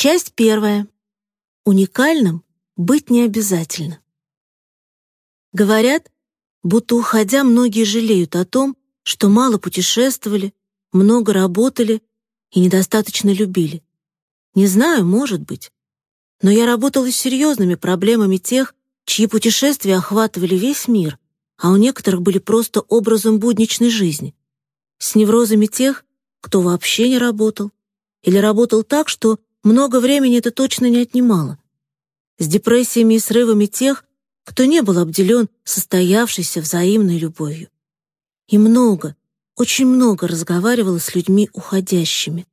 Часть первая. Уникальным быть не обязательно. Говорят, будто уходя, многие жалеют о том, что мало путешествовали, много работали и недостаточно любили. Не знаю, может быть. Но я работала с серьезными проблемами тех, чьи путешествия охватывали весь мир, а у некоторых были просто образом будничной жизни. С неврозами тех, кто вообще не работал, или работал так, что много времени это точно не отнимало. С депрессиями и срывами тех, кто не был обделен состоявшейся взаимной любовью. И много, очень много разговаривала с людьми уходящими.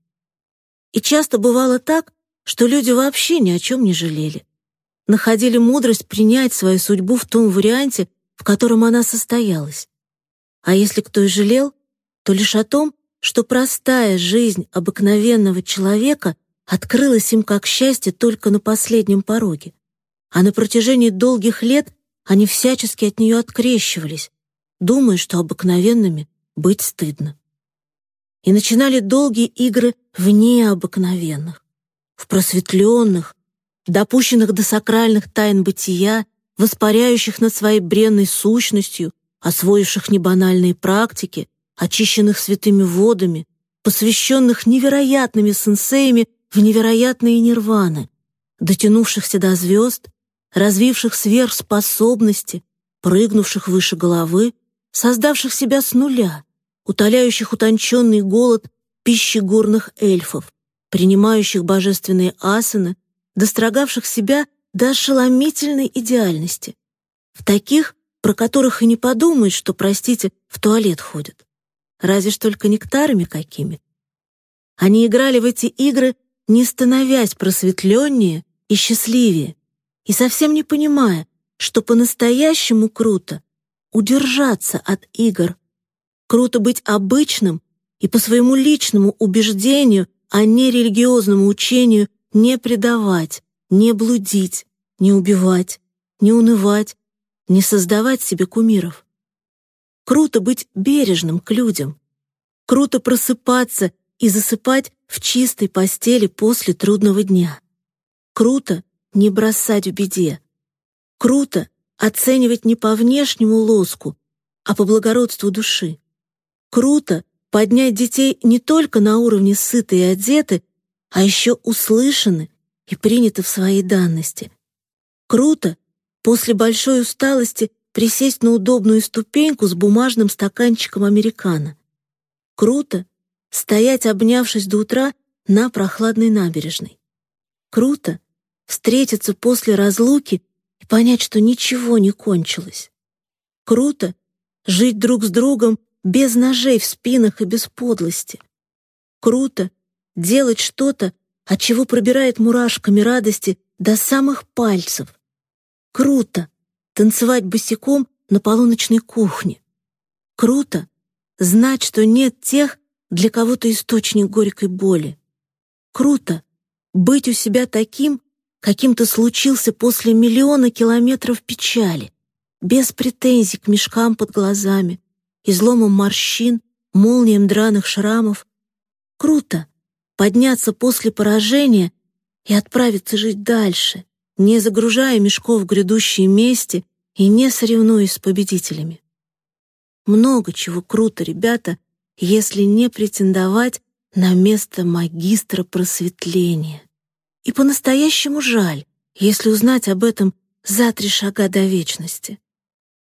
И часто бывало так, что люди вообще ни о чем не жалели. Находили мудрость принять свою судьбу в том варианте, в котором она состоялась. А если кто и жалел, то лишь о том, что простая жизнь обыкновенного человека открылась им как счастье только на последнем пороге. А на протяжении долгих лет они всячески от нее открещивались, думая, что обыкновенными быть стыдно. И начинали долгие игры в необыкновенных, в просветленных, допущенных до сакральных тайн бытия, воспаряющих над своей бренной сущностью, освоивших небанальные практики, очищенных святыми водами, посвященных невероятными сенсеями в невероятные нирваны, дотянувшихся до звезд, развивших сверхспособности, прыгнувших выше головы, создавших себя с нуля, утоляющих утонченный голод пищи горных эльфов, принимающих божественные асаны, дострогавших себя до ошеломительной идеальности. В таких, про которых и не подумаешь, что, простите, в туалет ходят. Разве ж только нектарами какими. Они играли в эти игры не становясь просветленнее и счастливее, и совсем не понимая, что по-настоящему круто удержаться от игр, круто быть обычным и по своему личному убеждению, а не религиозному учению не предавать, не блудить, не убивать, не унывать, не создавать себе кумиров. Круто быть бережным к людям. Круто просыпаться и засыпать в чистой постели после трудного дня. Круто не бросать в беде. Круто оценивать не по внешнему лоску, а по благородству души. Круто поднять детей не только на уровне сыты и одеты, а еще услышаны и приняты в своей данности. Круто после большой усталости присесть на удобную ступеньку с бумажным стаканчиком американо. Круто стоять, обнявшись до утра на прохладной набережной. Круто встретиться после разлуки и понять, что ничего не кончилось. Круто жить друг с другом без ножей в спинах и без подлости. Круто делать что-то, от чего пробирает мурашками радости до самых пальцев. Круто танцевать босиком на полуночной кухне. Круто знать, что нет тех, для кого-то источник горькой боли. Круто быть у себя таким, каким то случился после миллиона километров печали, без претензий к мешкам под глазами, изломом морщин, молниям драных шрамов. Круто подняться после поражения и отправиться жить дальше, не загружая мешков в грядущие мести и не соревнуясь с победителями. Много чего круто, ребята, если не претендовать на место магистра просветления. И по-настоящему жаль, если узнать об этом за три шага до вечности.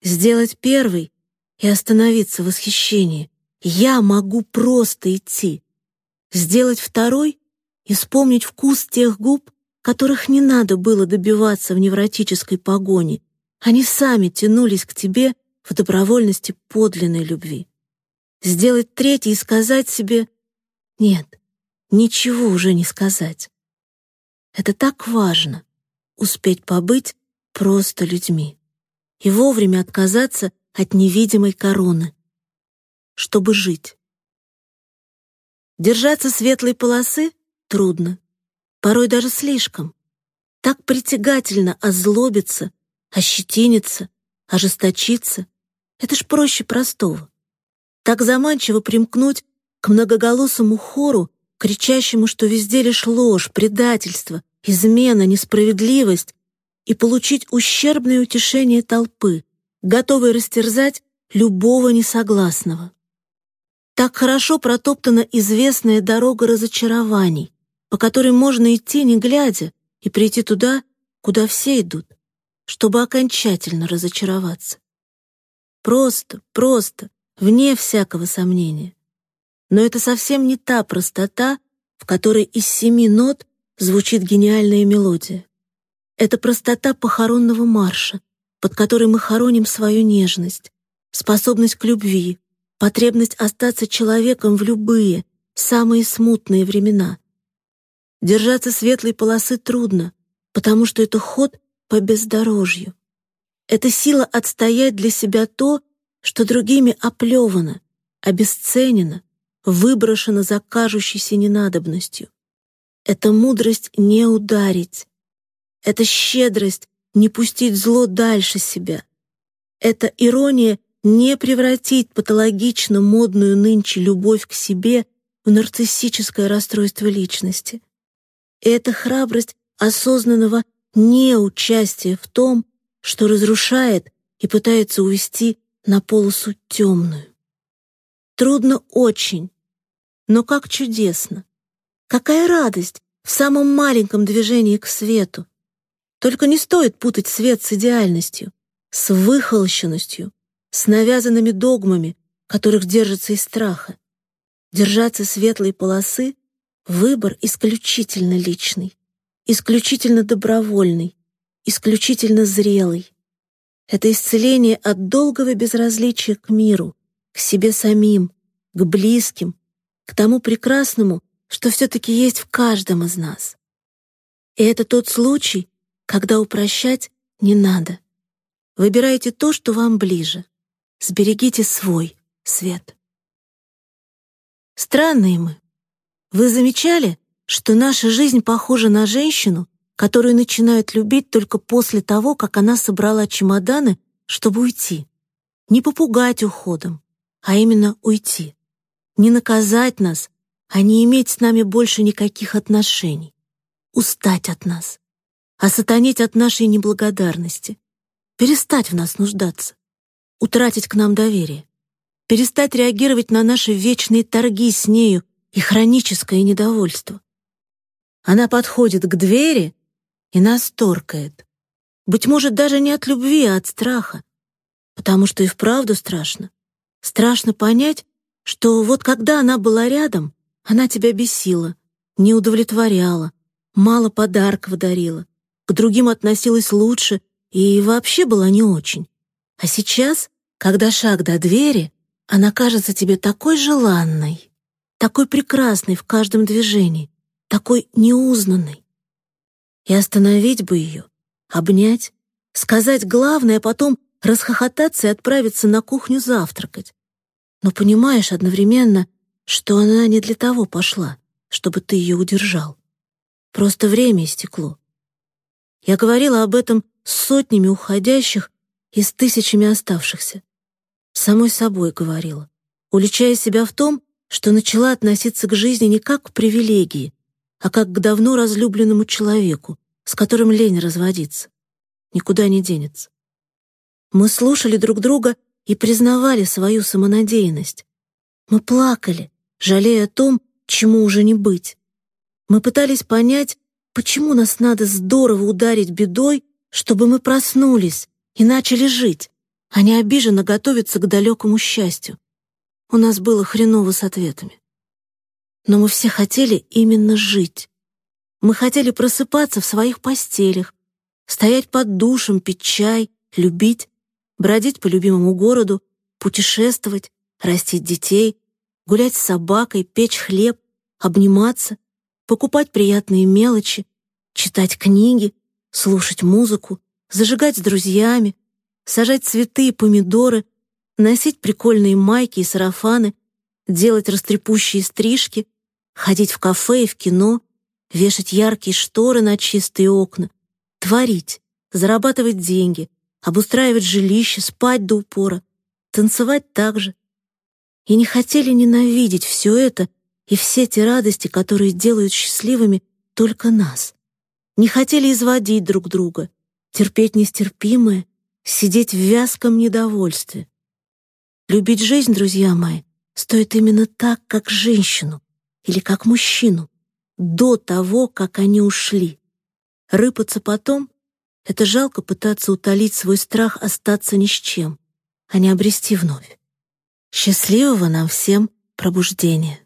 Сделать первый и остановиться в восхищении. Я могу просто идти. Сделать второй и вспомнить вкус тех губ, которых не надо было добиваться в невротической погоне. Они сами тянулись к тебе в добровольности подлинной любви сделать третий и сказать себе «нет, ничего уже не сказать». Это так важно — успеть побыть просто людьми и вовремя отказаться от невидимой короны, чтобы жить. Держаться светлой полосы трудно, порой даже слишком. Так притягательно озлобиться, ощетиниться, ожесточиться. Это ж проще простого. Так заманчиво примкнуть к многоголосому хору кричащему, что везде лишь ложь, предательство, измена, несправедливость, и получить ущербное утешение толпы, готовой растерзать любого несогласного. Так хорошо протоптана известная дорога разочарований, по которой можно идти, не глядя, и прийти туда, куда все идут, чтобы окончательно разочароваться. Просто, просто, вне всякого сомнения. Но это совсем не та простота, в которой из семи нот звучит гениальная мелодия. Это простота похоронного марша, под которой мы хороним свою нежность, способность к любви, потребность остаться человеком в любые, самые смутные времена. Держаться светлой полосы трудно, потому что это ход по бездорожью. Это сила отстоять для себя то, что другими оплевано, обесценено, выброшено за кажущейся ненадобностью. Это мудрость не ударить. Это щедрость не пустить зло дальше себя. Это ирония не превратить патологично модную нынче любовь к себе в нарциссическое расстройство личности. Это храбрость осознанного неучастия в том, что разрушает и пытается увести на полосу темную. Трудно очень, но как чудесно. Какая радость в самом маленьком движении к свету. Только не стоит путать свет с идеальностью, с выхолощенностью, с навязанными догмами, которых держится из страха. Держаться светлой полосы — выбор исключительно личный, исключительно добровольный, исключительно зрелый. Это исцеление от долгого безразличия к миру, к себе самим, к близким, к тому прекрасному, что все-таки есть в каждом из нас. И это тот случай, когда упрощать не надо. Выбирайте то, что вам ближе. Сберегите свой свет. Странные мы. Вы замечали, что наша жизнь похожа на женщину, которую начинают любить только после того, как она собрала чемоданы, чтобы уйти? Не попугать уходом, а именно уйти. Не наказать нас, а не иметь с нами больше никаких отношений. Устать от нас. Осатанить от нашей неблагодарности. Перестать в нас нуждаться утратить к нам доверие, перестать реагировать на наши вечные торги с нею и хроническое недовольство. Она подходит к двери и нас торкает. Быть может, даже не от любви, а от страха. Потому что и вправду страшно. Страшно понять, что вот когда она была рядом, она тебя бесила, не удовлетворяла, мало подарков дарила, к другим относилась лучше и вообще была не очень. А сейчас, когда шаг до двери, она кажется тебе такой желанной, такой прекрасной в каждом движении, такой неузнанной. И остановить бы ее, обнять, сказать главное, а потом расхохотаться и отправиться на кухню завтракать. Но понимаешь одновременно, что она не для того пошла, чтобы ты ее удержал. Просто время истекло. Я говорила об этом с сотнями уходящих и с тысячами оставшихся. Самой собой говорила, уличая себя в том, что начала относиться к жизни не как к привилегии, а как к давно разлюбленному человеку, с которым лень разводиться. Никуда не денется. Мы слушали друг друга и признавали свою самонадеянность. Мы плакали, жалея о том, чему уже не быть. Мы пытались понять, почему нас надо здорово ударить бедой, чтобы мы проснулись, и начали жить, а не обиженно готовиться к далекому счастью. У нас было хреново с ответами. Но мы все хотели именно жить. Мы хотели просыпаться в своих постелях, стоять под душем, пить чай, любить, бродить по любимому городу, путешествовать, растить детей, гулять с собакой, печь хлеб, обниматься, покупать приятные мелочи, читать книги, слушать музыку, зажигать с друзьями, сажать цветы и помидоры, носить прикольные майки и сарафаны, делать растрепущие стрижки, ходить в кафе и в кино, вешать яркие шторы на чистые окна, творить, зарабатывать деньги, обустраивать жилище, спать до упора, танцевать так же. И не хотели ненавидеть все это и все те радости, которые делают счастливыми только нас. Не хотели изводить друг друга, терпеть нестерпимое, сидеть в вязком недовольстве. Любить жизнь, друзья мои, стоит именно так, как женщину или как мужчину, до того, как они ушли. Рыпаться потом — это жалко пытаться утолить свой страх остаться ни с чем, а не обрести вновь. Счастливого нам всем пробуждения.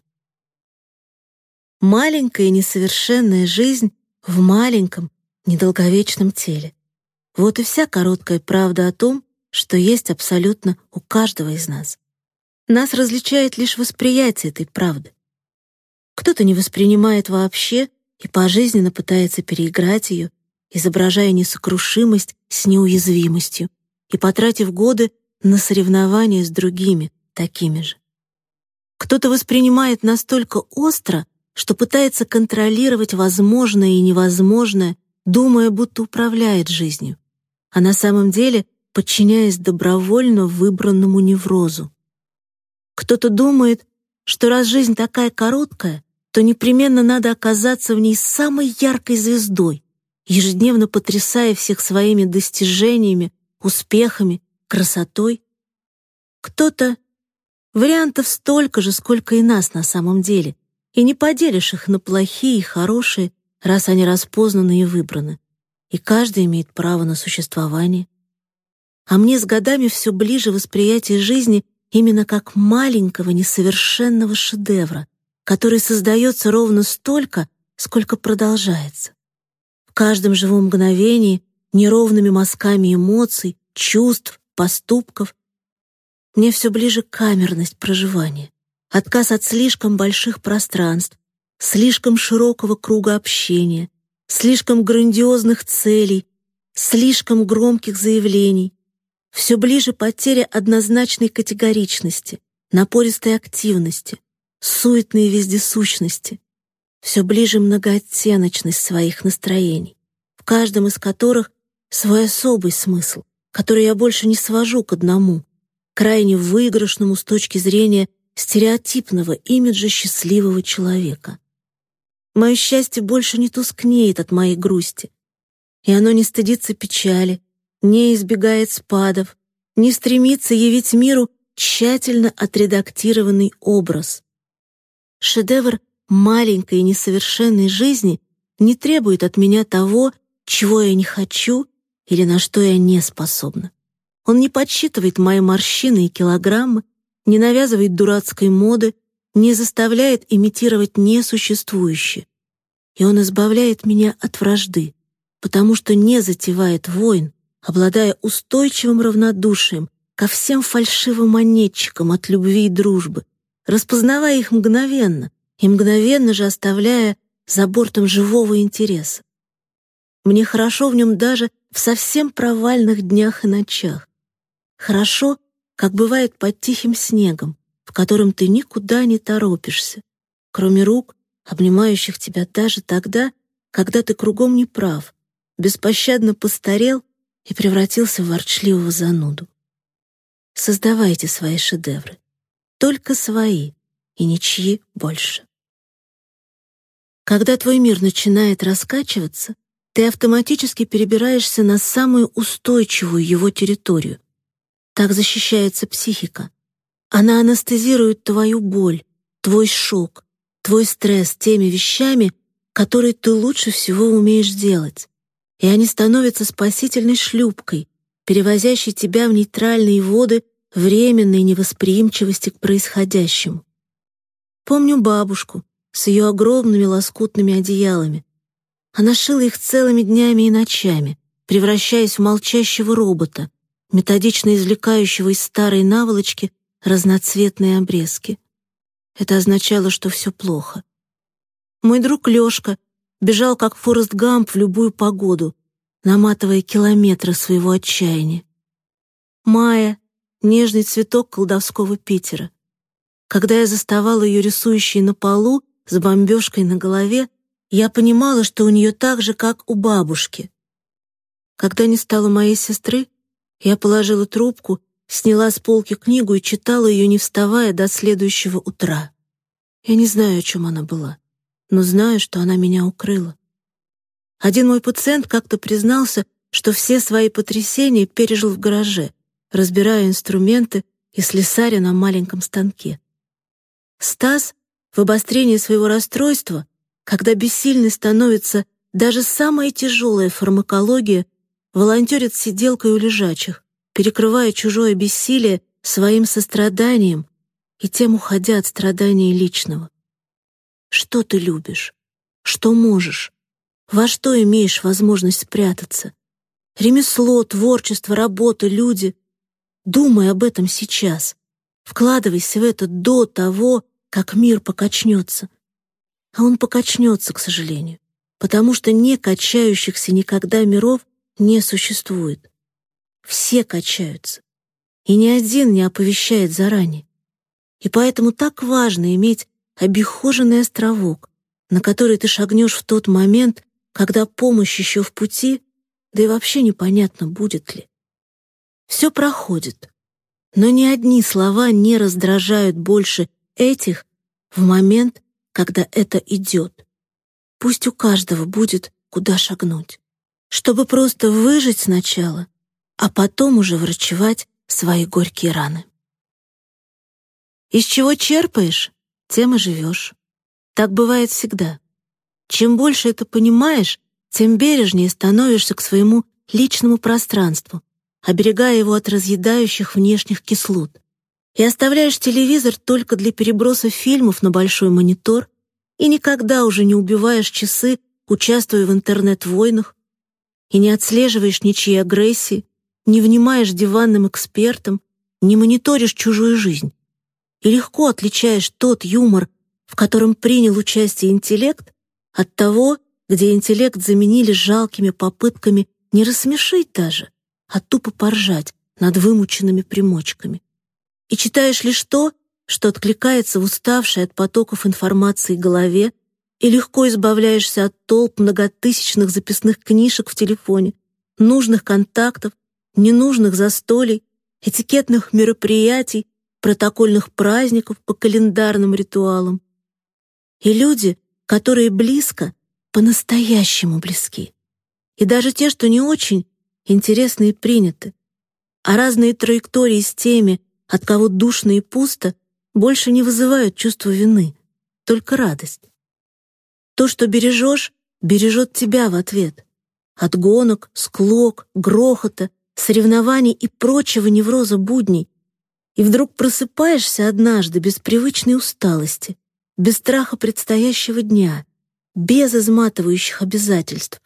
Маленькая несовершенная жизнь в маленьком, недолговечном теле. Вот и вся короткая правда о том, что есть абсолютно у каждого из нас. Нас различает лишь восприятие этой правды. Кто-то не воспринимает вообще и пожизненно пытается переиграть ее, изображая несокрушимость с неуязвимостью и потратив годы на соревнования с другими, такими же. Кто-то воспринимает настолько остро, что пытается контролировать возможное и невозможное, думая, будто управляет жизнью, а на самом деле подчиняясь добровольно выбранному неврозу. Кто-то думает, что раз жизнь такая короткая, то непременно надо оказаться в ней самой яркой звездой, ежедневно потрясая всех своими достижениями, успехами, красотой. Кто-то... Вариантов столько же, сколько и нас на самом деле, и не поделишь их на плохие и хорошие, раз они распознаны и выбраны, и каждый имеет право на существование. А мне с годами все ближе восприятие жизни именно как маленького несовершенного шедевра, который создается ровно столько, сколько продолжается. В каждом живом мгновении неровными мазками эмоций, чувств, поступков. Мне все ближе камерность проживания, отказ от слишком больших пространств, слишком широкого круга общения, слишком грандиозных целей, слишком громких заявлений, все ближе потеря однозначной категоричности, напористой активности, суетной вездесущности, все ближе многооттеночность своих настроений, в каждом из которых свой особый смысл, который я больше не свожу к одному, крайне выигрышному с точки зрения стереотипного имиджа счастливого человека. Мое счастье больше не тускнеет от моей грусти, и оно не стыдится печали, не избегает спадов, не стремится явить миру тщательно отредактированный образ. Шедевр маленькой несовершенной жизни не требует от меня того, чего я не хочу или на что я не способна. Он не подсчитывает мои морщины и килограммы, не навязывает дурацкой моды, не заставляет имитировать несуществующее. И он избавляет меня от вражды, потому что не затевает войн, обладая устойчивым равнодушием ко всем фальшивым монетчикам от любви и дружбы, распознавая их мгновенно и мгновенно же оставляя за бортом живого интереса. Мне хорошо в нем даже в совсем провальных днях и ночах. Хорошо, как бывает под тихим снегом, в котором ты никуда не торопишься, кроме рук, обнимающих тебя даже тогда, когда ты кругом не прав, беспощадно постарел и превратился в ворчливого зануду. Создавайте свои шедевры. Только свои и ничьи больше. Когда твой мир начинает раскачиваться, ты автоматически перебираешься на самую устойчивую его территорию. Так защищается психика. Она анестезирует твою боль, твой шок, твой стресс теми вещами, которые ты лучше всего умеешь делать и они становятся спасительной шлюпкой, перевозящей тебя в нейтральные воды временной невосприимчивости к происходящему. Помню бабушку с ее огромными лоскутными одеялами. Она шила их целыми днями и ночами, превращаясь в молчащего робота, методично извлекающего из старой наволочки разноцветные обрезки. Это означало, что все плохо. Мой друг Лёшка бежал как Форест Гамп в любую погоду, наматывая километры своего отчаяния. Майя — нежный цветок колдовского Питера. Когда я заставала ее рисующей на полу с бомбежкой на голове, я понимала, что у нее так же, как у бабушки. Когда не стало моей сестры, я положила трубку, сняла с полки книгу и читала ее, не вставая до следующего утра. Я не знаю, о чем она была, но знаю, что она меня укрыла. Один мой пациент как-то признался, что все свои потрясения пережил в гараже, разбирая инструменты и слесаря на маленьком станке. Стас в обострении своего расстройства, когда бессильной становится даже самая тяжелая фармакология, волонтерит сиделкой у лежачих, перекрывая чужое бессилие своим состраданием и тем уходя от страдания личного. Что ты любишь? Что можешь? Во что имеешь возможность спрятаться? Ремесло, творчество, работа, люди. Думай об этом сейчас. Вкладывайся в это до того, как мир покачнется. А он покачнется, к сожалению, потому что не качающихся никогда миров не существует. Все качаются, и ни один не оповещает заранее. И поэтому так важно иметь обихоженный островок, на который ты шагнешь в тот момент, когда помощь еще в пути, да и вообще непонятно, будет ли. Все проходит, но ни одни слова не раздражают больше этих в момент, когда это идет. Пусть у каждого будет куда шагнуть, чтобы просто выжить сначала, а потом уже врачевать свои горькие раны. Из чего черпаешь, тем и живешь. Так бывает всегда. Чем больше это понимаешь, тем бережнее становишься к своему личному пространству, оберегая его от разъедающих внешних кислот и оставляешь телевизор только для переброса фильмов на большой монитор и никогда уже не убиваешь часы, участвуя в интернет-войнах, и не отслеживаешь ничьей агрессии, не внимаешь диванным экспертам, не мониторишь чужую жизнь и легко отличаешь тот юмор, в котором принял участие интеллект, от того, где интеллект заменили жалкими попытками не рассмешить даже, а тупо поржать над вымученными примочками. И читаешь лишь то, что откликается в уставшей от потоков информации голове, и легко избавляешься от толп многотысячных записных книжек в телефоне, нужных контактов, ненужных застолий, этикетных мероприятий, протокольных праздников по календарным ритуалам. И люди, которые близко, по-настоящему близки. И даже те, что не очень, интересны и приняты. А разные траектории с теми, от кого душно и пусто, больше не вызывают чувство вины, только радость. То, что бережешь, бережет тебя в ответ. От гонок, склок, грохота, соревнований и прочего невроза будней. И вдруг просыпаешься однажды без привычной усталости, без страха предстоящего дня, без изматывающих обязательств.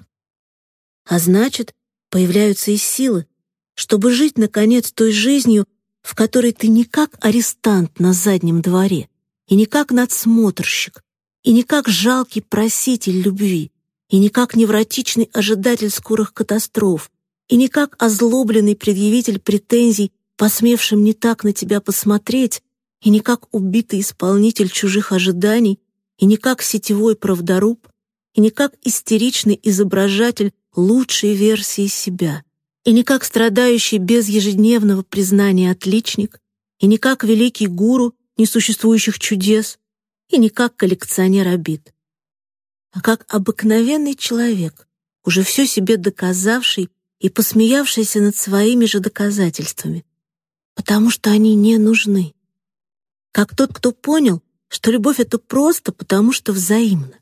А значит, появляются и силы, чтобы жить, наконец, той жизнью, в которой ты не как арестант на заднем дворе, и не как надсмотрщик, и не как жалкий проситель любви, и не как невротичный ожидатель скорых катастроф, и не как озлобленный предъявитель претензий, посмевшим не так на тебя посмотреть, и не как убитый исполнитель чужих ожиданий, и не как сетевой правдоруб, и не как истеричный изображатель лучшей версии себя и не как страдающий без ежедневного признания отличник, и не как великий гуру несуществующих чудес, и не как коллекционер обид, а как обыкновенный человек, уже все себе доказавший и посмеявшийся над своими же доказательствами, потому что они не нужны. Как тот, кто понял, что любовь — это просто потому, что взаимно.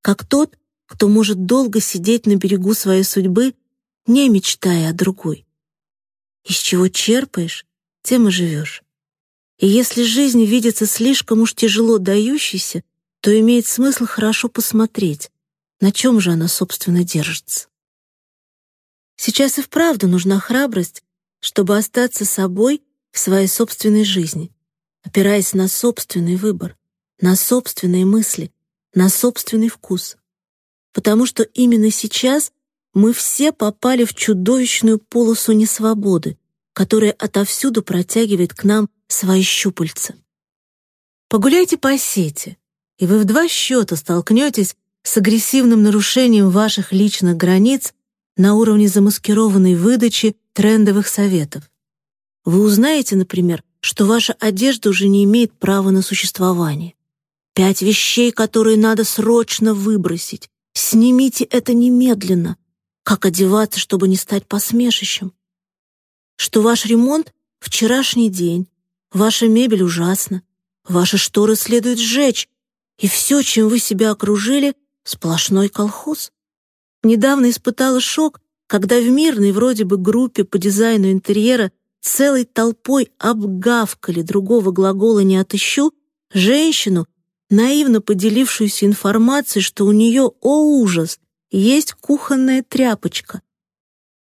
Как тот, кто может долго сидеть на берегу своей судьбы не мечтая о другой. Из чего черпаешь, тем и живешь. И если жизнь видится слишком уж тяжело дающейся, то имеет смысл хорошо посмотреть, на чем же она, собственно, держится. Сейчас и вправду нужна храбрость, чтобы остаться собой в своей собственной жизни, опираясь на собственный выбор, на собственные мысли, на собственный вкус. Потому что именно сейчас мы все попали в чудовищную полосу несвободы, которая отовсюду протягивает к нам свои щупальца. Погуляйте по сети, и вы в два счета столкнетесь с агрессивным нарушением ваших личных границ на уровне замаскированной выдачи трендовых советов. Вы узнаете, например, что ваша одежда уже не имеет права на существование, Пять вещей, которые надо срочно выбросить. Снимите это немедленно. Как одеваться, чтобы не стать посмешищем? Что ваш ремонт — вчерашний день, ваша мебель ужасна, ваши шторы следует сжечь, и все, чем вы себя окружили, — сплошной колхоз. Недавно испытала шок, когда в мирной вроде бы группе по дизайну интерьера целой толпой обгавкали другого глагола не отыщу, женщину, наивно поделившуюся информацией, что у нее, о ужас, есть кухонная тряпочка.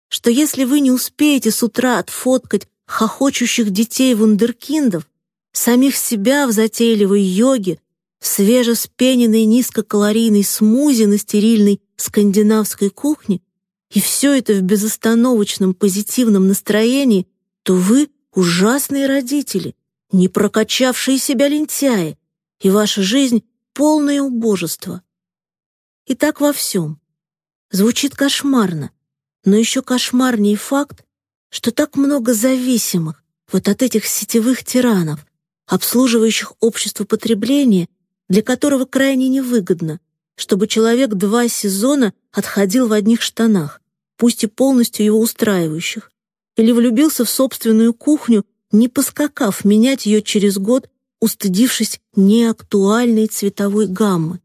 Что если вы не успеете с утра отфоткать хохочущих детей-вундеркиндов, самих себя в затейливой йоге, в свежеспененной низкокалорийной смузи на стерильной скандинавской кухне, и все это в безостановочном позитивном настроении, то вы ужасные родители, не прокачавшие себя лентяи, и ваша жизнь — полное убожество. И так во всем. Звучит кошмарно, но еще кошмарнее факт, что так много зависимых вот от этих сетевых тиранов, обслуживающих общество потребления, для которого крайне невыгодно, чтобы человек два сезона отходил в одних штанах, пусть и полностью его устраивающих, или влюбился в собственную кухню, не поскакав менять ее через год устыдившись неактуальной цветовой гаммы.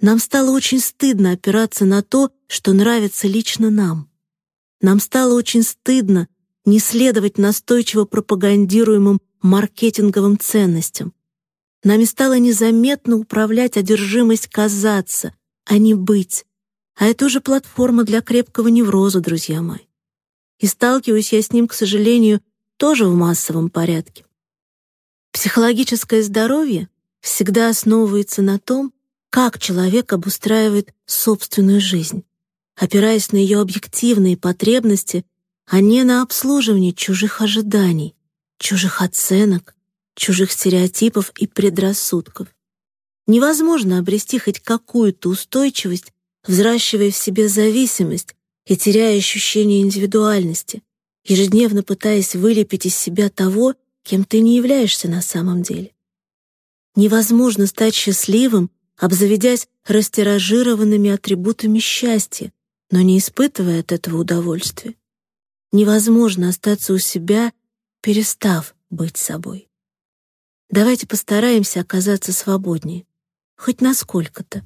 Нам стало очень стыдно опираться на то, что нравится лично нам. Нам стало очень стыдно не следовать настойчиво пропагандируемым маркетинговым ценностям. Нами стало незаметно управлять одержимость казаться, а не быть. А это уже платформа для крепкого невроза, друзья мои. И сталкиваюсь я с ним, к сожалению, тоже в массовом порядке. Психологическое здоровье всегда основывается на том, как человек обустраивает собственную жизнь, опираясь на ее объективные потребности, а не на обслуживание чужих ожиданий, чужих оценок, чужих стереотипов и предрассудков. Невозможно обрести хоть какую-то устойчивость, взращивая в себе зависимость и теряя ощущение индивидуальности, ежедневно пытаясь вылепить из себя того, кем ты не являешься на самом деле. Невозможно стать счастливым, обзаведясь растиражированными атрибутами счастья, но не испытывая от этого удовольствия. Невозможно остаться у себя, перестав быть собой. Давайте постараемся оказаться свободнее, хоть насколько-то.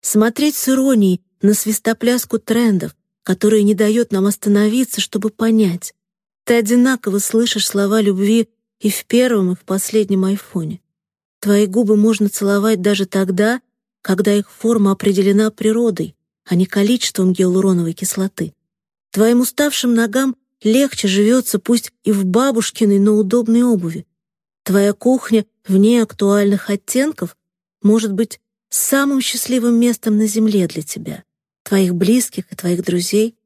Смотреть с иронией на свистопляску трендов, которые не дают нам остановиться, чтобы понять. Ты одинаково слышишь слова любви и в первом, и в последнем айфоне. Твои губы можно целовать даже тогда, когда их форма определена природой, а не количеством гиалуроновой кислоты. Твоим уставшим ногам легче живется пусть и в бабушкиной, но удобной обуви. Твоя кухня вне актуальных оттенков может быть самым счастливым местом на земле для тебя, твоих близких и твоих друзей.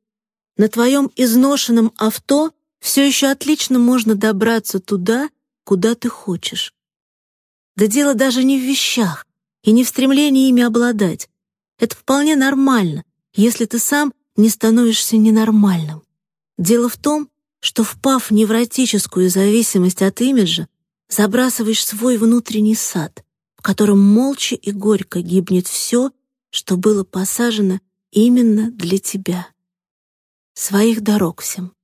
На твоем изношенном авто все еще отлично можно добраться туда, куда ты хочешь. Да дело даже не в вещах и не в стремлении ими обладать. Это вполне нормально, если ты сам не становишься ненормальным. Дело в том, что, впав в невротическую зависимость от имиджа, забрасываешь свой внутренний сад, в котором молча и горько гибнет все, что было посажено именно для тебя. Своих дорог всем.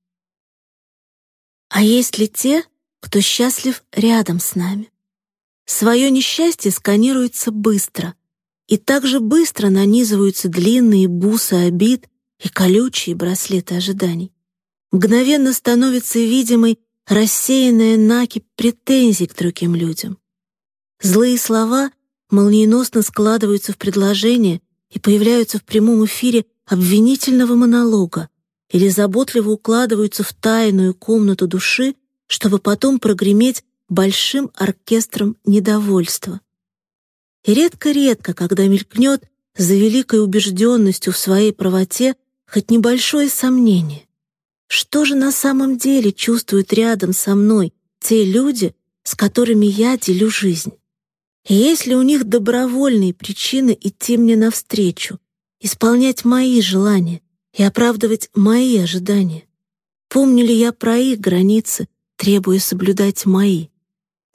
А есть ли те, кто счастлив рядом с нами? Свое несчастье сканируется быстро, и также быстро нанизываются длинные бусы обид и колючие браслеты ожиданий. Мгновенно становится видимой рассеянная накипь претензий к другим людям. Злые слова молниеносно складываются в предложения и появляются в прямом эфире обвинительного монолога, или заботливо укладываются в тайную комнату души, чтобы потом прогреметь большим оркестром недовольства. И редко-редко, когда мелькнет за великой убежденностью в своей правоте хоть небольшое сомнение. Что же на самом деле чувствуют рядом со мной те люди, с которыми я делю жизнь? Есть ли у них добровольные причины идти мне навстречу, исполнять мои желания, и оправдывать мои ожидания. Помню ли я про их границы, требуя соблюдать мои?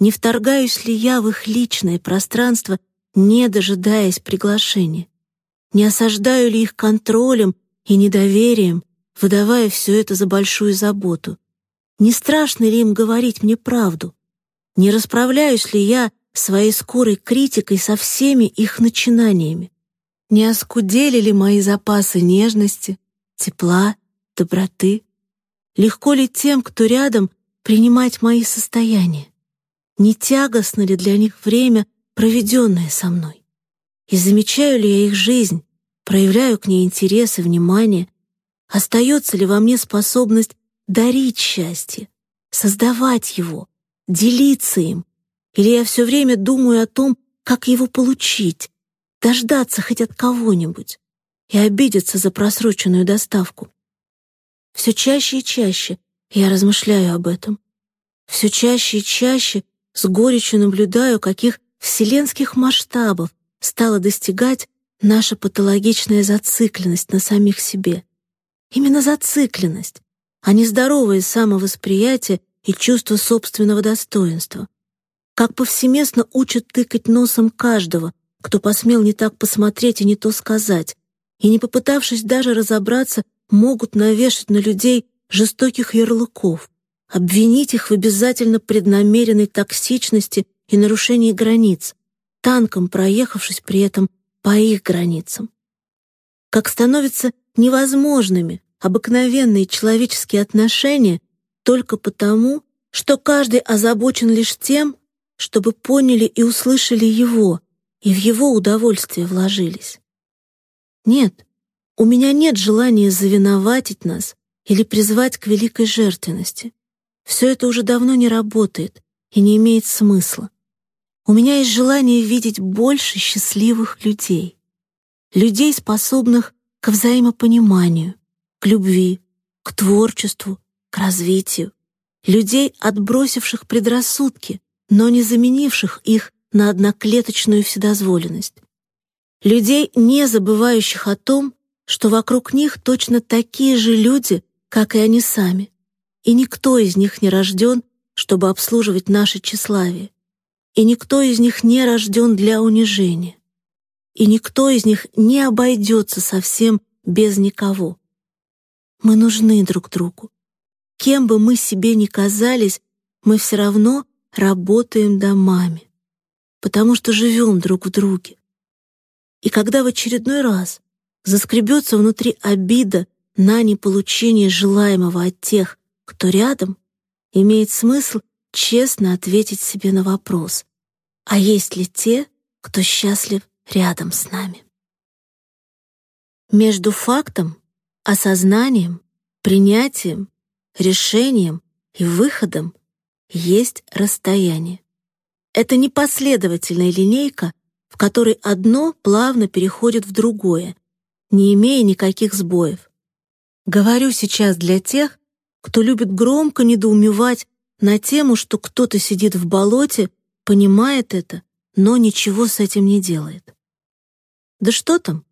Не вторгаюсь ли я в их личное пространство, не дожидаясь приглашения? Не осаждаю ли их контролем и недоверием, выдавая все это за большую заботу? Не страшно ли им говорить мне правду? Не расправляюсь ли я своей скорой критикой со всеми их начинаниями? Не оскудели ли мои запасы нежности, тепла, доброты? Легко ли тем, кто рядом, принимать мои состояния? Не тягостно ли для них время, проведенное со мной? И замечаю ли я их жизнь, проявляю к ней интерес и внимание? Остается ли во мне способность дарить счастье, создавать его, делиться им? Или я все время думаю о том, как его получить, дождаться хоть от кого-нибудь и обидеться за просроченную доставку? Все чаще и чаще я размышляю об этом. Все чаще и чаще с горечью наблюдаю, каких вселенских масштабов стала достигать наша патологичная зацикленность на самих себе. Именно зацикленность, а не здоровое самовосприятие и чувство собственного достоинства. Как повсеместно учат тыкать носом каждого, кто посмел не так посмотреть и не то сказать, и не попытавшись даже разобраться, могут навешать на людей жестоких ярлыков, обвинить их в обязательно преднамеренной токсичности и нарушении границ, танком проехавшись при этом по их границам. Как становятся невозможными обыкновенные человеческие отношения только потому, что каждый озабочен лишь тем, чтобы поняли и услышали его, и в его удовольствие вложились. Нет, у меня нет желания завиноватить нас или призвать к великой жертвенности. Все это уже давно не работает и не имеет смысла. У меня есть желание видеть больше счастливых людей. Людей, способных к взаимопониманию, к любви, к творчеству, к развитию. Людей, отбросивших предрассудки, но не заменивших их на одноклеточную вседозволенность. Людей, не забывающих о том, что вокруг них точно такие же люди, как и они сами, и никто из них не рожден, чтобы обслуживать наше тщеславие, и никто из них не рожден для унижения, и никто из них не обойдется совсем без никого. Мы нужны друг другу. Кем бы мы себе ни казались, мы все равно работаем домами, потому что живем друг в друге. И когда в очередной раз заскребется внутри обида на неполучение желаемого от тех, кто рядом, имеет смысл честно ответить себе на вопрос, а есть ли те, кто счастлив рядом с нами? Между фактом, осознанием, принятием, решением и выходом есть расстояние. Это непоследовательная линейка, в которой одно плавно переходит в другое, не имея никаких сбоев. Говорю сейчас для тех, кто любит громко недоумевать на тему, что кто-то сидит в болоте, понимает это, но ничего с этим не делает. Да что там?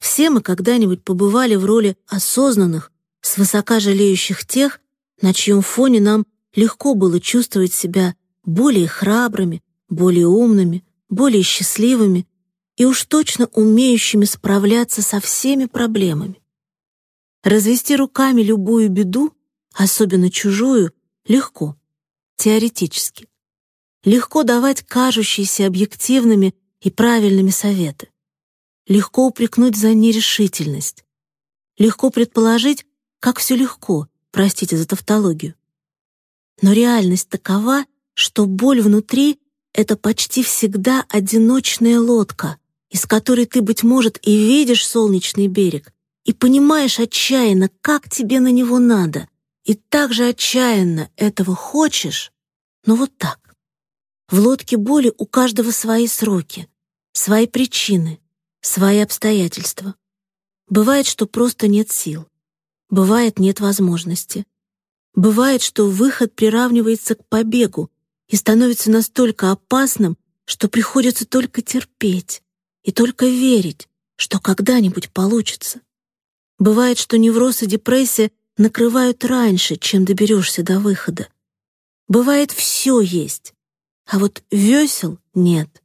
Все мы когда-нибудь побывали в роли осознанных, свысока жалеющих тех, на чьем фоне нам легко было чувствовать себя более храбрыми, более умными, более счастливыми и уж точно умеющими справляться со всеми проблемами. Развести руками любую беду, особенно чужую, легко, теоретически. Легко давать кажущиеся объективными и правильными советы. Легко упрекнуть за нерешительность. Легко предположить, как все легко, простите за тавтологию. Но реальность такова, что боль внутри — это почти всегда одиночная лодка, из которой ты, быть может, и видишь солнечный берег, и понимаешь отчаянно, как тебе на него надо, и так же отчаянно этого хочешь, но вот так. В лодке боли у каждого свои сроки, свои причины, свои обстоятельства. Бывает, что просто нет сил. Бывает, нет возможности. Бывает, что выход приравнивается к побегу и становится настолько опасным, что приходится только терпеть и только верить, что когда-нибудь получится. Бывает, что невроз и депрессия накрывают раньше, чем доберешься до выхода. Бывает, все есть. А вот весел нет.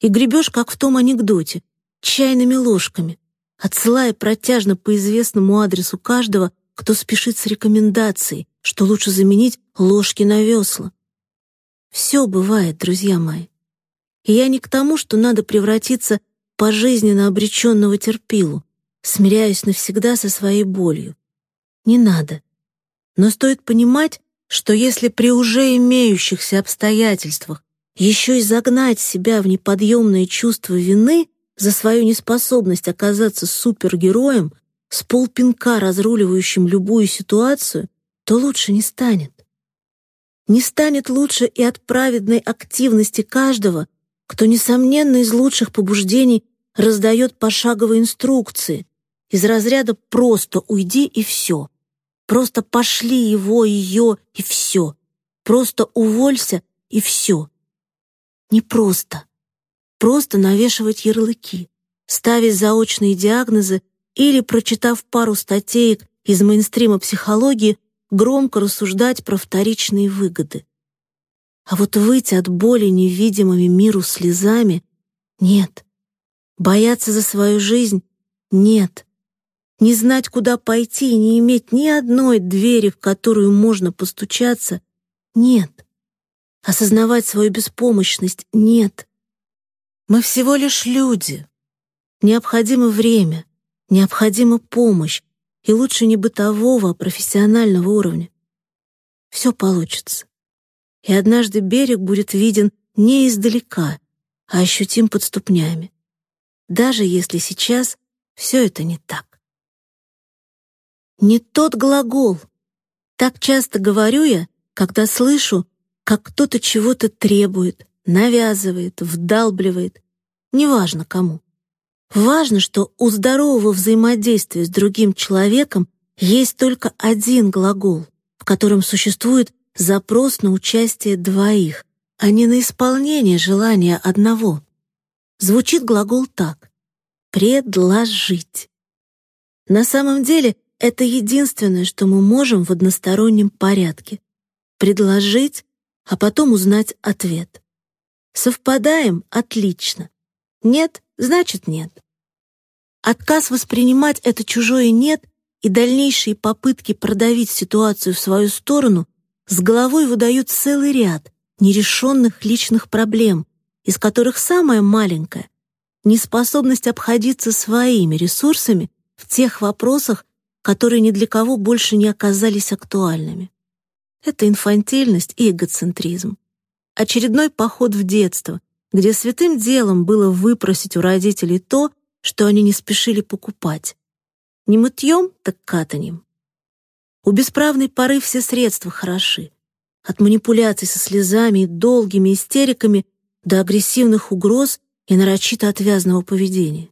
И гребешь, как в том анекдоте, чайными ложками, отсылая протяжно по известному адресу каждого, кто спешит с рекомендацией, что лучше заменить ложки на весла. Все бывает, друзья мои. И я не к тому, что надо превратиться пожизненно обреченного терпилу, смиряюсь навсегда со своей болью. Не надо. Но стоит понимать, что если при уже имеющихся обстоятельствах еще и загнать себя в неподъемное чувство вины за свою неспособность оказаться супергероем, с полпинка разруливающим любую ситуацию, то лучше не станет. Не станет лучше и от праведной активности каждого, кто, несомненно, из лучших побуждений раздает пошаговые инструкции, из разряда «просто уйди и все». Просто пошли его, ее и все. Просто уволься и все. Не просто. Просто навешивать ярлыки, ставить заочные диагнозы или, прочитав пару статеек из мейнстрима психологии, громко рассуждать про вторичные выгоды. А вот выйти от боли невидимыми миру слезами — нет. Бояться за свою жизнь — нет. Не знать, куда пойти и не иметь ни одной двери, в которую можно постучаться — нет. Осознавать свою беспомощность — нет. Мы всего лишь люди. Необходимо время, необходима помощь, и лучше не бытового, а профессионального уровня. Все получится. И однажды берег будет виден не издалека, а ощутим под ступнями. Даже если сейчас все это не так. Не тот глагол. Так часто говорю я, когда слышу, как кто-то чего-то требует, навязывает, вдалбливает, неважно кому. Важно, что у здорового взаимодействия с другим человеком есть только один глагол, в котором существует запрос на участие двоих, а не на исполнение желания одного. Звучит глагол так «предложить». На самом деле это единственное, что мы можем в одностороннем порядке. Предложить, а потом узнать ответ. Совпадаем — отлично. Нет — значит нет. Отказ воспринимать это чужое «нет» и дальнейшие попытки продавить ситуацию в свою сторону с головой выдают целый ряд нерешенных личных проблем, из которых самая маленькая — неспособность обходиться своими ресурсами в тех вопросах, которые ни для кого больше не оказались актуальными. Это инфантильность и эгоцентризм. Очередной поход в детство, где святым делом было выпросить у родителей то, что они не спешили покупать. Не мытьем, так катанем. У бесправной поры все средства хороши. От манипуляций со слезами и долгими истериками до агрессивных угроз и нарочито отвязного поведения.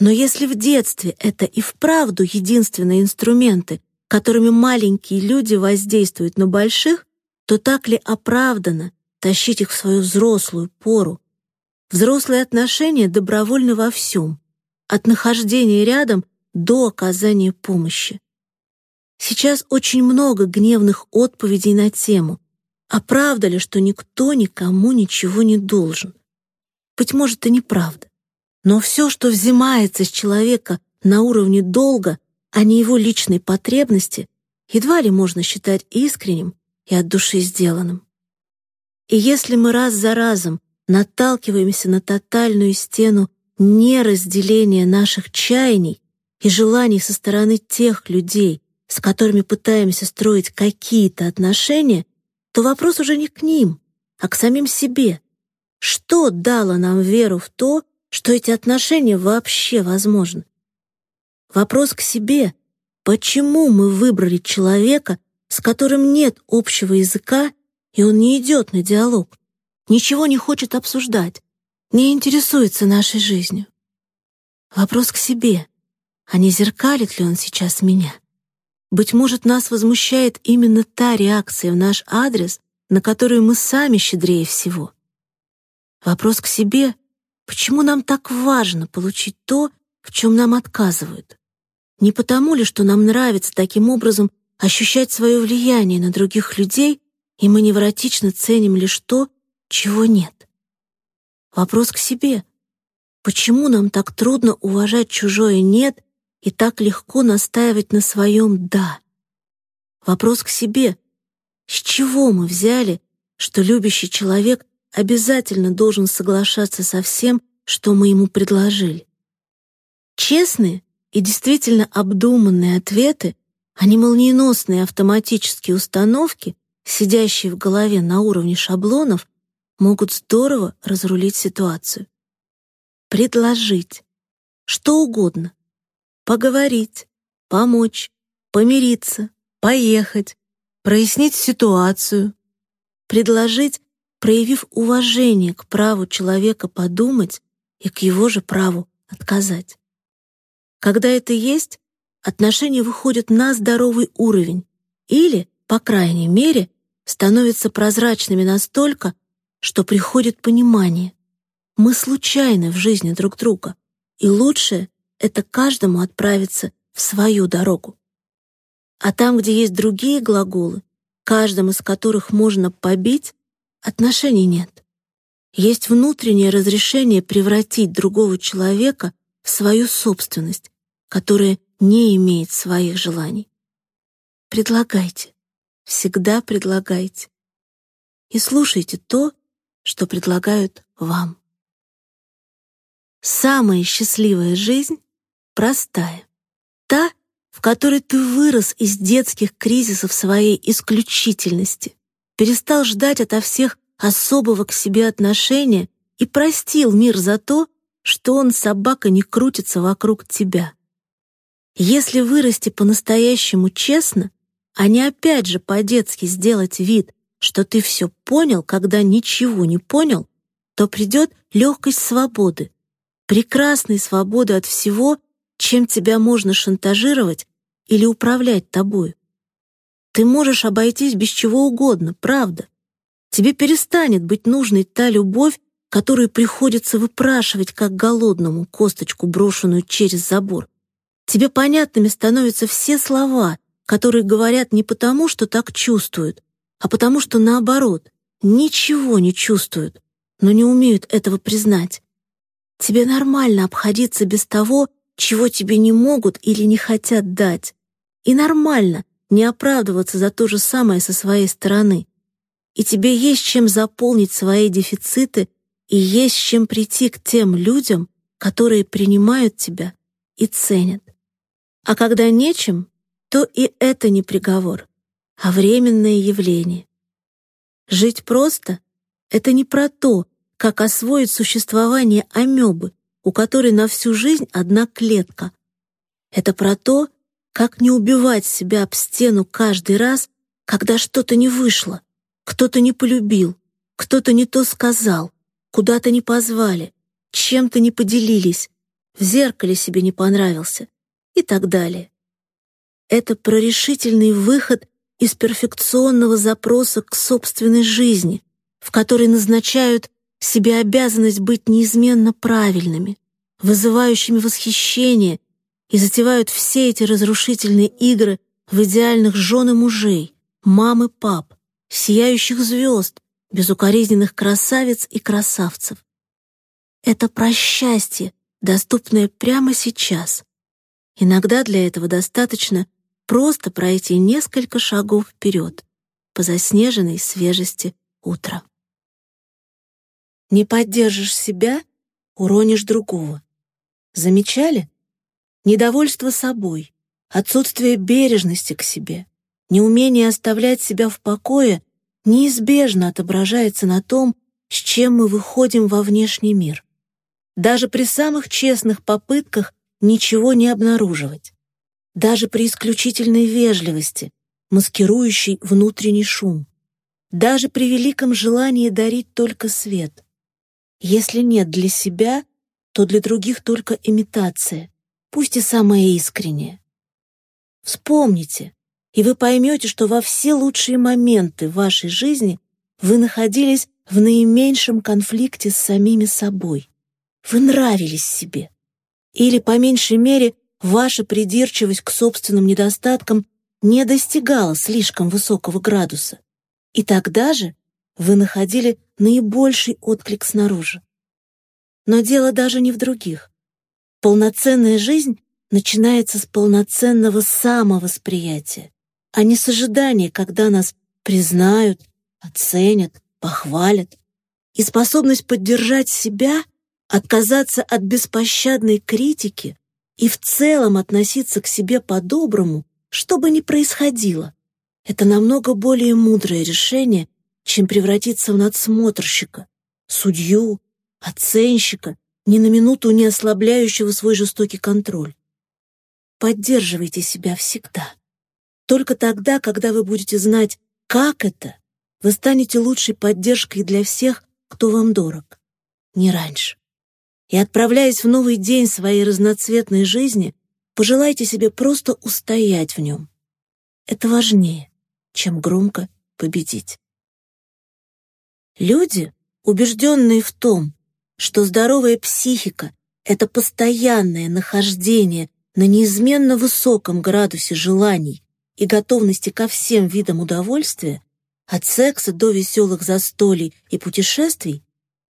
Но если в детстве это и вправду единственные инструменты, которыми маленькие люди воздействуют на больших, то так ли оправдано тащить их в свою взрослую пору? Взрослые отношения добровольны во всем, от нахождения рядом до оказания помощи. Сейчас очень много гневных отповедей на тему «А правда ли, что никто никому ничего не должен?» Быть может, и неправда. Но все, что взимается с человека на уровне долга, а не его личной потребности, едва ли можно считать искренним и от души сделанным. И если мы раз за разом наталкиваемся на тотальную стену неразделение наших чаяний и желаний со стороны тех людей, с которыми пытаемся строить какие-то отношения, то вопрос уже не к ним, а к самим себе. Что дало нам веру в то, что эти отношения вообще возможны? Вопрос к себе. Почему мы выбрали человека, с которым нет общего языка, и он не идет на диалог, ничего не хочет обсуждать, не интересуется нашей жизнью. Вопрос к себе, а не зеркалит ли он сейчас меня? Быть может, нас возмущает именно та реакция в наш адрес, на которую мы сами щедрее всего. Вопрос к себе, почему нам так важно получить то, в чем нам отказывают? Не потому ли, что нам нравится таким образом ощущать свое влияние на других людей, и мы невротично ценим лишь то, чего нет. Вопрос к себе. Почему нам так трудно уважать чужое «нет» и так легко настаивать на своем «да»? Вопрос к себе. С чего мы взяли, что любящий человек обязательно должен соглашаться со всем, что мы ему предложили? Честные и действительно обдуманные ответы, а не молниеносные автоматические установки, сидящие в голове на уровне шаблонов, могут здорово разрулить ситуацию. Предложить. Что угодно. Поговорить, помочь, помириться, поехать, прояснить ситуацию. Предложить, проявив уважение к праву человека подумать и к его же праву отказать. Когда это есть, отношения выходят на здоровый уровень или, по крайней мере, становятся прозрачными настолько, что приходит понимание. Мы случайны в жизни друг друга, и лучше это каждому отправиться в свою дорогу. А там, где есть другие глаголы, каждым из которых можно побить, отношений нет. Есть внутреннее разрешение превратить другого человека в свою собственность, которая не имеет своих желаний. Предлагайте, всегда предлагайте. И слушайте то, что предлагают вам. Самая счастливая жизнь простая. Та, в которой ты вырос из детских кризисов своей исключительности, перестал ждать ото всех особого к себе отношения и простил мир за то, что он, собака, не крутится вокруг тебя. Если вырасти по-настоящему честно, а не опять же по-детски сделать вид, что ты все понял, когда ничего не понял, то придет легкость свободы, прекрасной свободы от всего, чем тебя можно шантажировать или управлять тобой. Ты можешь обойтись без чего угодно, правда. Тебе перестанет быть нужной та любовь, которую приходится выпрашивать как голодному косточку, брошенную через забор. Тебе понятными становятся все слова, которые говорят не потому, что так чувствуют, а потому что, наоборот, ничего не чувствуют, но не умеют этого признать. Тебе нормально обходиться без того, чего тебе не могут или не хотят дать. И нормально не оправдываться за то же самое со своей стороны. И тебе есть чем заполнить свои дефициты и есть чем прийти к тем людям, которые принимают тебя и ценят. А когда нечем, то и это не приговор а временное явление. Жить просто — это не про то, как освоить существование амебы, у которой на всю жизнь одна клетка. Это про то, как не убивать себя об стену каждый раз, когда что-то не вышло, кто-то не полюбил, кто-то не то сказал, куда-то не позвали, чем-то не поделились, в зеркале себе не понравился и так далее. Это про решительный выход из перфекционного запроса к собственной жизни, в которой назначают себе обязанность быть неизменно правильными, вызывающими восхищение и затевают все эти разрушительные игры в идеальных жен и мужей, мам и пап, сияющих звезд, безукоризненных красавиц и красавцев. Это про счастье, доступное прямо сейчас. Иногда для этого достаточно просто пройти несколько шагов вперед по заснеженной свежести утра. Не поддержишь себя — уронишь другого. Замечали? Недовольство собой, отсутствие бережности к себе, неумение оставлять себя в покое неизбежно отображается на том, с чем мы выходим во внешний мир. Даже при самых честных попытках ничего не обнаруживать даже при исключительной вежливости, маскирующей внутренний шум, даже при великом желании дарить только свет. Если нет для себя, то для других только имитация, пусть и самая искренняя. Вспомните, и вы поймете, что во все лучшие моменты вашей жизни вы находились в наименьшем конфликте с самими собой. Вы нравились себе. Или, по меньшей мере, ваша придирчивость к собственным недостаткам не достигала слишком высокого градуса. И тогда же вы находили наибольший отклик снаружи. Но дело даже не в других. Полноценная жизнь начинается с полноценного самовосприятия, а не с ожидания, когда нас признают, оценят, похвалят. И способность поддержать себя, отказаться от беспощадной критики и в целом относиться к себе по-доброму, что бы ни происходило, это намного более мудрое решение, чем превратиться в надсмотрщика, судью, оценщика, ни на минуту не ослабляющего свой жестокий контроль. Поддерживайте себя всегда. Только тогда, когда вы будете знать, как это, вы станете лучшей поддержкой для всех, кто вам дорог. Не раньше. И отправляясь в новый день своей разноцветной жизни, пожелайте себе просто устоять в нем. Это важнее, чем громко победить. Люди, убежденные в том, что здоровая психика — это постоянное нахождение на неизменно высоком градусе желаний и готовности ко всем видам удовольствия, от секса до веселых застолий и путешествий,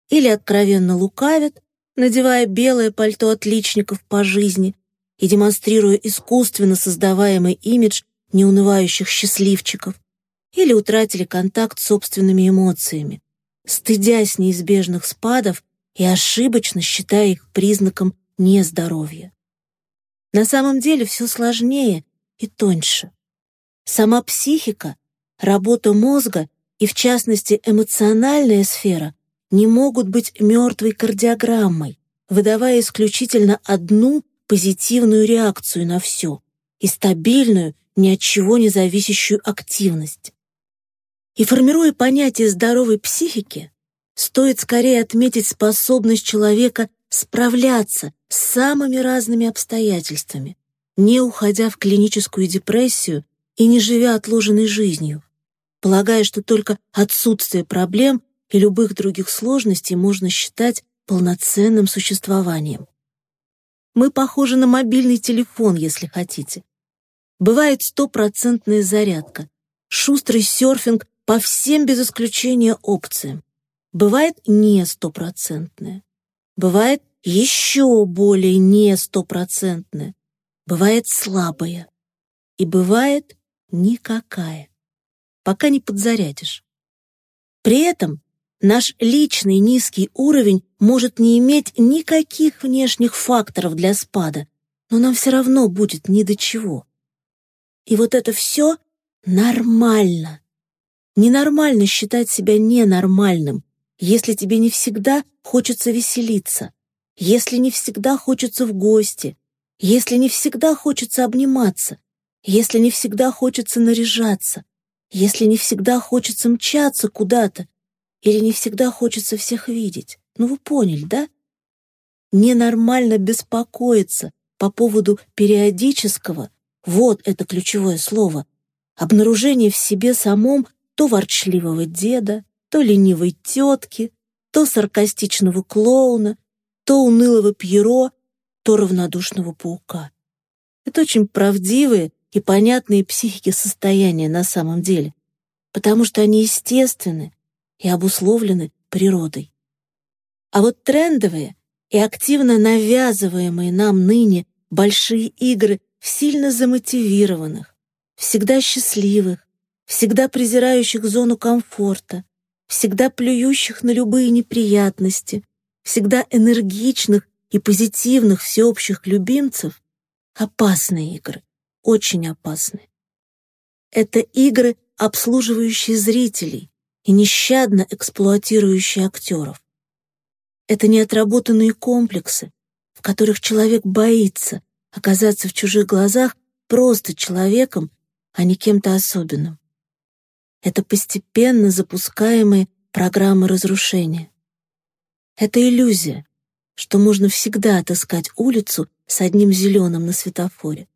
или откровенно лукавят, надевая белое пальто отличников по жизни и демонстрируя искусственно создаваемый имидж неунывающих счастливчиков, или утратили контакт с собственными эмоциями, стыдясь неизбежных спадов и ошибочно считая их признаком нездоровья. На самом деле все сложнее и тоньше. Сама психика, работа мозга и, в частности, эмоциональная сфера не могут быть мертвой кардиограммой, выдавая исключительно одну позитивную реакцию на все и стабильную, ни от чего не зависящую активность. И формируя понятие здоровой психики, стоит скорее отметить способность человека справляться с самыми разными обстоятельствами, не уходя в клиническую депрессию и не живя отложенной жизнью, полагая, что только отсутствие проблем и любых других сложностей можно считать полноценным существованием. Мы похожи на мобильный телефон, если хотите. Бывает стопроцентная зарядка, шустрый серфинг по всем без исключения опциям. Бывает не стопроцентная. Бывает еще более не стопроцентная. Бывает слабая. И бывает никакая. Пока не подзарядишь. При этом наш личный низкий уровень может не иметь никаких внешних факторов для спада, но нам все равно будет ни до чего. И вот это все нормально. Ненормально считать себя ненормальным, если тебе не всегда хочется веселиться, если не всегда хочется в гости, если не всегда хочется обниматься, если не всегда хочется наряжаться, если не всегда хочется мчаться куда-то или не всегда хочется всех видеть. Ну вы поняли, да? Ненормально беспокоиться по поводу периодического, вот это ключевое слово, обнаружения в себе самом то ворчливого деда, то ленивой тетки, то саркастичного клоуна, то унылого пьеро, то равнодушного паука. Это очень правдивые и понятные психики состояния на самом деле, потому что они естественны и обусловлены природой. А вот трендовые и активно навязываемые нам ныне большие игры в сильно замотивированных, всегда счастливых, всегда презирающих зону комфорта, всегда плюющих на любые неприятности, всегда энергичных и позитивных всеобщих любимцев — опасные игры, очень опасные. Это игры, обслуживающие зрителей и нещадно эксплуатирующие актеров. Это неотработанные комплексы, в которых человек боится оказаться в чужих глазах просто человеком, а не кем-то особенным. Это постепенно запускаемые программы разрушения. Это иллюзия, что можно всегда отыскать улицу с одним зеленым на светофоре.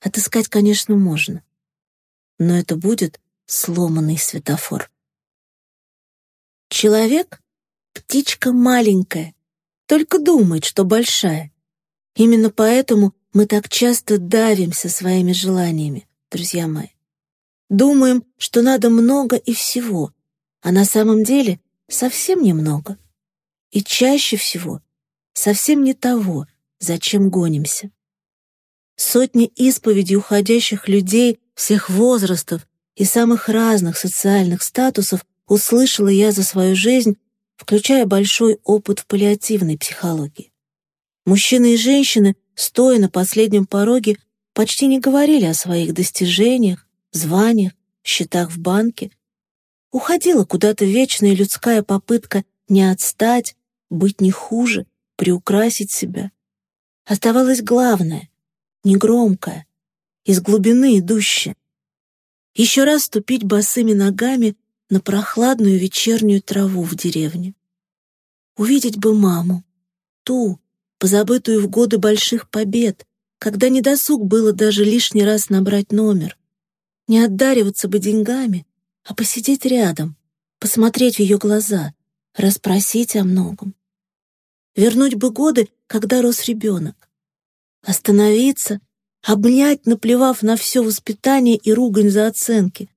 Отыскать, конечно, можно, но это будет сломанный светофор. Человек — птичка маленькая, только думает, что большая. Именно поэтому мы так часто давимся своими желаниями, друзья мои. Думаем, что надо много и всего, а на самом деле совсем немного. И чаще всего совсем не того, зачем гонимся. Сотни исповедей уходящих людей всех возрастов и самых разных социальных статусов услышала я за свою жизнь, включая большой опыт в паллиативной психологии. Мужчины и женщины, стоя на последнем пороге, почти не говорили о своих достижениях, званиях, счетах в банке. Уходила куда-то вечная людская попытка не отстать, быть не хуже, приукрасить себя. Оставалось главное, негромкое, из глубины идущее. Еще раз ступить босыми ногами на прохладную вечернюю траву в деревне. Увидеть бы маму, ту, позабытую в годы больших побед, когда недосуг было даже лишний раз набрать номер. Не отдариваться бы деньгами, а посидеть рядом, посмотреть в ее глаза, расспросить о многом. Вернуть бы годы, когда рос ребенок. Остановиться, обнять, наплевав на все воспитание и ругань за оценки.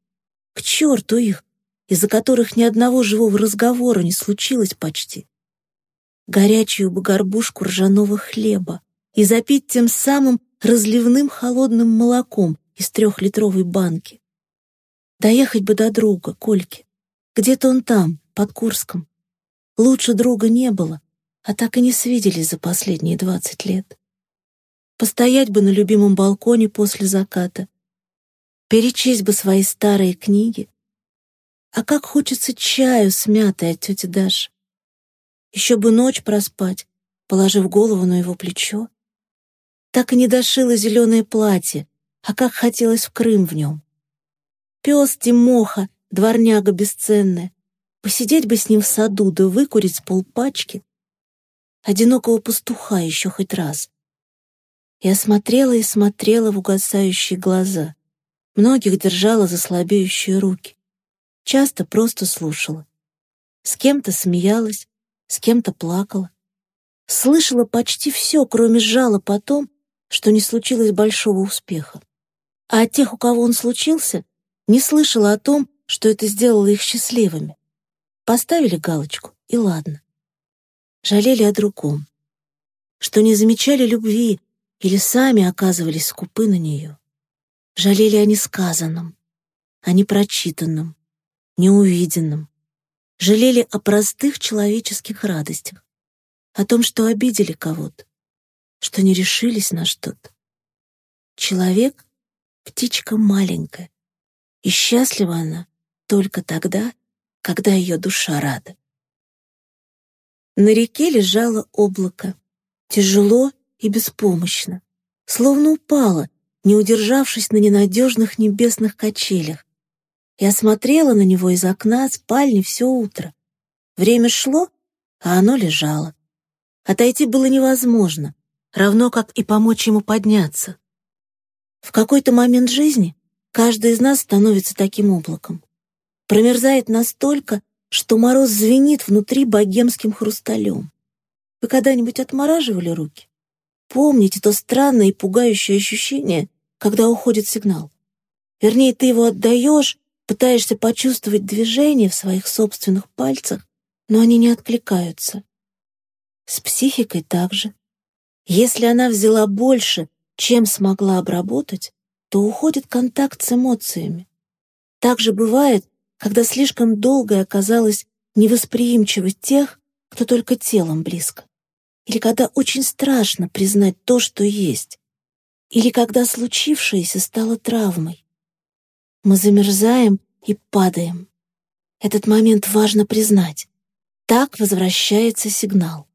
К черту их, из-за которых ни одного живого разговора не случилось почти. Горячую бы горбушку ржаного хлеба и запить тем самым разливным холодным молоком из трехлитровой банки. Доехать бы до друга, Кольки. Где-то он там, под Курском. Лучше друга не было, а так и не свиделись за последние двадцать лет. Постоять бы на любимом балконе после заката, перечесть бы свои старые книги. А как хочется чаю с мятой от тети Даши. Еще бы ночь проспать, положив голову на его плечо. Так и не дошила зеленое платье, а как хотелось в Крым в нем. Пес Тимоха, дворняга бесценная, посидеть бы с ним в саду да выкурить с полпачки — одинокого пастуха еще хоть раз. Я смотрела и смотрела в угасающие глаза. Многих держала за слабеющие руки. Часто просто слушала. С кем-то смеялась, с кем-то плакала. Слышала почти все, кроме жалоб о том, что не случилось большого успеха. А от тех, у кого он случился, не слышала о том, что это сделало их счастливыми. Поставили галочку, и ладно жалели о другом, что не замечали любви или сами оказывались скупы на нее. Жалели о несказанном, о непрочитанном, неувиденном. Жалели о простых человеческих радостях, о том, что обидели кого-то, что не решились на что-то. Человек — птичка маленькая, и счастлива она только тогда, когда ее душа рада. На реке лежало облако. Тяжело и беспомощно. Словно упало, не удержавшись на ненадежных небесных качелях. Я смотрела на него из окна спальни все утро. Время шло, а оно лежало. Отойти было невозможно, равно как и помочь ему подняться. В какой-то момент жизни каждый из нас становится таким облаком. Промерзает настолько, что мороз звенит внутри богемским хрусталем. Вы когда-нибудь отмораживали руки? Помните то странное и пугающее ощущение, когда уходит сигнал? Вернее, ты его отдаешь, пытаешься почувствовать движение в своих собственных пальцах, но они не откликаются. С психикой также. Если она взяла больше, чем смогла обработать, то уходит контакт с эмоциями. Так же бывает, когда слишком долго оказалась невосприимчивость тех, кто только телом близко. Или когда очень страшно признать то, что есть. Или когда случившееся стало травмой. Мы замерзаем и падаем. Этот момент важно признать. Так возвращается сигнал.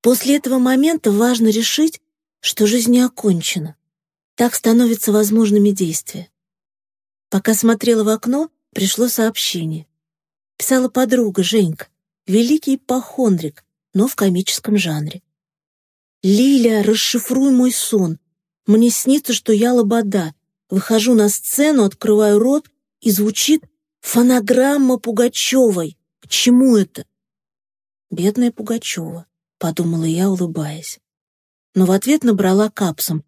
После этого момента важно решить, что жизнь не окончена. Так становятся возможными действия. Пока смотрела в окно, пришло сообщение. Писала подруга Женька, великий ипохондрик, но в комическом жанре. «Лиля, расшифруй мой сон. Мне снится, что я лобода. Выхожу на сцену, открываю рот, и звучит фонограмма Пугачевой. К чему это?» «Бедная Пугачева», — подумала я, улыбаясь. Но в ответ набрала капсом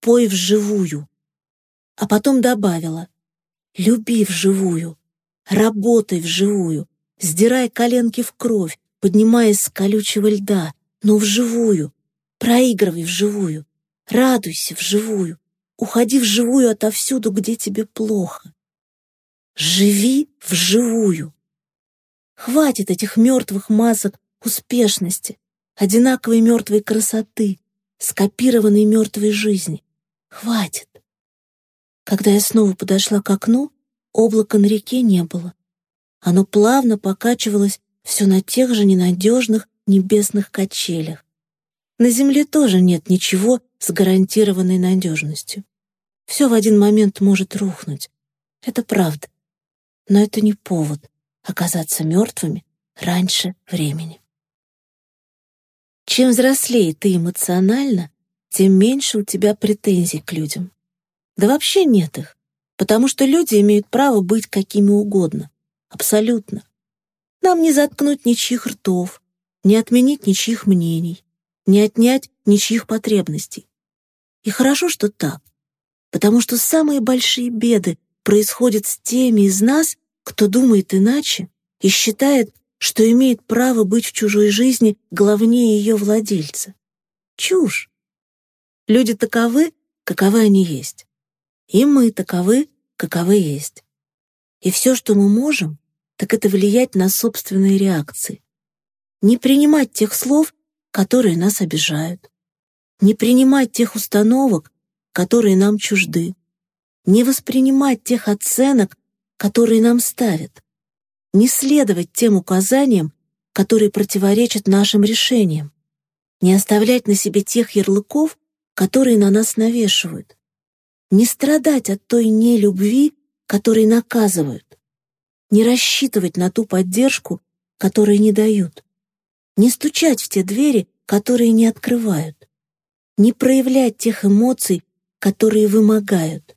«Пой вживую». А потом добавила Люби вживую, работай вживую, сдирай коленки в кровь, поднимаясь с колючего льда, но вживую, проигрывай вживую, радуйся вживую, уходи вживую отовсюду, где тебе плохо. Живи вживую. Хватит этих мертвых масок успешности, одинаковой мертвой красоты, скопированной мертвой жизни. Хватит. Когда я снова подошла к окну, облака на реке не было. Оно плавно покачивалось все на тех же ненадежных небесных качелях. На земле тоже нет ничего с гарантированной надежностью. Все в один момент может рухнуть. Это правда. Но это не повод оказаться мертвыми раньше времени. Чем взрослее ты эмоционально, тем меньше у тебя претензий к людям. Да вообще нет их, потому что люди имеют право быть какими угодно. Абсолютно. Нам не заткнуть ничьих ртов, не отменить ничьих мнений, не отнять ничьих потребностей. И хорошо, что так, потому что самые большие беды происходят с теми из нас, кто думает иначе и считает, что имеет право быть в чужой жизни главнее ее владельца. Чушь. Люди таковы, каковы они есть. И мы таковы, каковы есть. И все, что мы можем, так это влиять на собственные реакции. Не принимать тех слов, которые нас обижают. Не принимать тех установок, которые нам чужды. Не воспринимать тех оценок, которые нам ставят. Не следовать тем указаниям, которые противоречат нашим решениям. Не оставлять на себе тех ярлыков, которые на нас навешивают не страдать от той нелюбви, которой наказывают, не рассчитывать на ту поддержку, которой не дают, не стучать в те двери, которые не открывают, не проявлять тех эмоций, которые вымогают,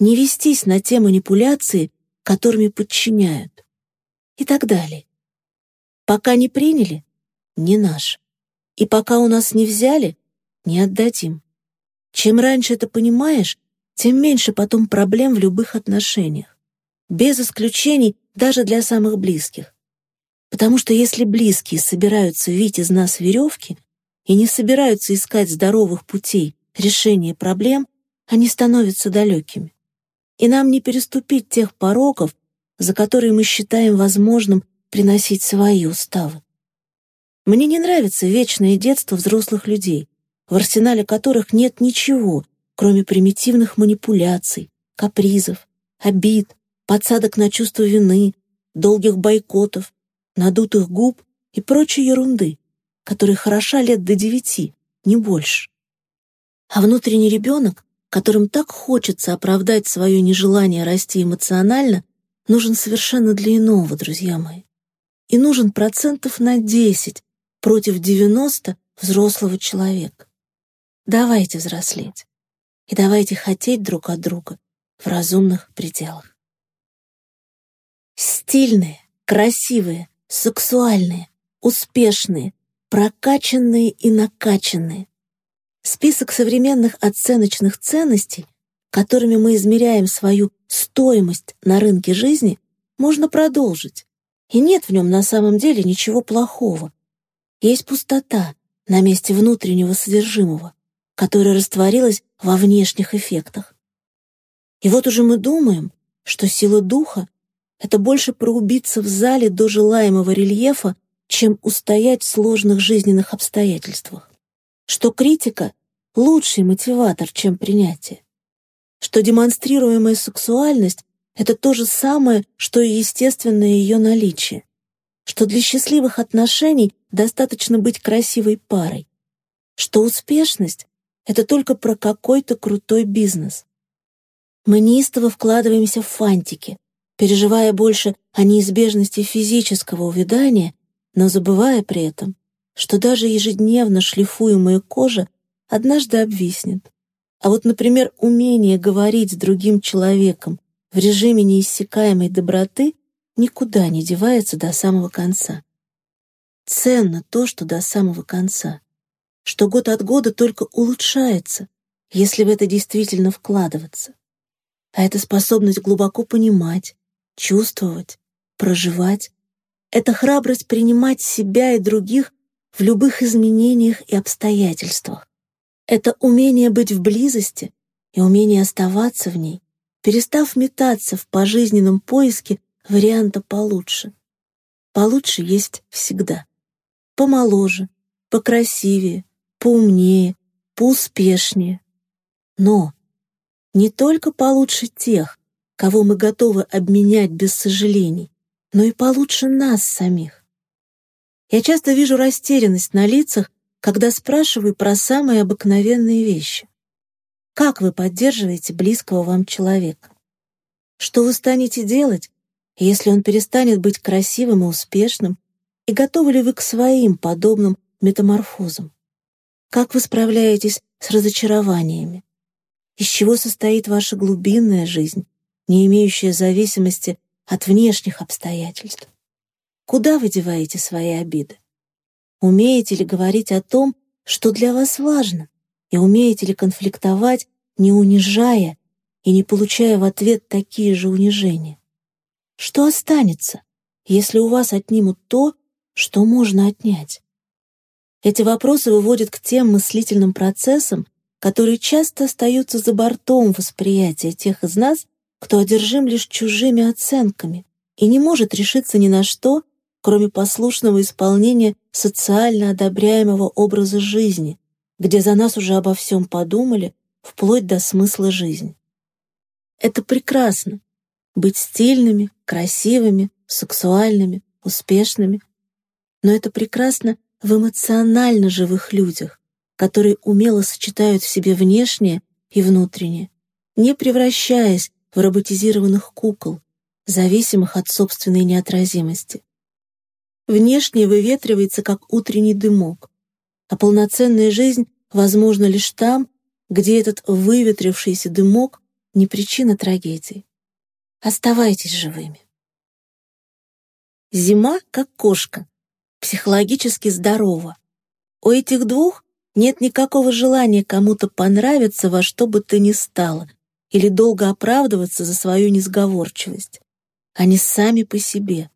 не вестись на те манипуляции, которыми подчиняют и так далее. Пока не приняли — не наш. И пока у нас не взяли — не отдадим. Чем раньше это понимаешь, тем меньше потом проблем в любых отношениях. Без исключений даже для самых близких. Потому что если близкие собираются вить из нас веревки и не собираются искать здоровых путей решения проблем, они становятся далекими. И нам не переступить тех пороков, за которые мы считаем возможным приносить свои уставы. Мне не нравится вечное детство взрослых людей, в арсенале которых нет ничего, кроме примитивных манипуляций, капризов, обид, подсадок на чувство вины, долгих бойкотов, надутых губ и прочей ерунды, которая хороша лет до девяти, не больше. А внутренний ребенок, которым так хочется оправдать свое нежелание расти эмоционально, нужен совершенно для иного, друзья мои. И нужен процентов на 10 против 90 взрослого человека. Давайте взрослеть и давайте хотеть друг от друга в разумных пределах. Стильные, красивые, сексуальные, успешные, прокачанные и накачанные. Список современных оценочных ценностей, которыми мы измеряем свою стоимость на рынке жизни, можно продолжить. И нет в нем на самом деле ничего плохого. Есть пустота на месте внутреннего содержимого, которая растворилась во внешних эффектах. И вот уже мы думаем, что сила духа — это больше проубиться в зале до желаемого рельефа, чем устоять в сложных жизненных обстоятельствах. Что критика — лучший мотиватор, чем принятие. Что демонстрируемая сексуальность — это то же самое, что и естественное ее наличие. Что для счастливых отношений достаточно быть красивой парой. Что успешность это только про какой-то крутой бизнес. Мы неистово вкладываемся в фантики, переживая больше о неизбежности физического увядания, но забывая при этом, что даже ежедневно шлифуемая кожа однажды обвиснет. А вот, например, умение говорить с другим человеком в режиме неиссякаемой доброты никуда не девается до самого конца. Ценно то, что до самого конца что год от года только улучшается, если в это действительно вкладываться. А это способность глубоко понимать, чувствовать, проживать. Это храбрость принимать себя и других в любых изменениях и обстоятельствах. Это умение быть в близости и умение оставаться в ней, перестав метаться в пожизненном поиске варианта получше. Получше есть всегда. Помоложе, покрасивее, поумнее, поуспешнее. Но не только получше тех, кого мы готовы обменять без сожалений, но и получше нас самих. Я часто вижу растерянность на лицах, когда спрашиваю про самые обыкновенные вещи. Как вы поддерживаете близкого вам человека? Что вы станете делать, если он перестанет быть красивым и успешным, и готовы ли вы к своим подобным метаморфозам? Как вы справляетесь с разочарованиями? Из чего состоит ваша глубинная жизнь, не имеющая зависимости от внешних обстоятельств? Куда вы деваете свои обиды? Умеете ли говорить о том, что для вас важно? И умеете ли конфликтовать, не унижая и не получая в ответ такие же унижения? Что останется, если у вас отнимут то, что можно отнять? Эти вопросы выводят к тем мыслительным процессам, которые часто остаются за бортом восприятия тех из нас, кто одержим лишь чужими оценками и не может решиться ни на что, кроме послушного исполнения социально одобряемого образа жизни, где за нас уже обо всем подумали, вплоть до смысла жизни. Это прекрасно — быть стильными, красивыми, сексуальными, успешными. Но это прекрасно в эмоционально живых людях, которые умело сочетают в себе внешнее и внутреннее, не превращаясь в роботизированных кукол, зависимых от собственной неотразимости. Внешнее выветривается, как утренний дымок, а полноценная жизнь возможна лишь там, где этот выветрившийся дымок не причина трагедии. Оставайтесь живыми. Зима как кошка, психологически здорова. У этих двух нет никакого желания кому-то понравиться во что бы то ни стало или долго оправдываться за свою несговорчивость. Они сами по себе.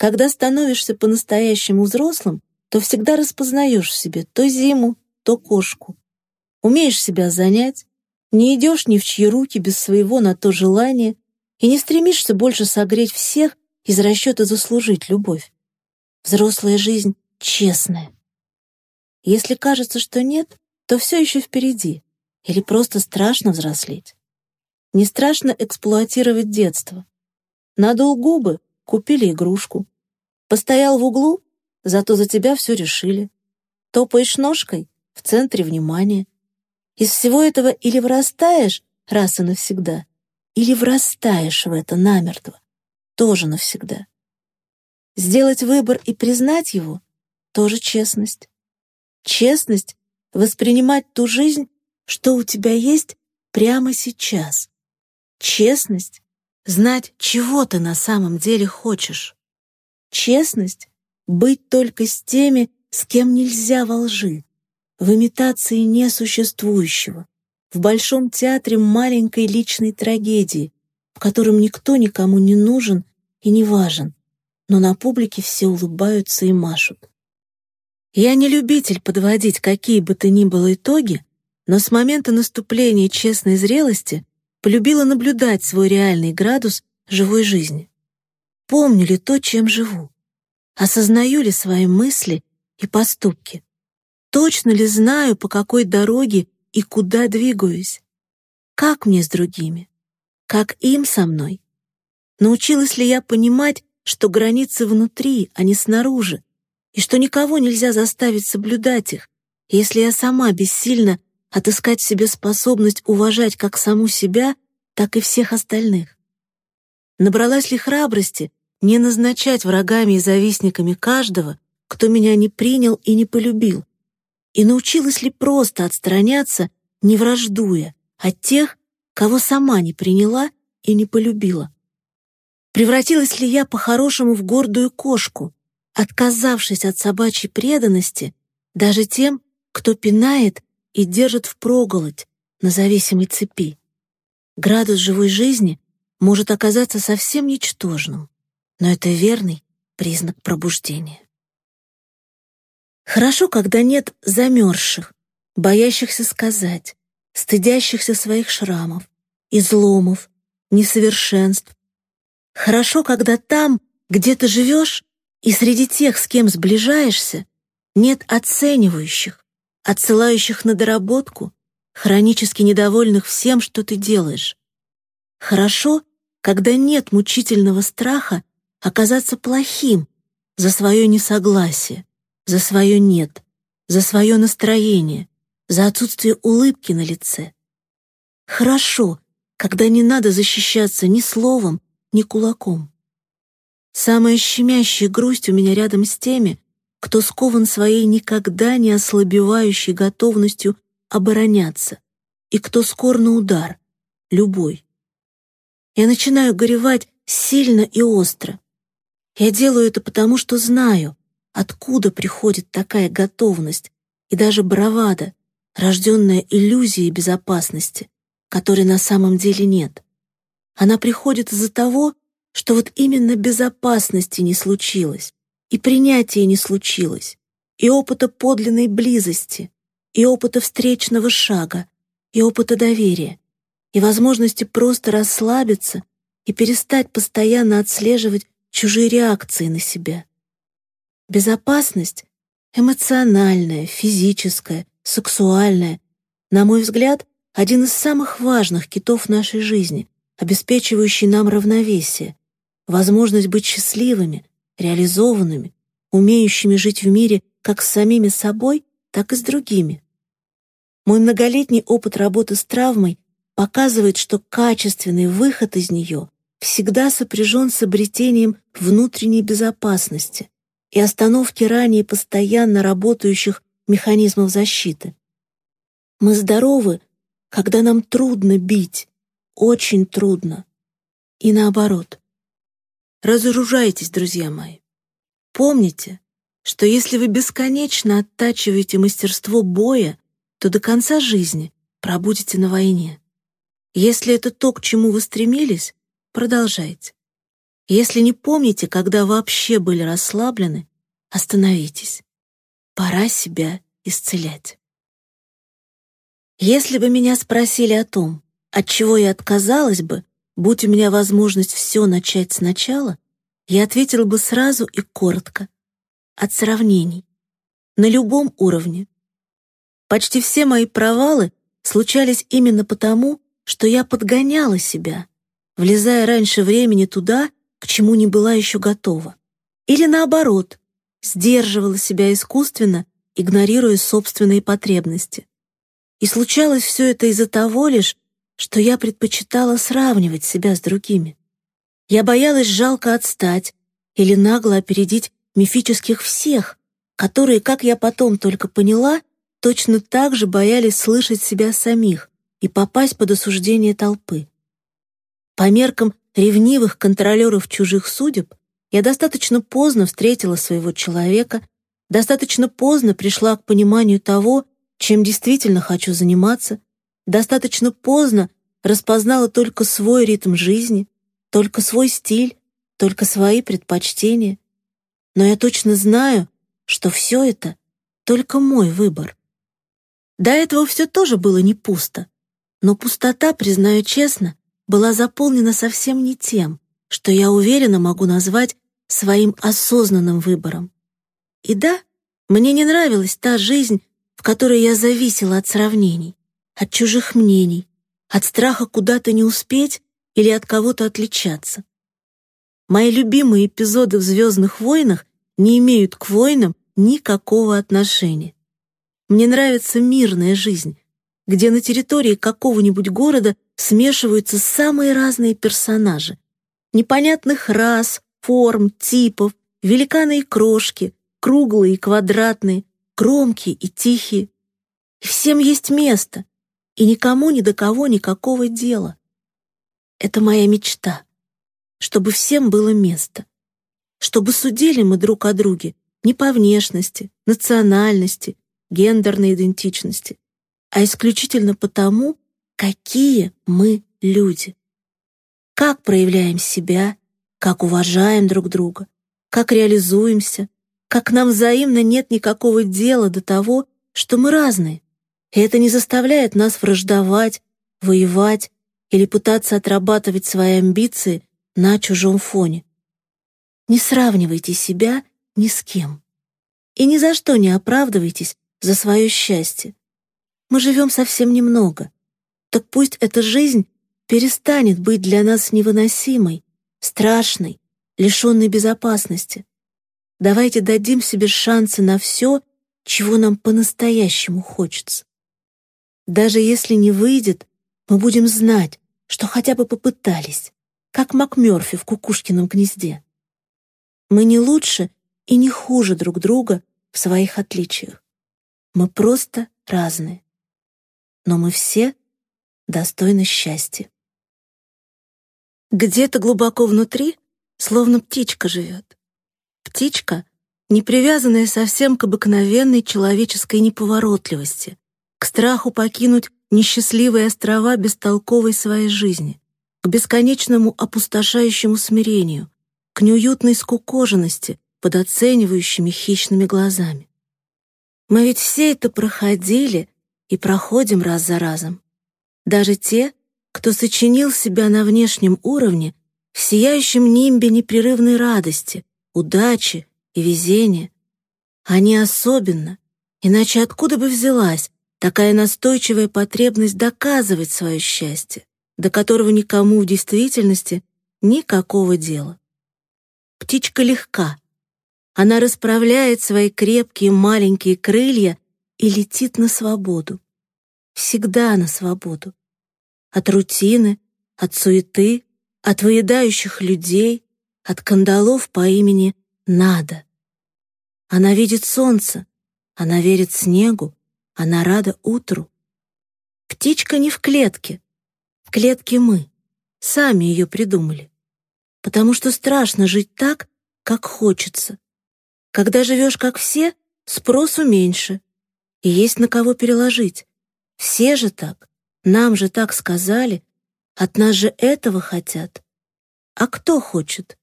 Когда становишься по-настоящему взрослым, то всегда распознаешь в себе то зиму, то кошку. Умеешь себя занять, не идешь ни в чьи руки без своего на то желания и не стремишься больше согреть всех из расчета заслужить любовь. Взрослая жизнь честная. Если кажется, что нет, то все еще впереди, или просто страшно взрослеть. Не страшно эксплуатировать детство. Надул губы, купили игрушку. Постоял в углу, зато за тебя все решили. Топаешь ножкой в центре внимания. Из всего этого или вырастаешь раз и навсегда, или врастаешь в это намертво, тоже навсегда. Сделать выбор и признать его — тоже честность. Честность — воспринимать ту жизнь, что у тебя есть прямо сейчас. Честность — знать, чего ты на самом деле хочешь. Честность — быть только с теми, с кем нельзя во лжи, в имитации несуществующего, в большом театре маленькой личной трагедии, в котором никто никому не нужен и не важен, но на публике все улыбаются и машут. Я не любитель подводить какие бы то ни было итоги, но с момента наступления честной зрелости полюбила наблюдать свой реальный градус живой жизни. Помню ли то, чем живу? Осознаю ли свои мысли и поступки? Точно ли знаю, по какой дороге и куда двигаюсь? Как мне с другими? Как им со мной? Научилась ли я понимать, что границы внутри, а не снаружи, и что никого нельзя заставить соблюдать их, если я сама бессильно отыскать в себе способность уважать как саму себя, так и всех остальных? Набралась ли храбрости не назначать врагами и завистниками каждого, кто меня не принял и не полюбил? И научилась ли просто отстраняться, не враждуя, от тех, кого сама не приняла и не полюбила? Превратилась ли я по-хорошему в гордую кошку, отказавшись от собачьей преданности даже тем, кто пинает и держит впроголодь на зависимой цепи? Градус живой жизни может оказаться совсем ничтожным, но это верный, признак пробуждения. Хорошо, когда нет замерзших, боящихся сказать, стыдящихся своих шрамов, изломов, несовершенств. Хорошо, когда там, где ты живешь, и среди тех, с кем сближаешься, нет оценивающих, отсылающих на доработку, хронически недовольных всем, что ты делаешь. Хорошо, когда нет мучительного страха оказаться плохим за свое несогласие, за свое «нет», за свое настроение, за отсутствие улыбки на лице. Хорошо, когда не надо защищаться ни словом, ни кулаком. Самая щемящая грусть у меня рядом с теми, кто скован своей никогда не ослабевающей готовностью обороняться, и кто скор на удар, любой. Я начинаю горевать сильно и остро. Я делаю это потому, что знаю, откуда приходит такая готовность и даже бравада, рожденная иллюзией безопасности, которой на самом деле нет. Она приходит из-за того, что вот именно безопасности не случилось, и принятия не случилось, и опыта подлинной близости, и опыта встречного шага, и опыта доверия, и возможности просто расслабиться и перестать постоянно отслеживать чужие реакции на себя. Безопасность — эмоциональная, физическая, сексуальная, на мой взгляд, один из самых важных китов нашей жизни, обеспечивающий нам равновесие, возможность быть счастливыми, реализованными, умеющими жить в мире как с самими собой, так и с другими. Мой многолетний опыт работы с травмой показывает, что качественный выход из нее всегда сопряжен с обретением внутренней безопасности и остановки ранее постоянно работающих механизмов защиты. Мы здоровы, когда нам трудно бить, очень трудно. И наоборот. Разоружайтесь, друзья мои. Помните, что если вы бесконечно оттачиваете мастерство боя, то до конца жизни пробудете на войне. Если это то, к чему вы стремились, продолжайте. Если не помните, когда вообще были расслаблены, остановитесь. Пора себя исцелять. Если бы меня спросили о том, от чего я отказалась бы, будь у меня возможность все начать сначала, я ответила бы сразу и коротко. От сравнений. На любом уровне. Почти все мои провалы случались именно потому, что я подгоняла себя, влезая раньше времени туда, к чему не была еще готова. Или наоборот, сдерживала себя искусственно, игнорируя собственные потребности. И случалось все это из-за того лишь, что я предпочитала сравнивать себя с другими. Я боялась жалко отстать или нагло опередить мифических всех, которые, как я потом только поняла, точно так же боялись слышать себя самих и попасть под осуждение толпы. По меркам ревнивых контролеров чужих судеб я достаточно поздно встретила своего человека, достаточно поздно пришла к пониманию того, чем действительно хочу заниматься, достаточно поздно распознала только свой ритм жизни, только свой стиль, только свои предпочтения. Но я точно знаю, что все это только мой выбор. До этого все тоже было не пусто, но пустота, признаю честно, была заполнена совсем не тем, что я уверенно могу назвать своим осознанным выбором. И да, мне не нравилась та жизнь, в которой я зависела от сравнений, от чужих мнений, от страха куда-то не успеть или от кого-то отличаться. Мои любимые эпизоды в «Звездных войнах» не имеют к войнам никакого отношения. Мне нравится мирная жизнь, где на территории какого-нибудь города смешиваются самые разные персонажи. Непонятных рас, форм, типов, великаны и крошки, круглые и квадратные, громкие и тихие. И всем есть место, и никому ни до кого никакого дела. Это моя мечта, чтобы всем было место, чтобы судили мы друг о друге не по внешности, национальности, гендерной идентичности, а исключительно потому, какие мы люди. Как проявляем себя, как уважаем друг друга, как реализуемся, как нам взаимно нет никакого дела до того, что мы разные. И это не заставляет нас враждовать, воевать или пытаться отрабатывать свои амбиции на чужом фоне. Не сравнивайте себя ни с кем. И ни за что не оправдывайтесь за свое счастье. Мы живем совсем немного. Так пусть эта жизнь перестанет быть для нас невыносимой, страшной, лишенной безопасности. Давайте дадим себе шансы на все, чего нам по-настоящему хочется. Даже если не выйдет, мы будем знать, что хотя бы попытались, как МакМёрфи в кукушкином гнезде. Мы не лучше и не хуже друг друга в своих отличиях. Мы просто разные. Но мы все достойны счастья. Где-то глубоко внутри словно птичка живет. Птичка, не привязанная совсем к обыкновенной человеческой неповоротливости, к страху покинуть несчастливые острова бестолковой своей жизни, к бесконечному опустошающему смирению, к неуютной скукоженности под оценивающими хищными глазами. Мы ведь все это проходили и проходим раз за разом. Даже те, кто сочинил себя на внешнем уровне в сияющем нимбе непрерывной радости, удачи и везения. Они особенно, иначе откуда бы взялась такая настойчивая потребность доказывать свое счастье, до которого никому в действительности никакого дела. Птичка легка. Она расправляет свои крепкие маленькие крылья и летит на свободу. Всегда на свободу от рутины, от суеты, от выедающих людей, от кандалов по имени Надо. Она видит солнце, она верит снегу, она рада утру. Птичка не в клетке, в клетке мы, сами ее придумали. Потому что страшно жить так, как хочется. Когда живешь как все, спросу меньше, и есть на кого переложить. Все же так. Нам же так сказали, от нас же этого хотят. А кто хочет?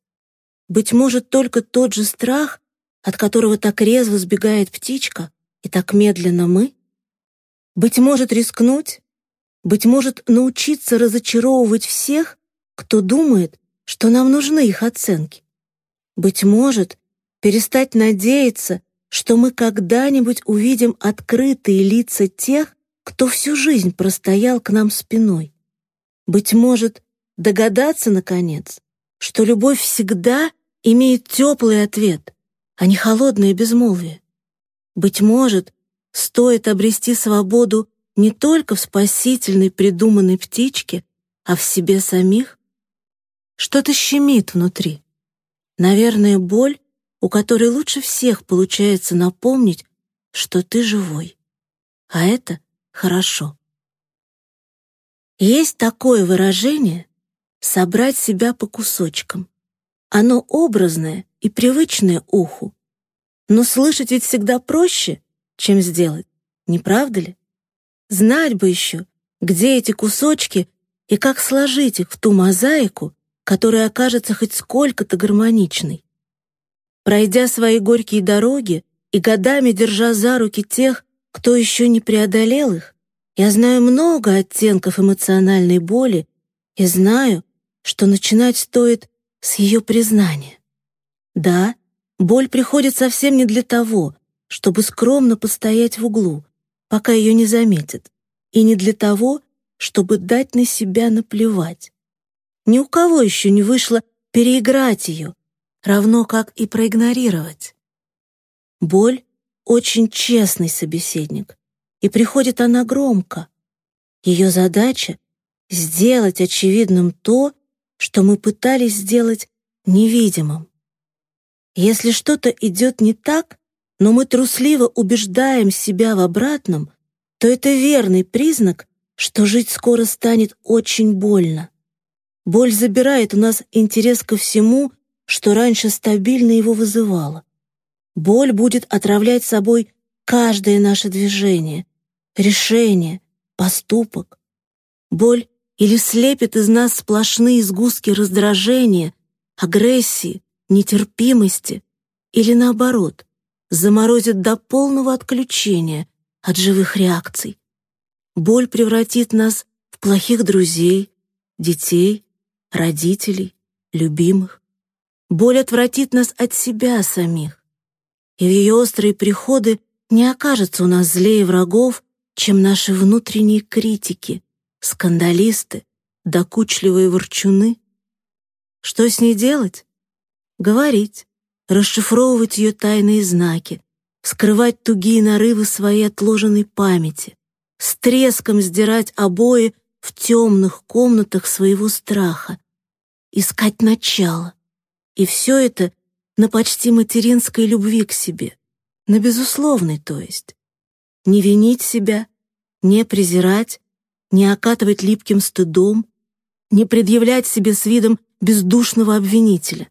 Быть может, только тот же страх, от которого так резво сбегает птичка, и так медленно мы? Быть может, рискнуть? Быть может, научиться разочаровывать всех, кто думает, что нам нужны их оценки? Быть может, перестать надеяться, что мы когда-нибудь увидим открытые лица тех, кто всю жизнь простоял к нам спиной. Быть может, догадаться, наконец, что любовь всегда имеет теплый ответ, а не холодное безмолвие. Быть может, стоит обрести свободу не только в спасительной придуманной птичке, а в себе самих? Что-то щемит внутри. Наверное, боль, у которой лучше всех получается напомнить, что ты живой. А это хорошо. Есть такое выражение «собрать себя по кусочкам». Оно образное и привычное уху. Но слышать ведь всегда проще, чем сделать, не правда ли? Знать бы еще, где эти кусочки и как сложить их в ту мозаику, которая окажется хоть сколько-то гармоничной. Пройдя свои горькие дороги и годами держа за руки тех, кто еще не преодолел их, я знаю много оттенков эмоциональной боли и знаю, что начинать стоит с ее признания. Да, боль приходит совсем не для того, чтобы скромно постоять в углу, пока ее не заметят, и не для того, чтобы дать на себя наплевать. Ни у кого еще не вышло переиграть ее, равно как и проигнорировать. Боль очень честный собеседник, и приходит она громко. Ее задача — сделать очевидным то, что мы пытались сделать невидимым. Если что-то идет не так, но мы трусливо убеждаем себя в обратном, то это верный признак, что жить скоро станет очень больно. Боль забирает у нас интерес ко всему, что раньше стабильно его вызывало. Боль будет отравлять собой каждое наше движение, решение, поступок. Боль или слепит из нас сплошные сгустки раздражения, агрессии, нетерпимости, или наоборот, заморозит до полного отключения от живых реакций. Боль превратит нас в плохих друзей, детей, родителей, любимых. Боль отвратит нас от себя самих. И в ее острые приходы не окажется у нас злее врагов, чем наши внутренние критики, скандалисты, докучливые ворчуны. Что с ней делать? Говорить, расшифровывать ее тайные знаки, скрывать тугие нарывы своей отложенной памяти, с треском сдирать обои в темных комнатах своего страха, искать начало. И все это на почти материнской любви к себе, на безусловной, то есть. Не винить себя, не презирать, не окатывать липким стыдом, не предъявлять себе с видом бездушного обвинителя.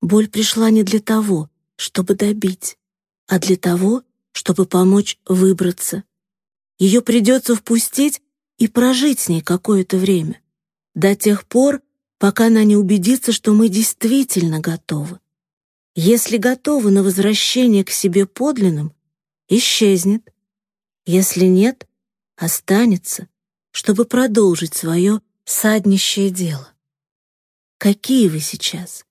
Боль пришла не для того, чтобы добить, а для того, чтобы помочь выбраться. Ее придется впустить и прожить с ней какое-то время, до тех пор, пока она не убедится, что мы действительно готовы. Если готовы на возвращение к себе подлинным, исчезнет. Если нет, останется, чтобы продолжить свое саднищее дело. Какие вы сейчас?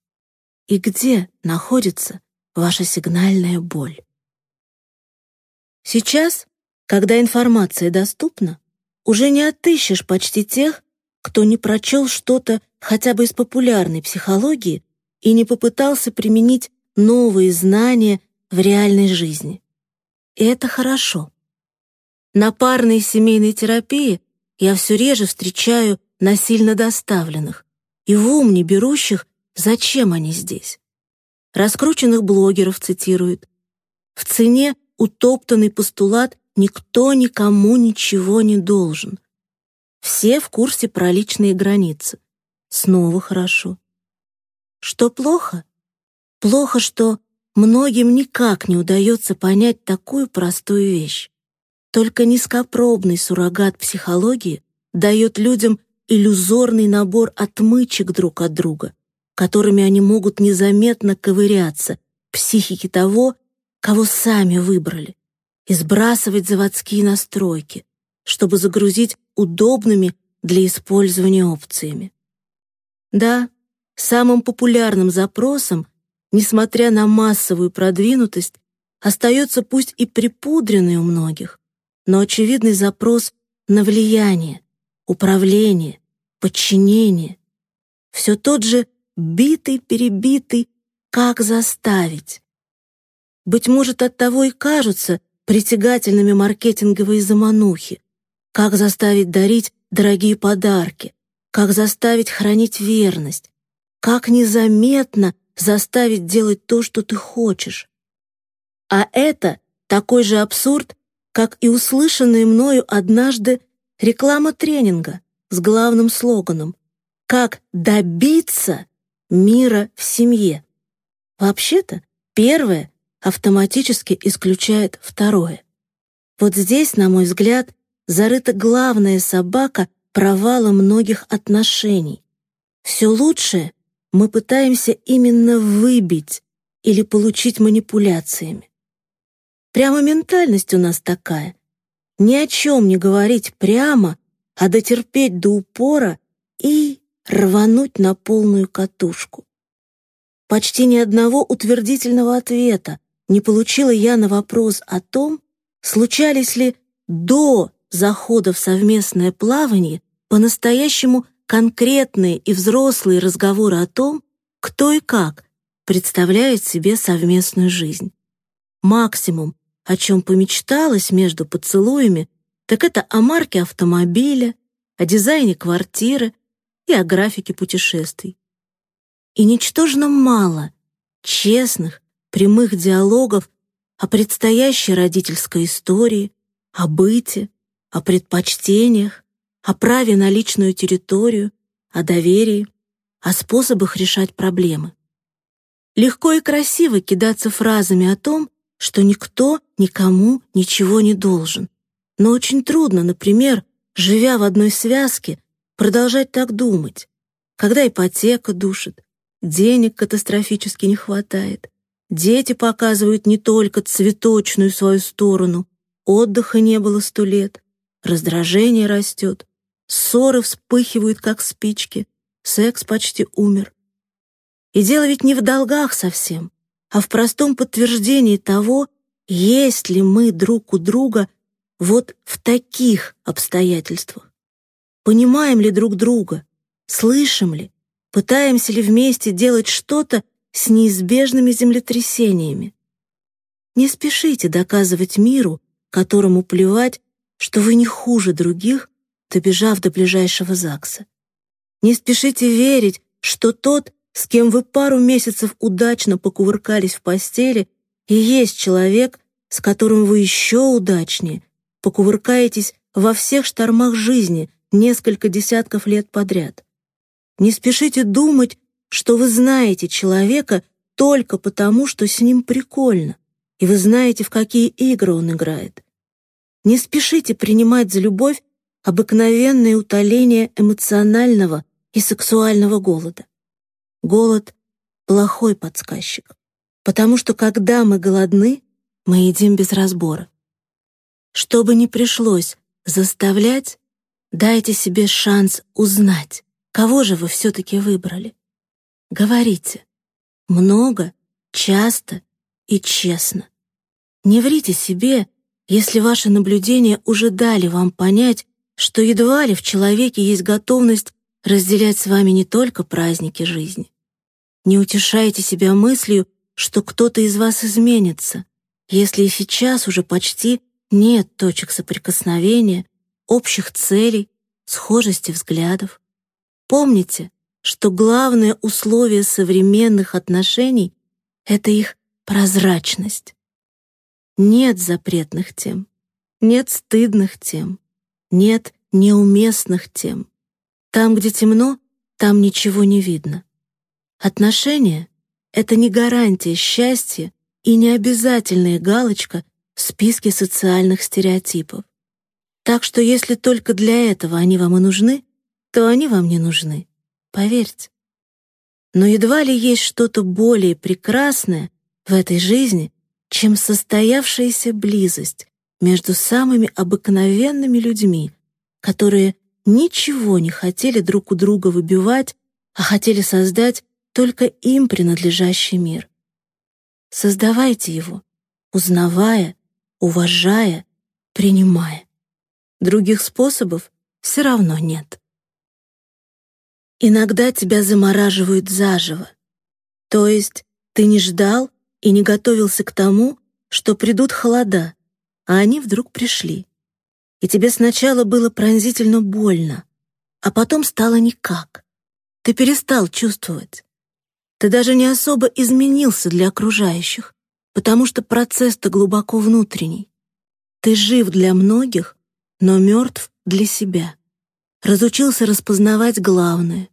И где находится ваша сигнальная боль? Сейчас, когда информация доступна, уже не отыщешь почти тех, кто не прочел что-то хотя бы из популярной психологии и не попытался применить новые знания в реальной жизни. И это хорошо. На парной семейной терапии я все реже встречаю насильно доставленных и в ум не берущих, зачем они здесь. Раскрученных блогеров цитируют. В цене утоптанный постулат «никто никому ничего не должен». Все в курсе про личные границы. Снова хорошо. Что плохо? Плохо, что многим никак не удается понять такую простую вещь. Только низкопробный суррогат психологии дает людям иллюзорный набор отмычек друг от друга, которыми они могут незаметно ковыряться в психике того, кого сами выбрали, и сбрасывать заводские настройки, чтобы загрузить удобными для использования опциями. Да, самым популярным запросом, несмотря на массовую продвинутость, остается пусть и припудренный у многих, но очевидный запрос на влияние, управление, подчинение. Все тот же битый-перебитый «как заставить». Быть может, оттого и кажутся притягательными маркетинговые заманухи, как заставить дарить дорогие подарки, как заставить хранить верность, как незаметно заставить делать то, что ты хочешь. А это такой же абсурд, как и услышанная мною однажды реклама тренинга с главным слоганом «Как добиться мира в семье». Вообще-то, первое автоматически исключает второе. Вот здесь, на мой взгляд, зарыта главная собака провала многих отношений. Все лучшее мы пытаемся именно выбить или получить манипуляциями. Прямо ментальность у нас такая. Ни о чем не говорить прямо, а дотерпеть до упора и рвануть на полную катушку. Почти ни одного утвердительного ответа не получила я на вопрос о том, случались ли до захода в совместное плавание по-настоящему конкретные и взрослые разговоры о том, кто и как представляет себе совместную жизнь. Максимум, о чем помечталось между поцелуями, так это о марке автомобиля, о дизайне квартиры и о графике путешествий. И ничтожно мало честных, прямых диалогов о предстоящей родительской истории, о быте, о предпочтениях, о праве на личную территорию, о доверии, о способах решать проблемы. Легко и красиво кидаться фразами о том, что никто никому ничего не должен. Но очень трудно, например, живя в одной связке, продолжать так думать, когда ипотека душит, денег катастрофически не хватает, Дети показывают не только цветочную свою сторону. Отдыха не было сто лет. Раздражение растет. Ссоры вспыхивают, как спички. Секс почти умер. И дело ведь не в долгах совсем, а в простом подтверждении того, есть ли мы друг у друга вот в таких обстоятельствах. Понимаем ли друг друга, слышим ли, пытаемся ли вместе делать что-то с неизбежными землетрясениями. Не спешите доказывать миру, которому плевать, что вы не хуже других, добежав до ближайшего ЗАГСа. Не спешите верить, что тот, с кем вы пару месяцев удачно покувыркались в постели, и есть человек, с которым вы еще удачнее покувыркаетесь во всех штормах жизни несколько десятков лет подряд. Не спешите думать, что вы знаете человека только потому, что с ним прикольно, и вы знаете, в какие игры он играет. Не спешите принимать за любовь обыкновенное утоление эмоционального и сексуального голода. Голод — плохой подсказчик, потому что когда мы голодны, мы едим без разбора. Чтобы не пришлось заставлять, дайте себе шанс узнать, кого же вы все-таки выбрали. Говорите. Много, часто и честно. Не врите себе, если ваши наблюдения уже дали вам понять, что едва ли в человеке есть готовность разделять с вами не только праздники жизни. Не утешайте себя мыслью, что кто-то из вас изменится, если и сейчас уже почти нет точек соприкосновения, общих целей, схожести взглядов. Помните, что главное условие современных отношений — это их прозрачность. Нет запретных тем, нет стыдных тем, нет неуместных тем. Там, где темно, там ничего не видно. Отношения — это не гарантия счастья и не обязательная галочка в списке социальных стереотипов. Так что если только для этого они вам и нужны, то они вам не нужны поверьте. Но едва ли есть что-то более прекрасное в этой жизни, чем состоявшаяся близость между самыми обыкновенными людьми, которые ничего не хотели друг у друга выбивать, а хотели создать только им принадлежащий мир. Создавайте его, узнавая, уважая, принимая. Других способов все равно нет. Иногда тебя замораживают заживо. То есть ты не ждал и не готовился к тому, что придут холода, а они вдруг пришли. И тебе сначала было пронзительно больно, а потом стало никак. Ты перестал чувствовать. Ты даже не особо изменился для окружающих, потому что процесс-то глубоко внутренний. Ты жив для многих, но мертв для себя разучился распознавать главное.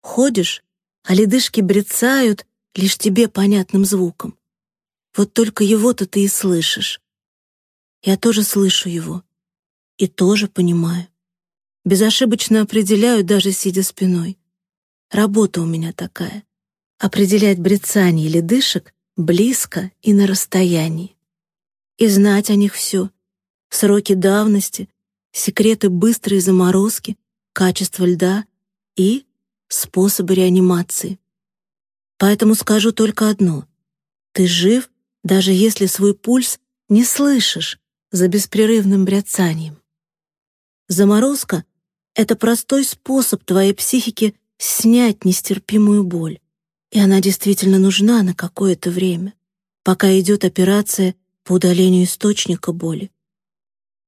Ходишь, а ледышки брецают лишь тебе понятным звуком. Вот только его-то ты и слышишь. Я тоже слышу его. И тоже понимаю. Безошибочно определяю, даже сидя спиной. Работа у меня такая. Определять брецание ледышек близко и на расстоянии. И знать о них все. Сроки давности, секреты быстрой заморозки, качество льда и способы реанимации. Поэтому скажу только одно. Ты жив, даже если свой пульс не слышишь за беспрерывным бряцанием. Заморозка — это простой способ твоей психики снять нестерпимую боль. И она действительно нужна на какое-то время, пока идет операция по удалению источника боли.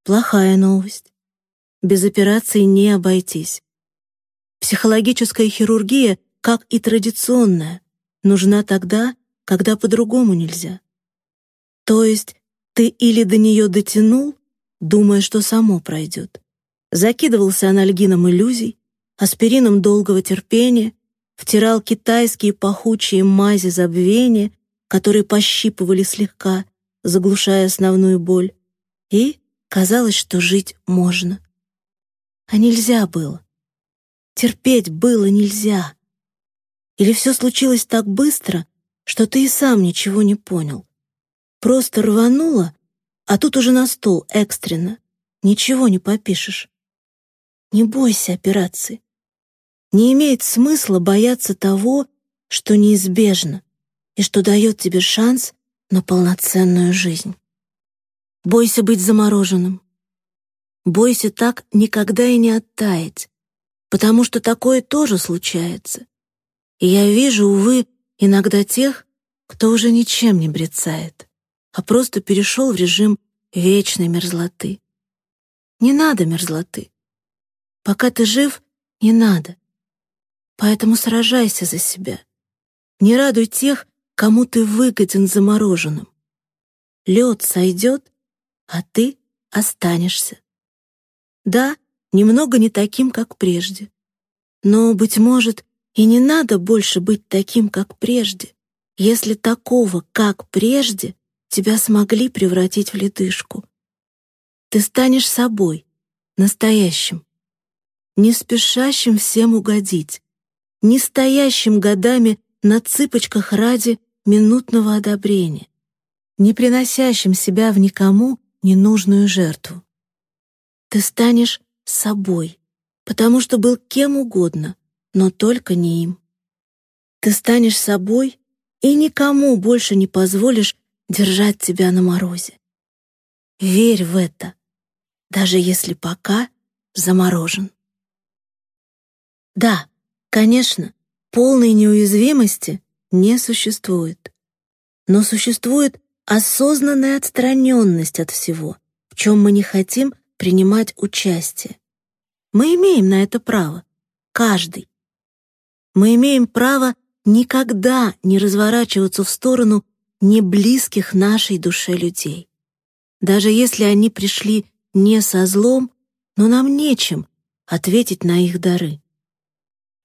Плохая новость. Без операции не обойтись. Психологическая хирургия, как и традиционная, нужна тогда, когда по-другому нельзя. То есть ты или до нее дотянул, думая, что само пройдет, закидывался анальгином иллюзий, аспирином долгого терпения, втирал китайские пахучие мази забвения, которые пощипывали слегка, заглушая основную боль, и казалось, что жить можно. А нельзя было. Терпеть было нельзя. Или все случилось так быстро, что ты и сам ничего не понял. Просто рванула, а тут уже на стол экстренно. Ничего не попишешь. Не бойся операции. Не имеет смысла бояться того, что неизбежно и что дает тебе шанс на полноценную жизнь. Бойся быть замороженным. Бойся так никогда и не оттаять, потому что такое тоже случается. И я вижу, увы, иногда тех, кто уже ничем не брецает, а просто перешел в режим вечной мерзлоты. Не надо мерзлоты. Пока ты жив, не надо. Поэтому сражайся за себя. Не радуй тех, кому ты выгоден замороженным. Лед сойдет, а ты останешься. Да, немного не таким, как прежде. Но, быть может, и не надо больше быть таким, как прежде, если такого, как прежде, тебя смогли превратить в ледышку. Ты станешь собой, настоящим, не спешащим всем угодить, не стоящим годами на цыпочках ради минутного одобрения, не приносящим себя в никому ненужную жертву. Ты станешь собой, потому что был кем угодно, но только не им. Ты станешь собой и никому больше не позволишь держать тебя на морозе. Верь в это, даже если пока заморожен. Да, конечно, полной неуязвимости не существует. Но существует осознанная отстраненность от всего, в чем мы не хотим принимать участие. Мы имеем на это право, каждый. Мы имеем право никогда не разворачиваться в сторону неблизких нашей душе людей. Даже если они пришли не со злом, но нам нечем ответить на их дары.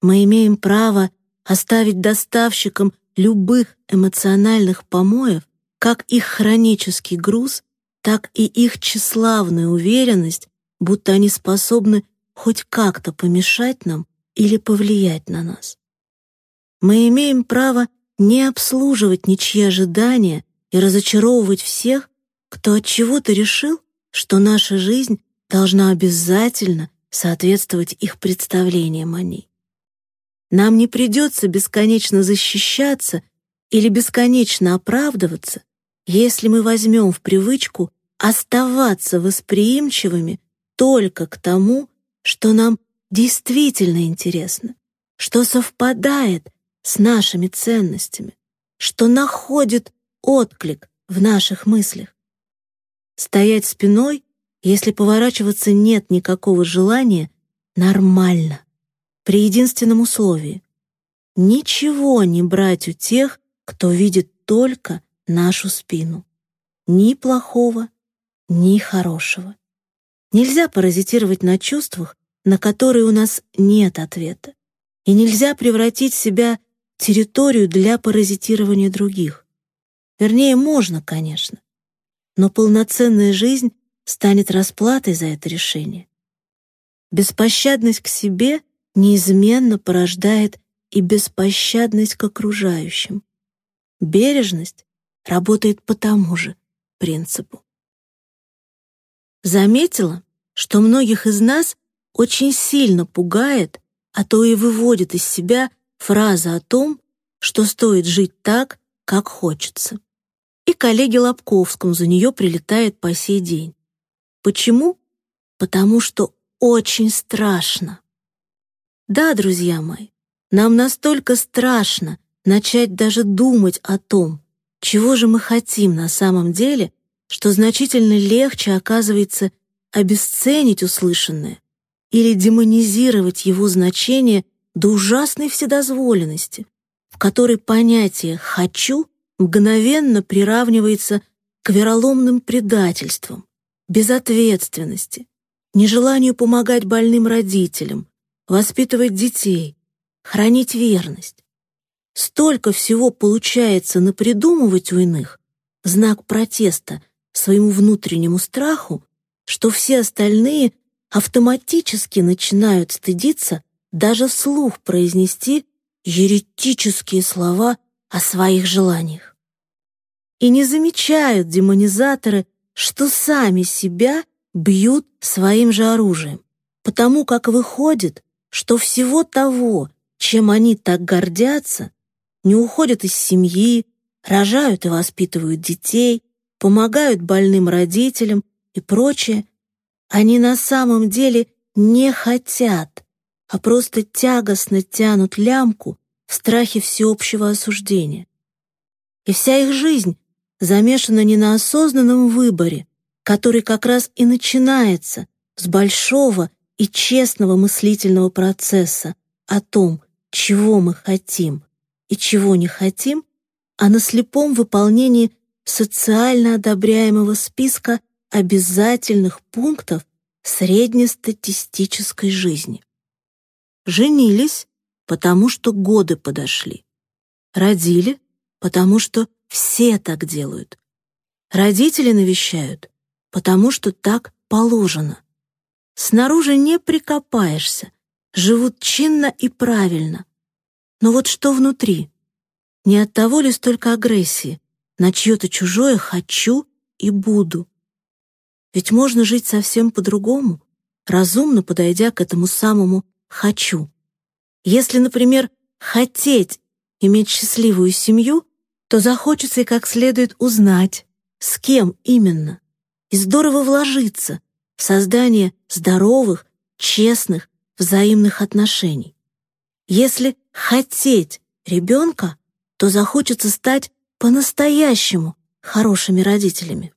Мы имеем право оставить доставщикам любых эмоциональных помоев как их хронический груз, так и их тщеславную уверенность, будто они способны хоть как-то помешать нам или повлиять на нас. Мы имеем право не обслуживать ничьи ожидания и разочаровывать всех, кто от чего-то решил, что наша жизнь должна обязательно соответствовать их представлениям о ней. Нам не придется бесконечно защищаться или бесконечно оправдываться, если мы возьмем в привычку оставаться восприимчивыми только к тому, что нам действительно интересно, что совпадает с нашими ценностями, что находит отклик в наших мыслях. Стоять спиной, если поворачиваться нет никакого желания, нормально при единственном условии — ничего не брать у тех, кто видит только нашу спину. Ни плохого, ни хорошего. Нельзя паразитировать на чувствах, на которые у нас нет ответа. И нельзя превратить себя в территорию для паразитирования других. Вернее, можно, конечно. Но полноценная жизнь станет расплатой за это решение. Беспощадность к себе — неизменно порождает и беспощадность к окружающим. Бережность работает по тому же принципу. Заметила, что многих из нас очень сильно пугает, а то и выводит из себя фраза о том, что стоит жить так, как хочется. И коллеге Лобковскому за нее прилетает по сей день. Почему? Потому что очень страшно. Да, друзья мои, нам настолько страшно начать даже думать о том, чего же мы хотим на самом деле, что значительно легче оказывается обесценить услышанное или демонизировать его значение до ужасной вседозволенности, в которой понятие «хочу» мгновенно приравнивается к вероломным предательствам, безответственности, нежеланию помогать больным родителям, воспитывать детей, хранить верность. Столько всего получается напридумывать у иных, знак протеста своему внутреннему страху, что все остальные автоматически начинают стыдиться даже вслух произнести еретические слова о своих желаниях. И не замечают демонизаторы, что сами себя бьют своим же оружием, потому как выходит, что всего того, чем они так гордятся, не уходят из семьи, рожают и воспитывают детей, помогают больным родителям и прочее, они на самом деле не хотят, а просто тягостно тянут лямку в страхе всеобщего осуждения. И вся их жизнь замешана не на осознанном выборе, который как раз и начинается с большого и честного мыслительного процесса о том, чего мы хотим и чего не хотим, а на слепом выполнении социально одобряемого списка обязательных пунктов среднестатистической жизни. Женились, потому что годы подошли. Родили, потому что все так делают. Родители навещают, потому что так положено. Снаружи не прикопаешься, живут чинно и правильно. Но вот что внутри? Не от того ли столько агрессии, на чье-то чужое «хочу» и «буду». Ведь можно жить совсем по-другому, разумно подойдя к этому самому «хочу». Если, например, хотеть иметь счастливую семью, то захочется и как следует узнать, с кем именно, и здорово вложиться в создание здоровых, честных, взаимных отношений. Если хотеть ребенка, то захочется стать по-настоящему хорошими родителями.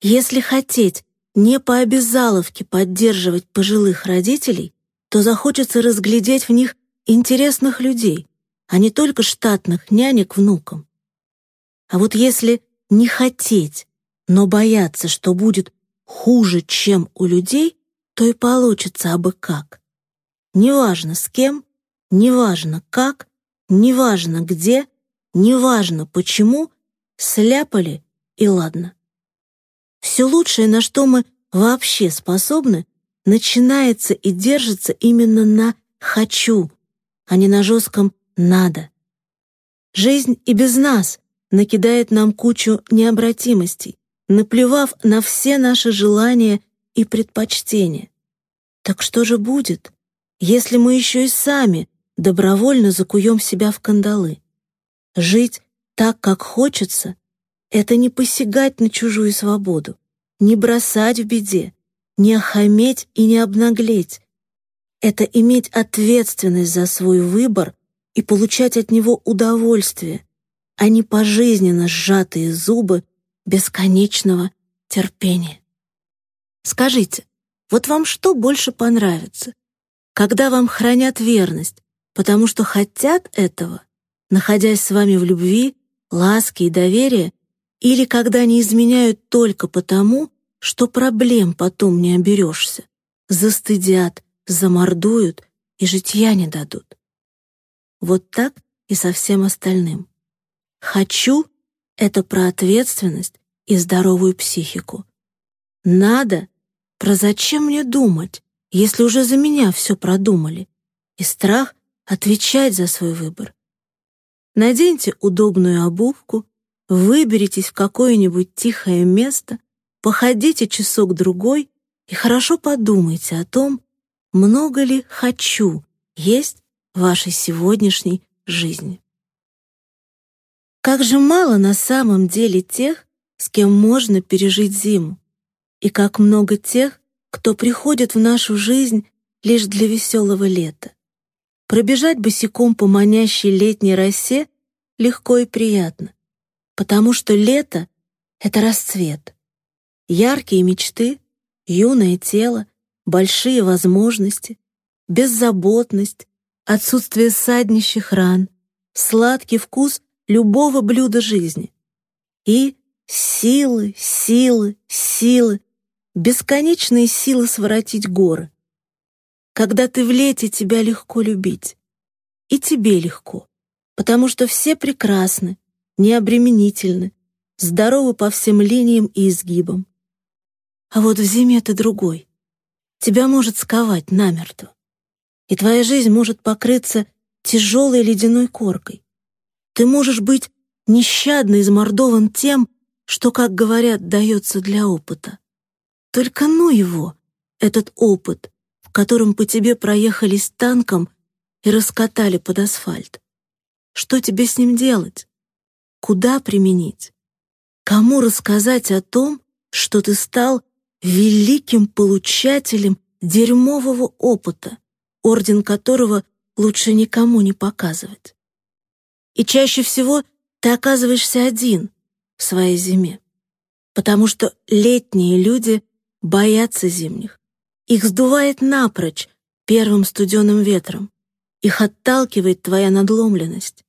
Если хотеть не по обязаловке поддерживать пожилых родителей, то захочется разглядеть в них интересных людей, а не только штатных нянек внукам. А вот если не хотеть, но бояться, что будет хуже, чем у людей, то и получится абы как. Неважно с кем, неважно как, неважно где, неважно почему, сляпали и ладно. Все лучшее, на что мы вообще способны, начинается и держится именно на «хочу», а не на жестком «надо». Жизнь и без нас накидает нам кучу необратимостей, наплевав на все наши желания и предпочтения. Так что же будет, если мы еще и сами добровольно закуем себя в кандалы? Жить так, как хочется, это не посягать на чужую свободу, не бросать в беде, не охаметь и не обнаглеть. Это иметь ответственность за свой выбор и получать от него удовольствие, а не пожизненно сжатые зубы бесконечного терпения. Скажите, вот вам что больше понравится? Когда вам хранят верность, потому что хотят этого, находясь с вами в любви, ласке и доверии, или когда не изменяют только потому, что проблем потом не оберешься, застыдят, замордуют и житья не дадут. Вот так и со всем остальным. «Хочу» — это про ответственность и здоровую психику. «Надо» — про зачем мне думать, если уже за меня все продумали, и страх отвечать за свой выбор. Наденьте удобную обувку, выберитесь в какое-нибудь тихое место, походите часок-другой и хорошо подумайте о том, много ли «хочу» есть в вашей сегодняшней жизни. Как же мало на самом деле тех, с кем можно пережить зиму, и как много тех, кто приходит в нашу жизнь лишь для веселого лета. Пробежать босиком по манящей летней росе легко и приятно, потому что лето — это расцвет. Яркие мечты, юное тело, большие возможности, беззаботность, отсутствие саднищих ран, сладкий вкус любого блюда жизни. И силы, силы, силы, бесконечные силы своротить горы. Когда ты в лете, тебя легко любить. И тебе легко, потому что все прекрасны, необременительны, здоровы по всем линиям и изгибам. А вот в зиме ты другой. Тебя может сковать намертво. И твоя жизнь может покрыться тяжелой ледяной коркой. Ты можешь быть нещадно измордован тем, что, как говорят, дается для опыта. Только ну его, этот опыт, в котором по тебе проехались танком и раскатали под асфальт. Что тебе с ним делать? Куда применить? Кому рассказать о том, что ты стал великим получателем дерьмового опыта, орден которого лучше никому не показывать? И чаще всего ты оказываешься один в своей зиме, потому что летние люди боятся зимних. Их сдувает напрочь первым студеным ветром. Их отталкивает твоя надломленность.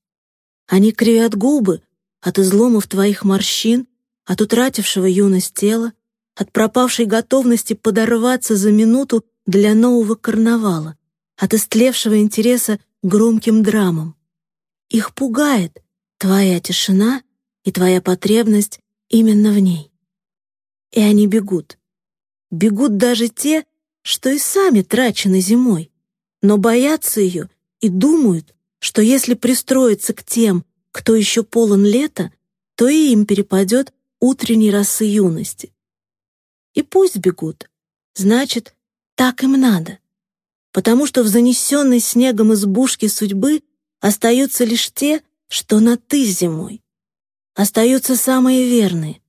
Они кривят губы от изломов твоих морщин, от утратившего юность тела, от пропавшей готовности подорваться за минуту для нового карнавала, от истлевшего интереса громким драмам. Их пугает твоя тишина и твоя потребность именно в ней. И они бегут. Бегут даже те, что и сами трачены зимой, но боятся ее и думают, что если пристроиться к тем, кто еще полон лета, то и им перепадет утренней росы юности. И пусть бегут, значит, так им надо, потому что в занесенной снегом избушке судьбы остаются лишь те, что на «ты» зимой. Остаются самые верные,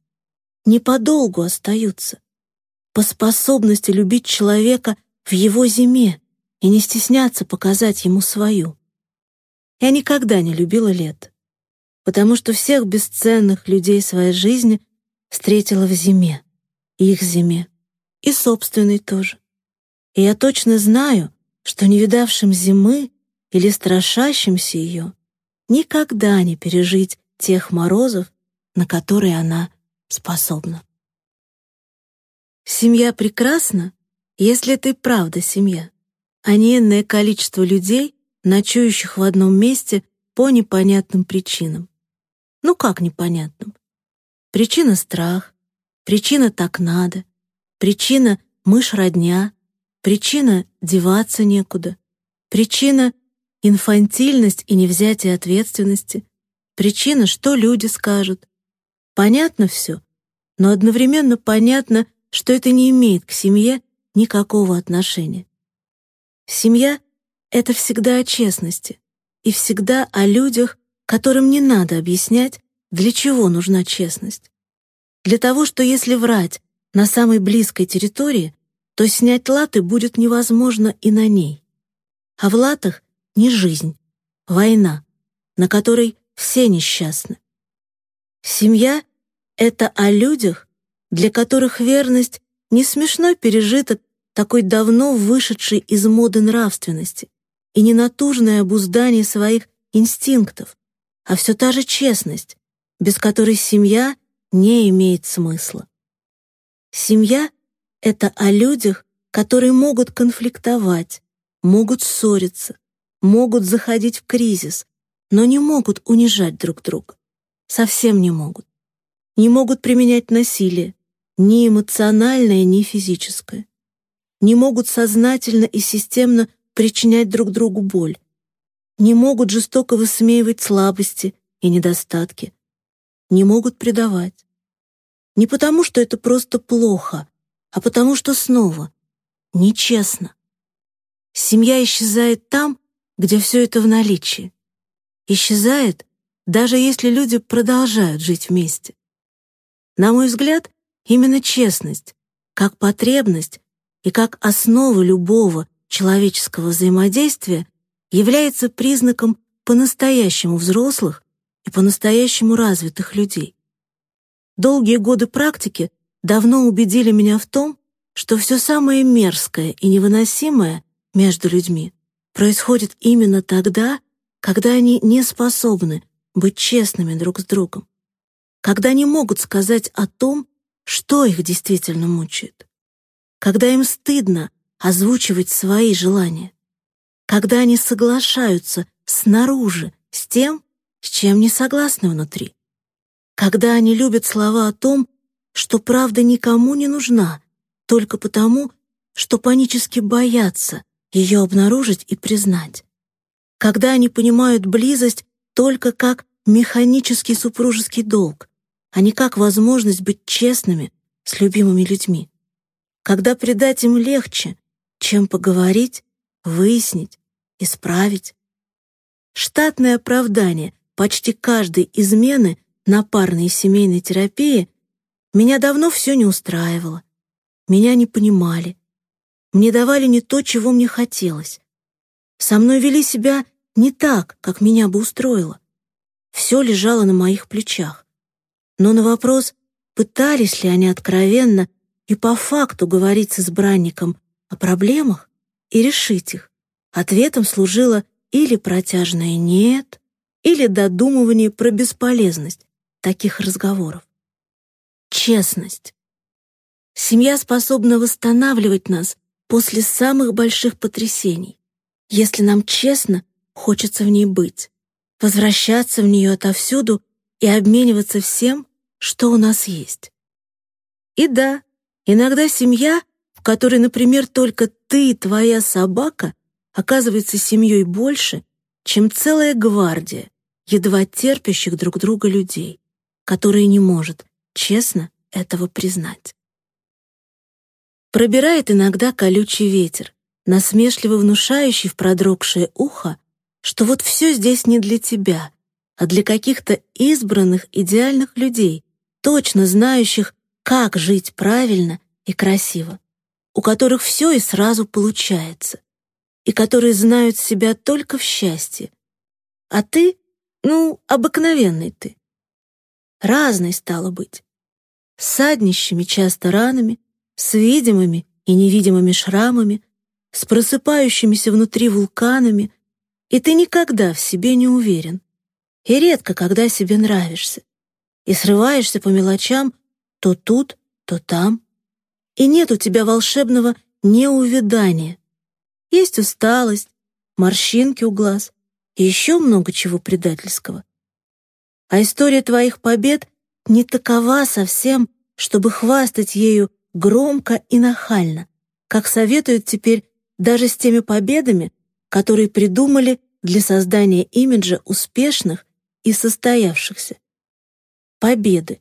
не подолгу остаются, по способности любить человека в его зиме и не стесняться показать ему свою. Я никогда не любила лет, потому что всех бесценных людей своей жизни встретила в зиме, их зиме, и собственной тоже. И я точно знаю, что не видавшим зимы или страшащимся ее никогда не пережить тех морозов, на которые она способна. Семья прекрасна, если ты правда семья, а не энное количество людей, ночующих в одном месте по непонятным причинам. Ну как непонятным? Причина — страх, причина — так надо, причина — мышь родня, причина — деваться некуда, причина — инфантильность и невзятие ответственности, причина — что люди скажут. Понятно все, но одновременно понятно — что это не имеет к семье никакого отношения. Семья — это всегда о честности и всегда о людях, которым не надо объяснять, для чего нужна честность. Для того, что если врать на самой близкой территории, то снять латы будет невозможно и на ней. А в латах не жизнь, война, на которой все несчастны. Семья — это о людях, для которых верность не смешной пережиток такой давно вышедшей из моды нравственности и не натужное обуздание своих инстинктов, а все та же честность, без которой семья не имеет смысла. Семья — это о людях, которые могут конфликтовать, могут ссориться, могут заходить в кризис, но не могут унижать друг друга. Совсем не могут. Не могут применять насилие, ни эмоциональное, ни физическое. Не могут сознательно и системно причинять друг другу боль. Не могут жестоко высмеивать слабости и недостатки. Не могут предавать. Не потому, что это просто плохо, а потому, что снова нечестно. Семья исчезает там, где все это в наличии. Исчезает, даже если люди продолжают жить вместе. На мой взгляд, Именно честность, как потребность и как основа любого человеческого взаимодействия, является признаком по-настоящему взрослых и по-настоящему развитых людей. Долгие годы практики давно убедили меня в том, что все самое мерзкое и невыносимое между людьми происходит именно тогда, когда они не способны быть честными друг с другом, когда не могут сказать о том, что их действительно мучает. Когда им стыдно озвучивать свои желания. Когда они соглашаются снаружи с тем, с чем не согласны внутри. Когда они любят слова о том, что правда никому не нужна, только потому, что панически боятся ее обнаружить и признать. Когда они понимают близость только как механический супружеский долг, а не как возможность быть честными с любимыми людьми. Когда предать им легче, чем поговорить, выяснить, исправить. Штатное оправдание почти каждой измены на парной и семейной терапии меня давно все не устраивало. Меня не понимали. Мне давали не то, чего мне хотелось. Со мной вели себя не так, как меня бы устроило. Все лежало на моих плечах. Но на вопрос, пытались ли они откровенно и по факту говорить с избранником о проблемах и решить их, ответом служило или протяжное «нет», или додумывание про бесполезность таких разговоров. Честность. Семья способна восстанавливать нас после самых больших потрясений, если нам честно хочется в ней быть, возвращаться в нее отовсюду и обмениваться всем, что у нас есть. И да, иногда семья, в которой, например, только ты и твоя собака, оказывается семьей больше, чем целая гвардия едва терпящих друг друга людей, которые не может честно этого признать. Пробирает иногда колючий ветер, насмешливо внушающий в продрогшее ухо, что вот все здесь не для тебя, а для каких-то избранных идеальных людей, точно знающих, как жить правильно и красиво, у которых все и сразу получается, и которые знают себя только в счастье. А ты, ну, обыкновенный ты. Разный стало быть. С саднищами часто ранами, с видимыми и невидимыми шрамами, с просыпающимися внутри вулканами, и ты никогда в себе не уверен, и редко когда себе нравишься, и срываешься по мелочам то тут, то там, и нет у тебя волшебного неувядания. Есть усталость, морщинки у глаз и еще много чего предательского. А история твоих побед не такова совсем, чтобы хвастать ею громко и нахально, как советуют теперь даже с теми победами, которые придумали для создания имиджа успешных и состоявшихся. Победы.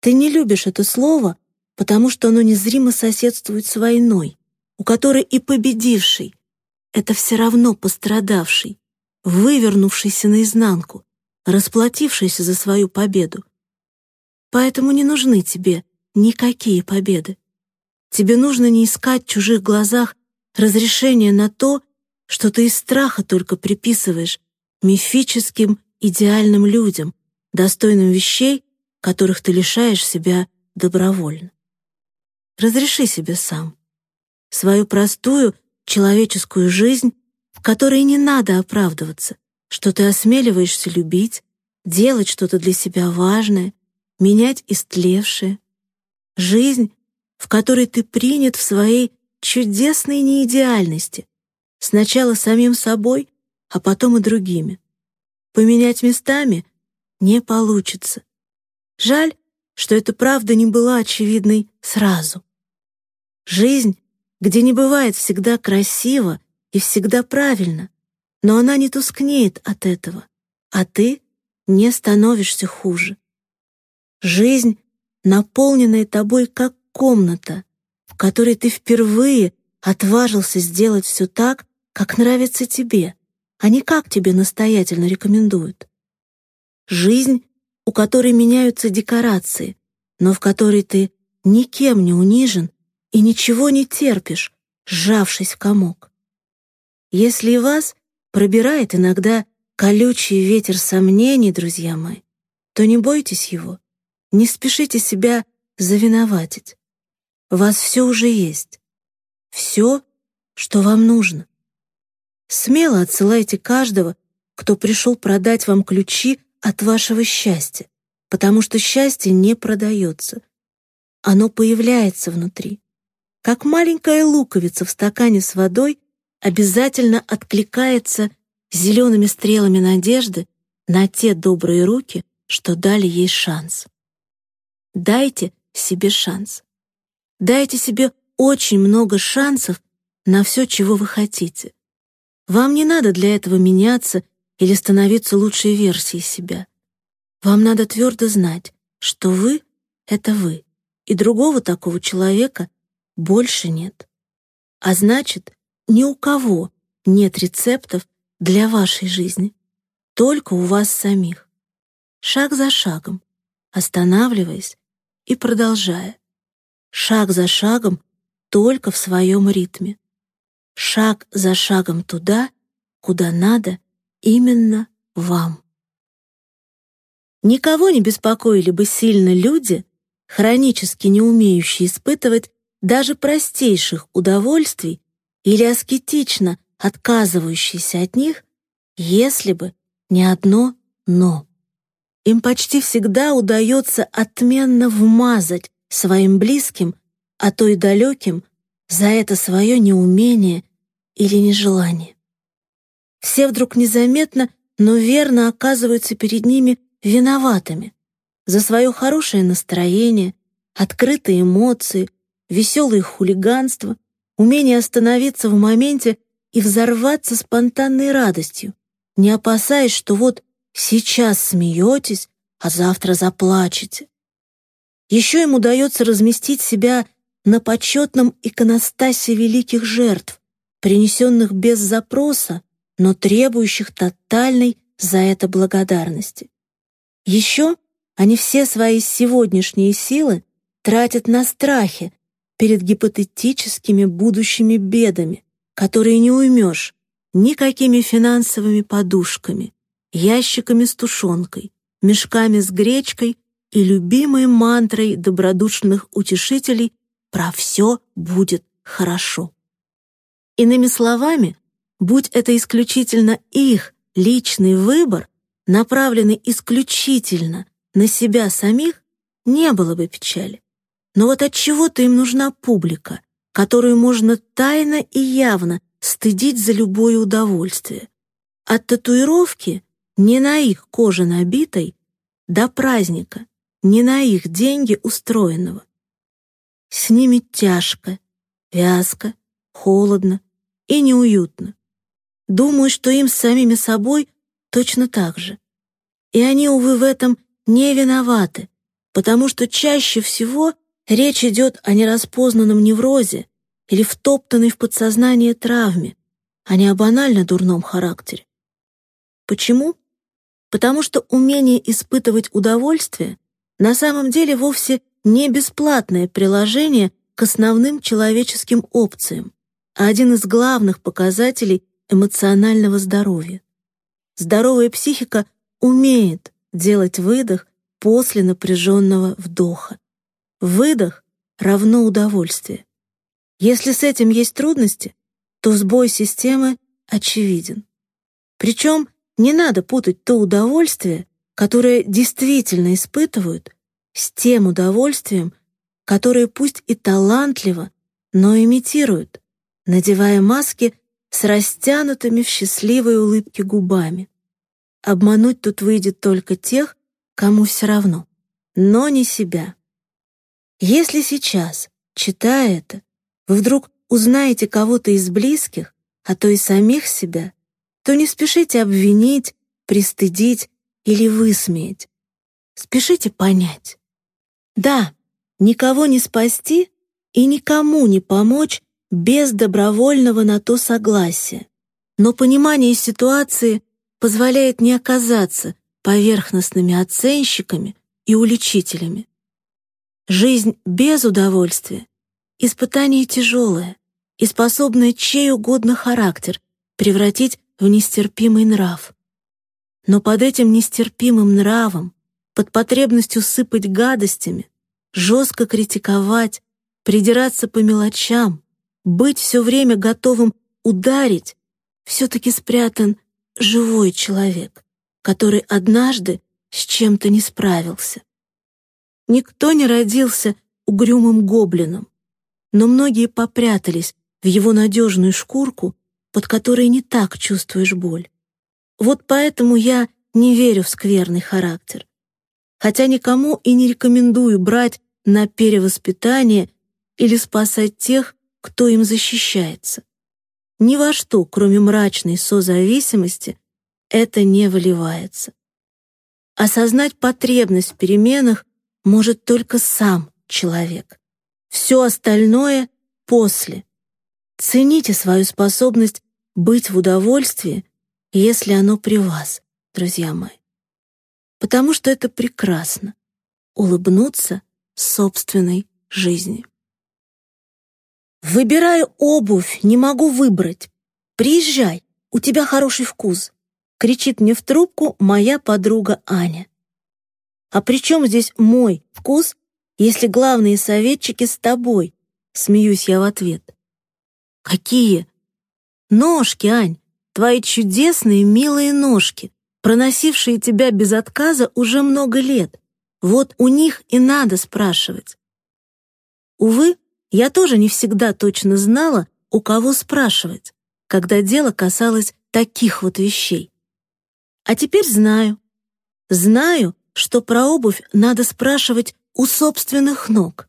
Ты не любишь это слово, потому что оно незримо соседствует с войной, у которой и победивший — это все равно пострадавший, вывернувшийся наизнанку, расплатившийся за свою победу. Поэтому не нужны тебе никакие победы. Тебе нужно не искать в чужих глазах разрешения на то, что ты из страха только приписываешь мифическим идеальным людям, достойным вещей, которых ты лишаешь себя добровольно. Разреши себе сам. Свою простую человеческую жизнь, в которой не надо оправдываться, что ты осмеливаешься любить, делать что-то для себя важное, менять истлевшее. Жизнь, в которой ты принят в своей чудесной неидеальности, сначала самим собой, а потом и другими. Поменять местами не получится. Жаль, что эта правда не была очевидной сразу. Жизнь, где не бывает всегда красиво и всегда правильно, но она не тускнеет от этого, а ты не становишься хуже. Жизнь, наполненная тобой как комната, в которой ты впервые отважился сделать все так, как нравится тебе, а не как тебе настоятельно рекомендуют. Жизнь, у которой меняются декорации, но в которой ты никем не унижен и ничего не терпишь, сжавшись в комок. Если вас пробирает иногда колючий ветер сомнений, друзья мои, то не бойтесь его, не спешите себя завиноватить. У вас все уже есть. Все, что вам нужно. Смело отсылайте каждого, кто пришел продать вам ключи от вашего счастья, потому что счастье не продается. Оно появляется внутри. Как маленькая луковица в стакане с водой обязательно откликается зелеными стрелами надежды на те добрые руки, что дали ей шанс. Дайте себе шанс. Дайте себе очень много шансов на все, чего вы хотите. Вам не надо для этого меняться или становиться лучшей версией себя. Вам надо твердо знать, что вы — это вы, и другого такого человека больше нет. А значит, ни у кого нет рецептов для вашей жизни, только у вас самих. Шаг за шагом, останавливаясь и продолжая. Шаг за шагом только в своем ритме. Шаг за шагом туда, куда надо именно вам. Никого не беспокоили бы сильно люди, хронически не умеющие испытывать даже простейших удовольствий или аскетично отказывающиеся от них, если бы не одно «но». Им почти всегда удается отменно вмазать своим близким, а то и далеким, за это свое неумение или нежелание. Все вдруг незаметно, но верно оказываются перед ними виноватыми за свое хорошее настроение, открытые эмоции, веселое хулиганство, умение остановиться в моменте и взорваться спонтанной радостью, не опасаясь, что вот сейчас смеетесь, а завтра заплачете. Еще им удается разместить себя на почетном иконостасе великих жертв, принесенных без запроса, но требующих тотальной за это благодарности. Еще они все свои сегодняшние силы тратят на страхи перед гипотетическими будущими бедами, которые не уймешь никакими финансовыми подушками, ящиками с тушенкой, мешками с гречкой и любимой мантрой добродушных утешителей «про все будет хорошо». Иными словами, будь это исключительно их личный выбор, направленный исключительно на себя самих, не было бы печали. Но вот от чего-то им нужна публика, которую можно тайно и явно стыдить за любое удовольствие. От татуировки, не на их коже набитой, до праздника, не на их деньги устроенного. С ними тяжко, вязко, холодно и неуютно. Думаю, что им с самими собой точно так же. И они, увы, в этом не виноваты, потому что чаще всего речь идет о нераспознанном неврозе или втоптанной в подсознание травме, а не о банально дурном характере. Почему? Потому что умение испытывать удовольствие на самом деле вовсе не бесплатное приложение к основным человеческим опциям, а один из главных показателей эмоционального здоровья. Здоровая психика умеет делать выдох после напряженного вдоха. Выдох равно удовольствие. Если с этим есть трудности, то сбой системы очевиден. Причем не надо путать то удовольствие, которое действительно испытывают, с тем удовольствием, которое пусть и талантливо, но имитируют, надевая маски с растянутыми в счастливой улыбке губами. Обмануть тут выйдет только тех, кому все равно, но не себя. Если сейчас, читая это, вы вдруг узнаете кого-то из близких, а то и самих себя, то не спешите обвинить, пристыдить или высмеять. Спешите понять. Да, никого не спасти и никому не помочь без добровольного на то согласия. Но понимание ситуации позволяет не оказаться поверхностными оценщиками и уличителями. Жизнь без удовольствия — испытание тяжелое и способное чей угодно характер превратить в нестерпимый нрав. Но под этим нестерпимым нравом, под потребностью сыпать гадостями, жестко критиковать, придираться по мелочам, быть все время готовым ударить, все-таки спрятан живой человек, который однажды с чем-то не справился. Никто не родился угрюмым гоблином, но многие попрятались в его надежную шкурку, под которой не так чувствуешь боль. Вот поэтому я не верю в скверный характер. Хотя никому и не рекомендую брать на перевоспитание или спасать тех, кто им защищается. Ни во что, кроме мрачной созависимости, это не выливается. осознать потребность в переменах может только сам человек. Все остальное — после. Цените свою способность быть в удовольствии, если оно при вас, друзья мои. Потому что это прекрасно — улыбнуться собственной жизни. Выбираю обувь, не могу выбрать. Приезжай, у тебя хороший вкус. Кричит мне в трубку моя подруга Аня. А при чем здесь мой вкус, если главные советчики с тобой? Смеюсь я в ответ. Какие? Ножки, Ань, твои чудесные милые ножки, проносившие тебя без отказа уже много лет. Вот у них и надо спрашивать. Увы, я тоже не всегда точно знала, у кого спрашивать, когда дело касалось таких вот вещей. А теперь знаю. Знаю, что про обувь надо спрашивать у собственных ног.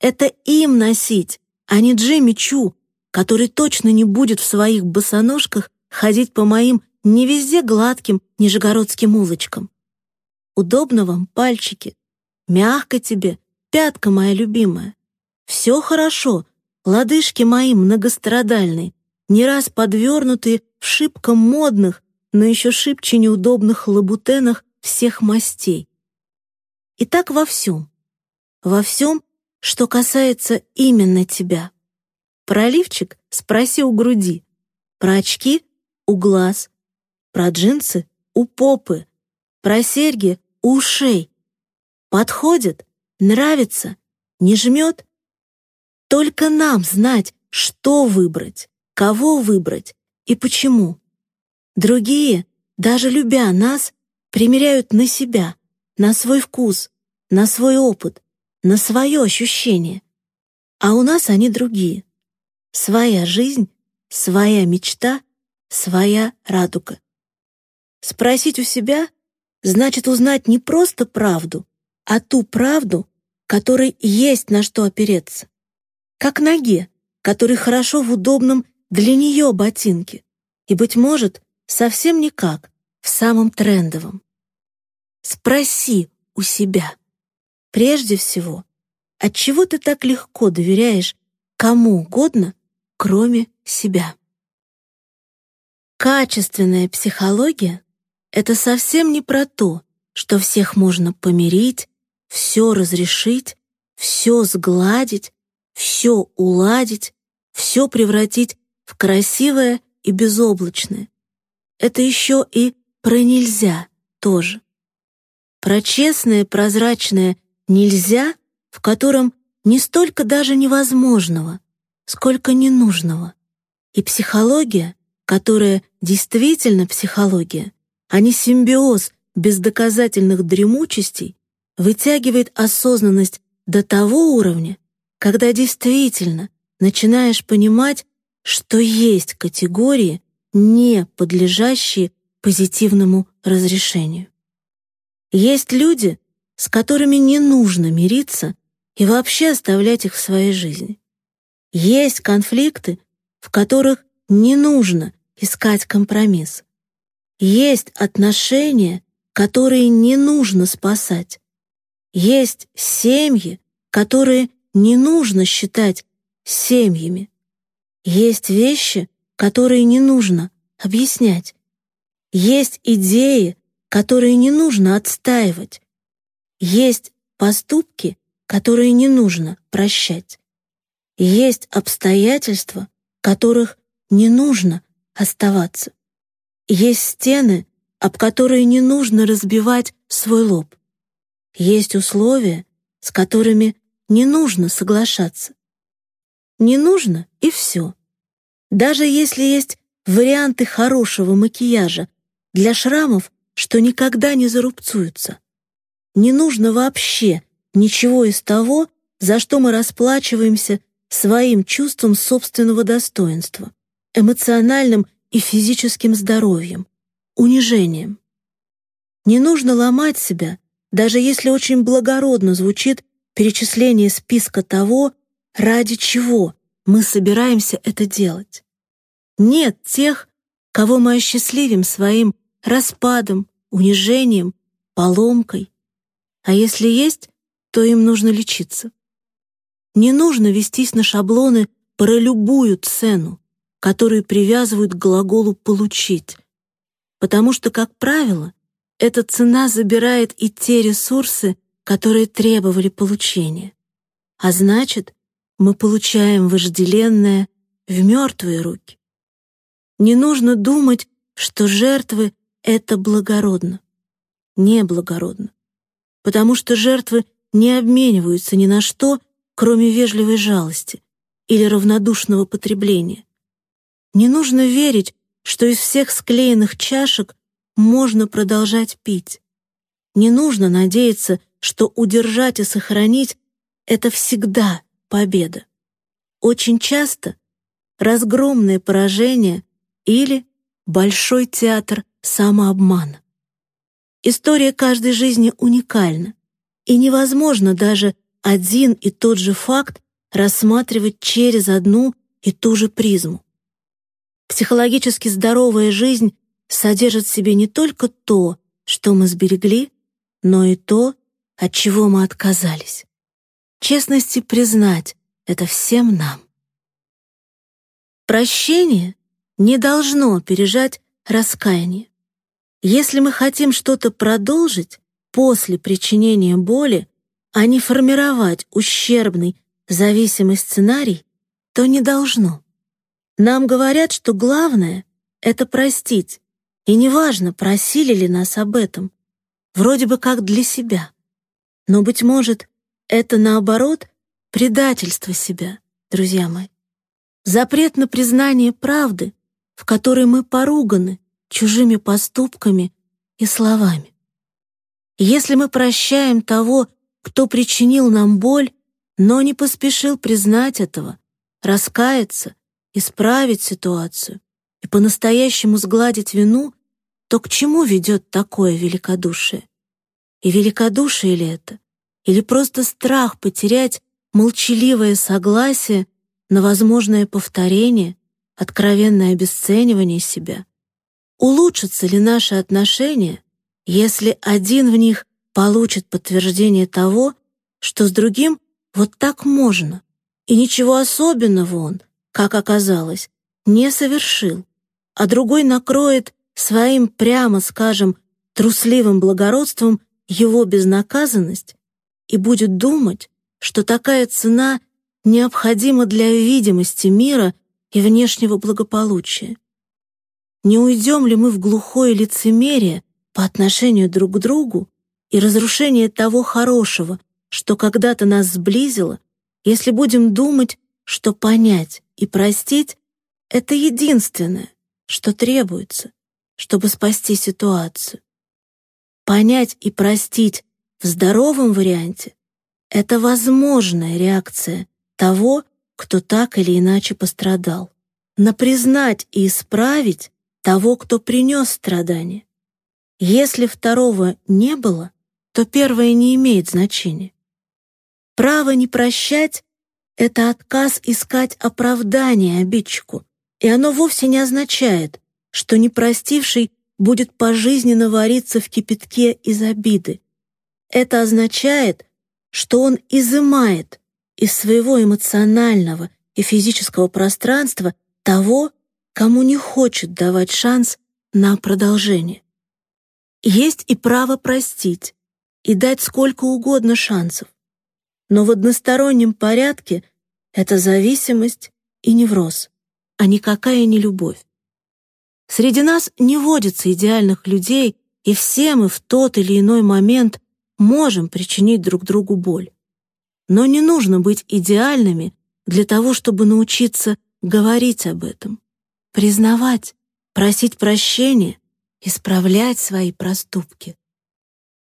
Это им носить, а не Джимми Чу, который точно не будет в своих босоножках ходить по моим не везде гладким нижегородским улочкам. Удобно вам, пальчики. Мягко тебе, пятка моя любимая. Все хорошо, лодыжки мои многострадальные, не раз подвернутые в шибко модных, но еще шибче неудобных лабутенах всех мастей. И так во всем. Во всем, что касается именно тебя. Про лифчик спроси у груди, про очки — у глаз, про джинсы — у попы, про серьги — у ушей. Подходит, нравится, не жмет. Только нам знать, что выбрать, кого выбрать и почему. Другие, даже любя нас, примеряют на себя, на свой вкус, на свой опыт, на свое ощущение. А у нас они другие. Своя жизнь, своя мечта, своя радуга. Спросить у себя значит узнать не просто правду, а ту правду, которой есть на что опереться. Как ноге, которой хорошо в удобном для нее ботинке. И, быть может, совсем никак, в самом трендовом. Спроси у себя. Прежде всего, от чего ты так легко доверяешь кому угодно, кроме себя? Качественная психология — это совсем не про то, что всех можно помирить, все разрешить, все сгладить, все уладить, все превратить в красивое и безоблачное это еще и про нельзя тоже. Про честное, прозрачное «нельзя», в котором не столько даже невозможного, сколько ненужного. И психология, которая действительно психология, а не симбиоз бездоказательных дремучестей, вытягивает осознанность до того уровня, когда действительно начинаешь понимать, что есть категории, не подлежащие позитивному разрешению. Есть люди, с которыми не нужно мириться и вообще оставлять их в своей жизни. Есть конфликты, в которых не нужно искать компромисс. Есть отношения, которые не нужно спасать. Есть семьи, которые не нужно считать семьями. Есть вещи, которые не нужно объяснять. Есть идеи, которые не нужно отстаивать. Есть поступки, которые не нужно прощать. Есть обстоятельства, которых не нужно оставаться. Есть стены, об которые не нужно разбивать свой лоб. Есть условия, с которыми не нужно соглашаться. Не нужно — и все. Даже если есть варианты хорошего макияжа для шрамов, что никогда не зарубцуются. Не нужно вообще ничего из того, за что мы расплачиваемся своим чувством собственного достоинства, эмоциональным и физическим здоровьем, унижением. Не нужно ломать себя, даже если очень благородно звучит перечисление списка того, ради чего мы собираемся это делать. Нет тех, кого мы осчастливим своим распадом, унижением, поломкой. А если есть, то им нужно лечиться. Не нужно вестись на шаблоны про любую цену, которую привязывают к глаголу «получить», потому что, как правило, эта цена забирает и те ресурсы, которые требовали получения. А значит, мы получаем вожделенное в мертвые руки. Не нужно думать, что жертвы — это благородно. Неблагородно. Потому что жертвы не обмениваются ни на что, кроме вежливой жалости или равнодушного потребления. Не нужно верить, что из всех склеенных чашек можно продолжать пить. Не нужно надеяться, что удержать и сохранить — это всегда победа. Очень часто разгромное поражение или большой театр самообмана. История каждой жизни уникальна, и невозможно даже один и тот же факт рассматривать через одну и ту же призму. Психологически здоровая жизнь содержит в себе не только то, что мы сберегли, но и то, от чего мы отказались. Честности признать — это всем нам. Прощение не должно опережать раскаяние. Если мы хотим что-то продолжить после причинения боли, а не формировать ущербный, зависимый сценарий, то не должно. Нам говорят, что главное — это простить, и неважно, просили ли нас об этом. Вроде бы как для себя. Но, быть может, это, наоборот, предательство себя, друзья мои. Запрет на признание правды, в которой мы поруганы чужими поступками и словами. Если мы прощаем того, кто причинил нам боль, но не поспешил признать этого, раскаяться, исправить ситуацию и по-настоящему сгладить вину, то к чему ведет такое великодушие? И великодушие ли это? Или просто страх потерять молчаливое согласие на возможное повторение, откровенное обесценивание себя? Улучшатся ли наши отношения, если один в них получит подтверждение того, что с другим вот так можно, и ничего особенного он, как оказалось, не совершил, а другой накроет своим, прямо скажем, трусливым благородством его безнаказанность и будет думать, что такая цена необходима для видимости мира и внешнего благополучия. Не уйдем ли мы в глухое лицемерие по отношению друг к другу и разрушение того хорошего, что когда-то нас сблизило, если будем думать, что понять и простить — это единственное, что требуется чтобы спасти ситуацию. Понять и простить в здоровом варианте — это возможная реакция того, кто так или иначе пострадал, на признать и исправить того, кто принес страдания. Если второго не было, то первое не имеет значения. Право не прощать — это отказ искать оправдание обидчику, и оно вовсе не означает, что непростивший будет пожизненно вариться в кипятке из обиды. Это означает, что он изымает из своего эмоционального и физического пространства того, кому не хочет давать шанс на продолжение. Есть и право простить, и дать сколько угодно шансов. Но в одностороннем порядке это зависимость и невроз, а никакая не любовь. Среди нас не водится идеальных людей, и все мы в тот или иной момент можем причинить друг другу боль. Но не нужно быть идеальными для того, чтобы научиться говорить об этом, признавать, просить прощения, исправлять свои проступки.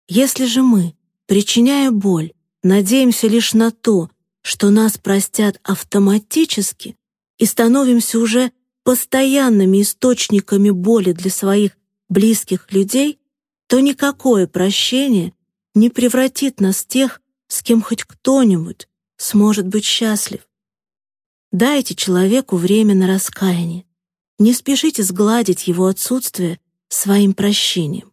Если же мы, причиняя боль, надеемся лишь на то, что нас простят автоматически и становимся уже постоянными источниками боли для своих близких людей, то никакое прощение не превратит нас в тех, с кем хоть кто-нибудь сможет быть счастлив. Дайте человеку время на раскаяние. Не спешите сгладить его отсутствие своим прощением.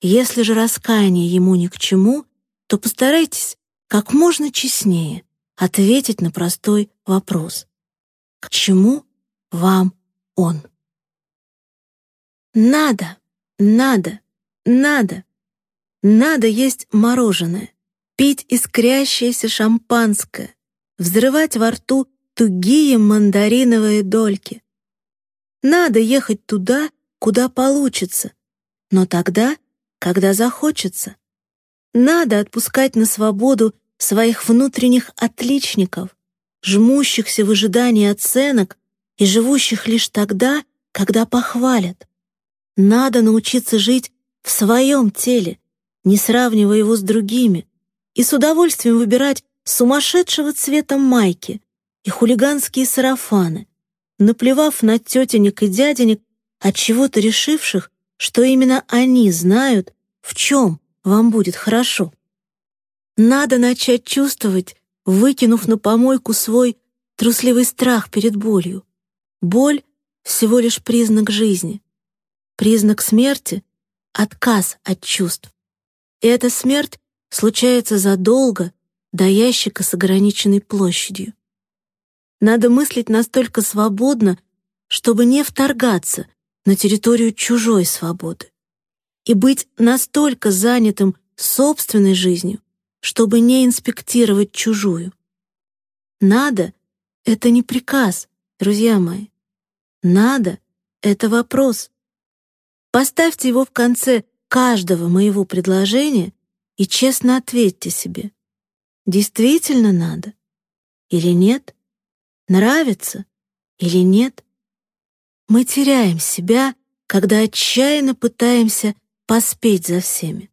Если же раскаяние ему ни к чему, то постарайтесь как можно честнее ответить на простой вопрос. К чему вам он? Надо, надо, надо. Надо есть мороженое, пить искрящееся шампанское, взрывать во рту тугие мандариновые дольки. Надо ехать туда, куда получится, но тогда, когда захочется. Надо отпускать на свободу своих внутренних отличников, жмущихся в ожидании оценок и живущих лишь тогда, когда похвалят. Надо научиться жить в своем теле, не сравнивая его с другими, и с удовольствием выбирать сумасшедшего цвета майки и хулиганские сарафаны, наплевав на тетенек и дяденек, от чего-то решивших, что именно они знают, в чем вам будет хорошо. Надо начать чувствовать, выкинув на помойку свой трусливый страх перед болью. Боль — всего лишь признак жизни. Признак смерти — отказ от чувств. И эта смерть случается задолго до ящика с ограниченной площадью. Надо мыслить настолько свободно, чтобы не вторгаться на территорию чужой свободы и быть настолько занятым собственной жизнью, чтобы не инспектировать чужую. Надо — это не приказ, друзья мои. Надо — это вопрос. Поставьте его в конце каждого моего предложения и честно ответьте себе, действительно надо или нет, нравится или нет. Мы теряем себя, когда отчаянно пытаемся поспеть за всеми.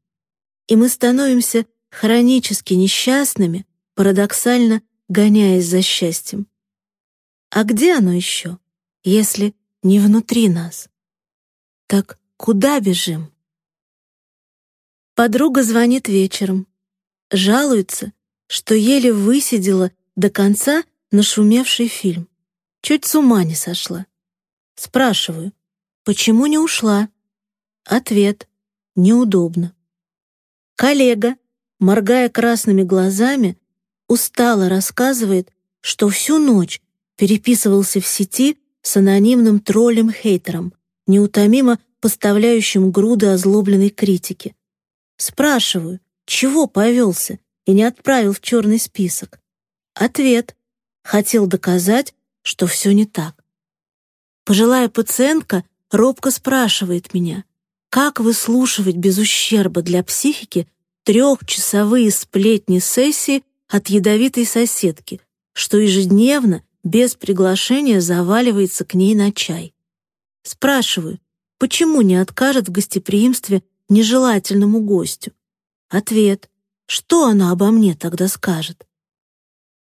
И мы становимся хронически несчастными, парадоксально гоняясь за счастьем. А где оно еще, если не внутри нас? Так куда бежим? Подруга звонит вечером. Жалуется, что еле высидела до конца нашумевший фильм. Чуть с ума не сошла. Спрашиваю, почему не ушла? Ответ — неудобно. Коллега моргая красными глазами, устало рассказывает, что всю ночь переписывался в сети с анонимным троллем-хейтером, неутомимо поставляющим груды озлобленной критики. Спрашиваю, чего повелся и не отправил в черный список. Ответ. Хотел доказать, что все не так. Пожилая пациентка робко спрашивает меня, как выслушивать без ущерба для психики трехчасовые сплетни сессии от ядовитой соседки, что ежедневно, без приглашения, заваливается к ней на чай. Спрашиваю, почему не откажет в гостеприимстве нежелательному гостю? Ответ, что она обо мне тогда скажет?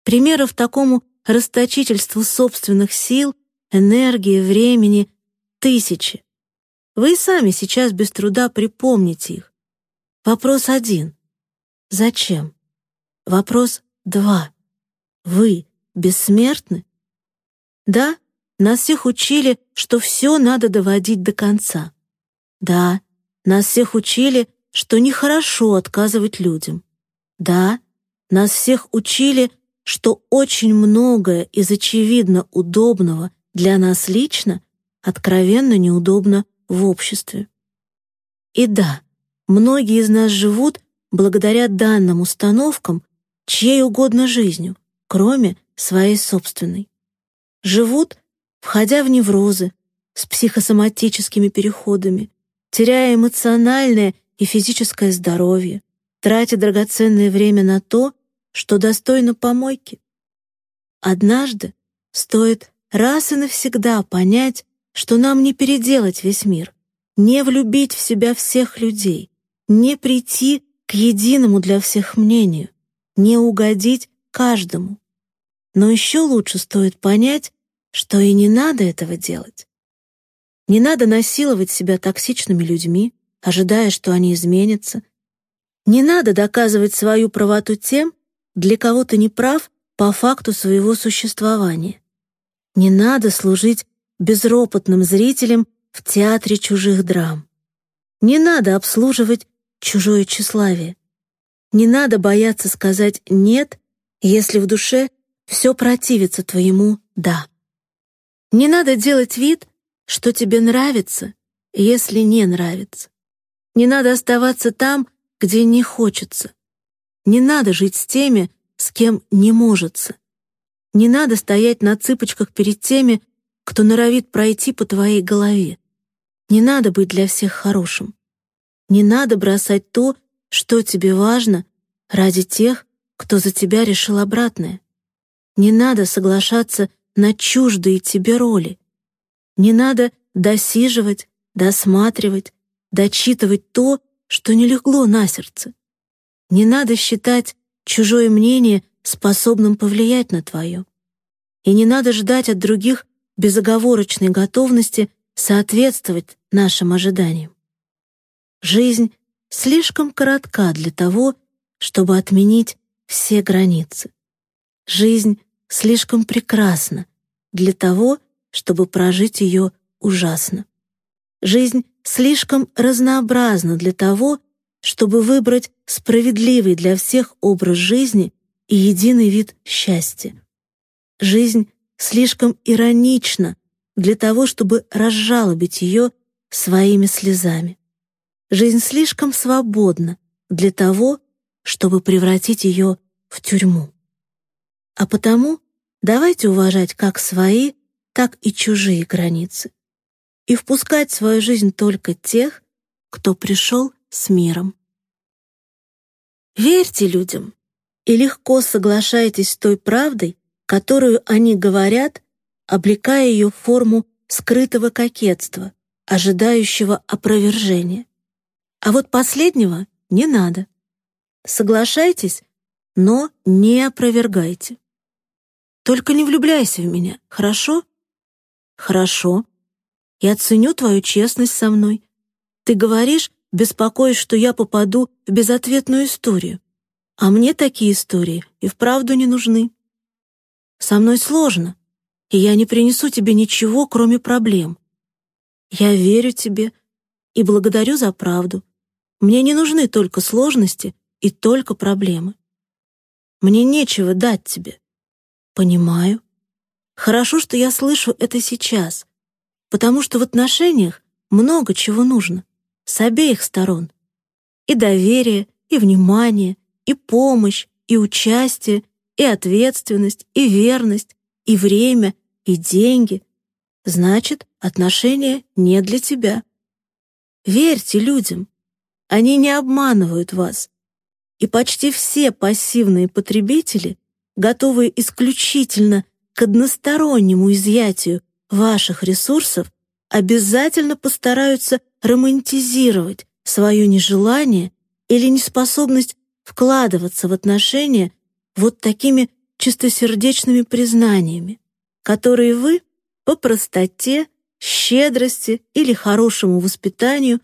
Примеров такому расточительству собственных сил, энергии, времени тысячи. Вы и сами сейчас без труда припомните их. Вопрос один. Зачем? Вопрос два. Вы бессмертны? Да, нас всех учили, что все надо доводить до конца. Да, нас всех учили, что нехорошо отказывать людям. Да, нас всех учили, что очень многое из очевидно удобного для нас лично откровенно неудобно в обществе. И да, Многие из нас живут благодаря данным установкам чьей угодно жизнью, кроме своей собственной. Живут, входя в неврозы, с психосоматическими переходами, теряя эмоциональное и физическое здоровье, тратя драгоценное время на то, что достойно помойки. Однажды стоит раз и навсегда понять, что нам не переделать весь мир, не влюбить в себя всех людей, не прийти к единому для всех мнению, не угодить каждому. Но еще лучше стоит понять, что и не надо этого делать. Не надо насиловать себя токсичными людьми, ожидая, что они изменятся. Не надо доказывать свою правоту тем, для кого ты не прав по факту своего существования. Не надо служить безропотным зрителем в театре чужих драм. Не надо обслуживать чужое тщеславие. Не надо бояться сказать «нет», если в душе все противится твоему «да». Не надо делать вид, что тебе нравится, если не нравится. Не надо оставаться там, где не хочется. Не надо жить с теми, с кем не можется. Не надо стоять на цыпочках перед теми, кто норовит пройти по твоей голове. Не надо быть для всех хорошим. Не надо бросать то, что тебе важно, ради тех, кто за тебя решил обратное. Не надо соглашаться на чуждые тебе роли. Не надо досиживать, досматривать, дочитывать то, что не легло на сердце. Не надо считать чужое мнение способным повлиять на твое. И не надо ждать от других безоговорочной готовности соответствовать нашим ожиданиям. Жизнь слишком коротка для того, чтобы отменить все границы. Жизнь слишком прекрасна для того, чтобы прожить ее ужасно. Жизнь слишком разнообразна для того, чтобы выбрать справедливый для всех образ жизни и единый вид счастья. Жизнь слишком иронична для того, чтобы разжалобить ее своими слезами. Жизнь слишком свободна для того, чтобы превратить ее в тюрьму. А потому давайте уважать как свои, так и чужие границы и впускать в свою жизнь только тех, кто пришел с миром. Верьте людям и легко соглашайтесь с той правдой, которую они говорят облекая ее в форму скрытого кокетства, ожидающего опровержения. А вот последнего не надо. Соглашайтесь, но не опровергайте. Только не влюбляйся в меня, хорошо? Хорошо. Я ценю твою честность со мной. Ты говоришь, беспокоишь, что я попаду в безответную историю. А мне такие истории и вправду не нужны. Со мной сложно, и я не принесу тебе ничего, кроме проблем. Я верю тебе и благодарю за правду. Мне не нужны только сложности и только проблемы. Мне нечего дать тебе. Понимаю. Хорошо, что я слышу это сейчас, потому что в отношениях много чего нужно, с обеих сторон. И доверие, и внимание, и помощь, и участие, и ответственность, и верность, и время, и деньги. Значит, отношения не для тебя. Верьте людям. Они не обманывают вас. И почти все пассивные потребители, готовые исключительно к одностороннему изъятию ваших ресурсов, обязательно постараются романтизировать свое нежелание или неспособность вкладываться в отношения вот такими чистосердечными признаниями, которые вы по простоте, щедрости или хорошему воспитанию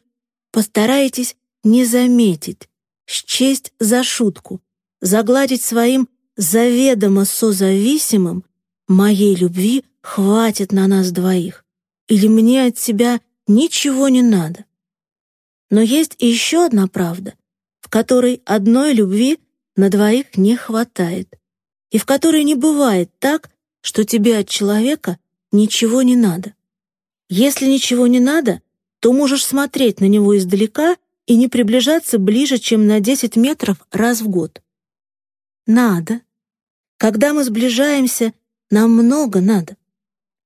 постараетесь не заметить, счесть за шутку, загладить своим заведомо созависимым «моей любви хватит на нас двоих» или «мне от тебя ничего не надо». Но есть еще одна правда, в которой одной любви на двоих не хватает и в которой не бывает так, что тебе от человека ничего не надо. Если ничего не надо, то можешь смотреть на него издалека и не приближаться ближе, чем на 10 метров раз в год. Надо. Когда мы сближаемся, нам много надо.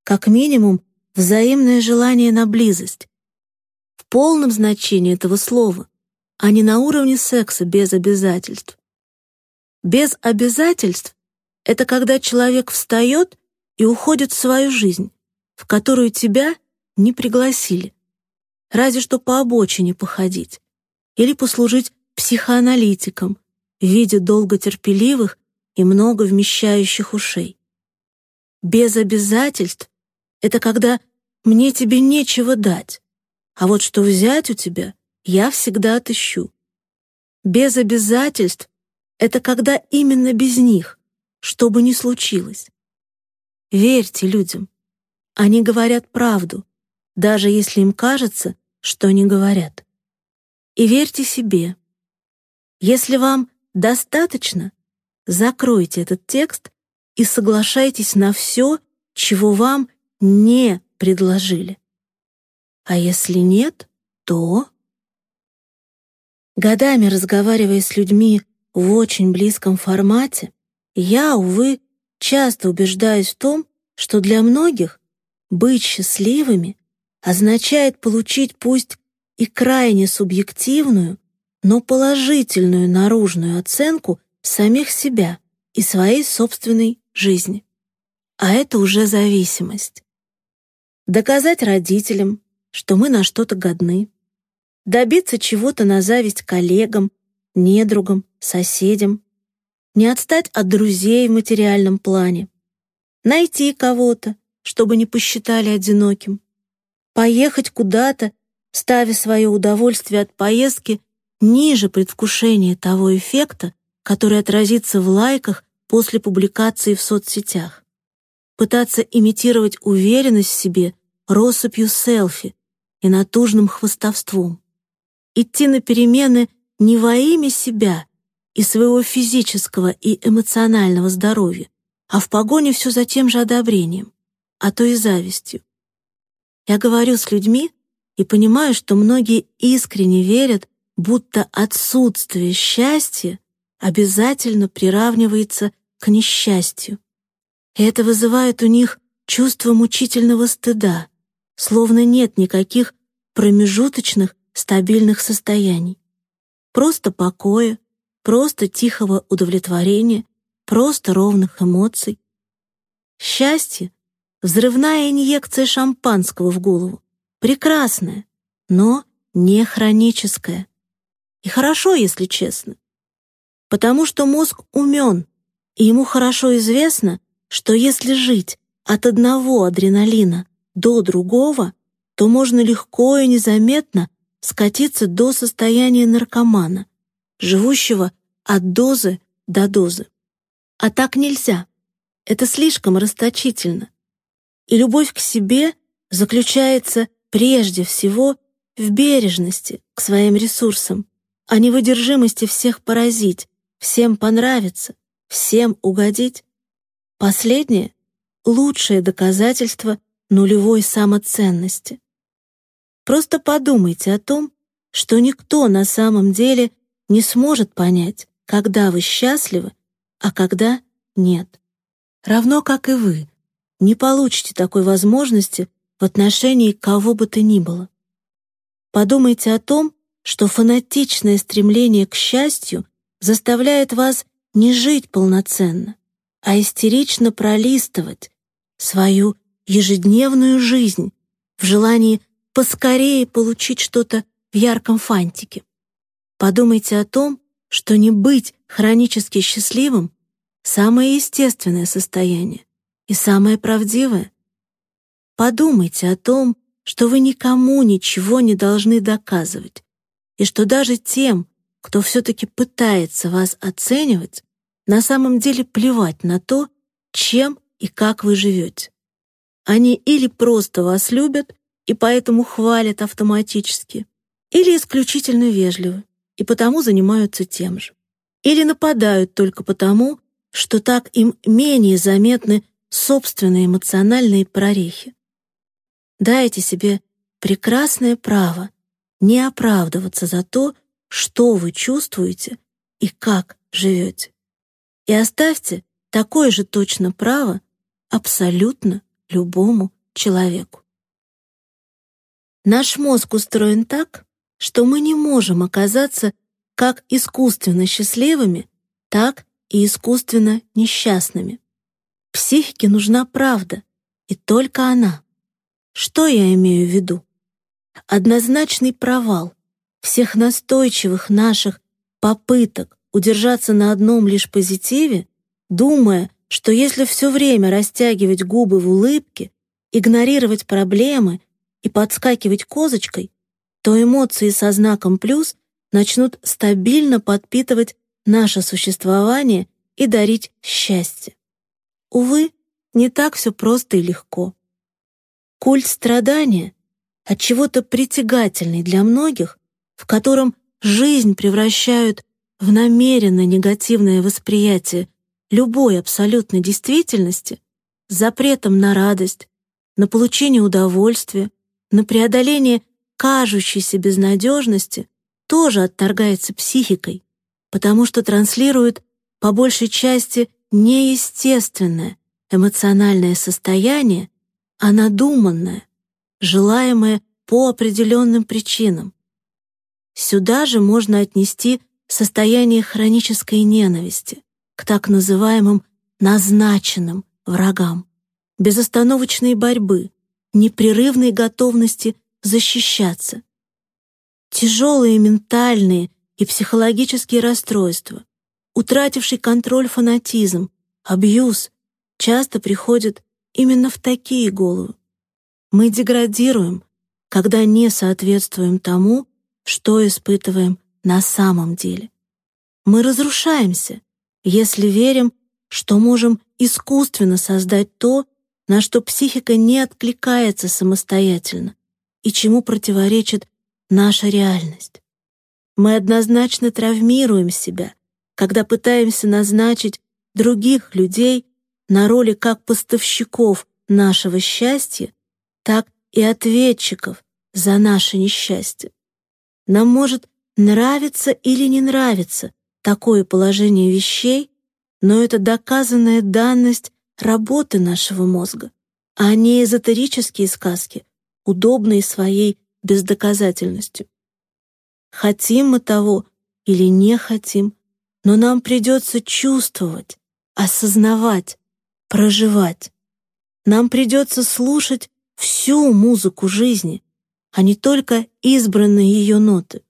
Как минимум, взаимное желание на близость. В полном значении этого слова, а не на уровне секса без обязательств. Без обязательств это когда человек встает и уходит в свою жизнь, в которую тебя не пригласили. Разве что по обочине походить или послужить психоаналитиком в виде долготерпеливых и много вмещающих ушей. Без обязательств — это когда мне тебе нечего дать, а вот что взять у тебя я всегда отыщу. Без обязательств — это когда именно без них что бы ни случилось. Верьте людям. Они говорят правду, даже если им кажется, что не говорят. и верьте себе. Если вам достаточно, закройте этот текст и соглашайтесь на все, чего вам не предложили. А если нет, то... Годами разговаривая с людьми в очень близком формате, я, увы, часто убеждаюсь в том, что для многих быть счастливыми означает получить пусть и крайне субъективную, но положительную наружную оценку самих себя и своей собственной жизни. А это уже зависимость. Доказать родителям, что мы на что-то годны, добиться чего-то на зависть коллегам, недругам, соседям, не отстать от друзей в материальном плане, найти кого-то, чтобы не посчитали одиноким, поехать куда-то, ставя свое удовольствие от поездки ниже предвкушения того эффекта, который отразится в лайках после публикации в соцсетях. Пытаться имитировать уверенность в себе россыпью селфи и натужным хвостовством идти на перемены не во имя себя и своего физического и эмоционального здоровья, а в погоне все за тем же одобрением, а то и завистью. Я говорю с людьми и понимаю, что многие искренне верят, будто отсутствие счастья обязательно приравнивается к несчастью. И это вызывает у них чувство мучительного стыда, словно нет никаких промежуточных стабильных состояний. Просто покоя, просто тихого удовлетворения, просто ровных эмоций. Счастье — взрывная инъекция шампанского в голову. Прекрасная, но не хроническая. И хорошо, если честно. Потому что мозг умен, и ему хорошо известно, что если жить от одного адреналина до другого, то можно легко и незаметно скатиться до состояния наркомана, живущего от дозы до дозы. А так нельзя. Это слишком расточительно. И любовь к себе заключается прежде всего в бережности к своим ресурсам, не в одержимости всех поразить, всем понравиться, всем угодить. Последнее — лучшее доказательство нулевой самоценности. Просто подумайте о том, что никто на самом деле не сможет понять, когда вы счастливы, а когда нет. Равно как и вы не получите такой возможности в отношении кого бы то ни было. Подумайте о том, что фанатичное стремление к счастью заставляет вас не жить полноценно, а истерично пролистывать свою ежедневную жизнь в желании поскорее получить что-то в ярком фантике. Подумайте о том, что не быть хронически счастливым — самое естественное состояние и самое правдивое. Подумайте о том, что вы никому ничего не должны доказывать, и что даже тем, кто все-таки пытается вас оценивать, на самом деле плевать на то, чем и как вы живете. Они или просто вас любят, и поэтому хвалят автоматически, или исключительно вежливы и потому занимаются тем же, или нападают только потому, что так им менее заметны собственные эмоциональные прорехи. Дайте себе прекрасное право не оправдываться за то, что вы чувствуете и как живете. И оставьте такое же точно право абсолютно любому человеку. Наш мозг устроен так, что мы не можем оказаться как искусственно счастливыми, так и искусственно несчастными. Психике нужна правда, и только она. Что я имею в виду? Однозначный провал всех настойчивых наших попыток удержаться на одном лишь позитиве, думая, что если все время растягивать губы в улыбке, игнорировать проблемы и подскакивать козочкой, то эмоции со знаком «плюс» начнут стабильно подпитывать наше существование и дарить счастье. Увы, не так все просто и легко. Культ страдания от чего-то притягательный для многих, в котором жизнь превращают в намеренно негативное восприятие любой абсолютной действительности, запретом на радость, на получение удовольствия, на преодоление кажущейся безнадежности, тоже отторгается психикой, потому что транслирует по большей части неестественное эмоциональное состояние, а надуманное, желаемое по определенным причинам. Сюда же можно отнести состояние хронической ненависти к так называемым назначенным врагам, безостановочной борьбы, непрерывной готовности защищаться. Тяжелые ментальные и психологические расстройства, утративший контроль фанатизм, абьюз часто приходят именно в такие головы. Мы деградируем, когда не соответствуем тому, что испытываем на самом деле. Мы разрушаемся, если верим, что можем искусственно создать то, на что психика не откликается самостоятельно и чему противоречит наша реальность. Мы однозначно травмируем себя, когда пытаемся назначить других людей на роли как поставщиков нашего счастья, так и ответчиков за наше несчастье. Нам может нравиться или не нравиться такое положение вещей, но это доказанная данность работы нашего мозга, а не эзотерические сказки, удобные своей бездоказательностью. Хотим мы того или не хотим, но нам придется чувствовать, осознавать, проживать. Нам придется слушать всю музыку жизни, а не только избранные ее ноты.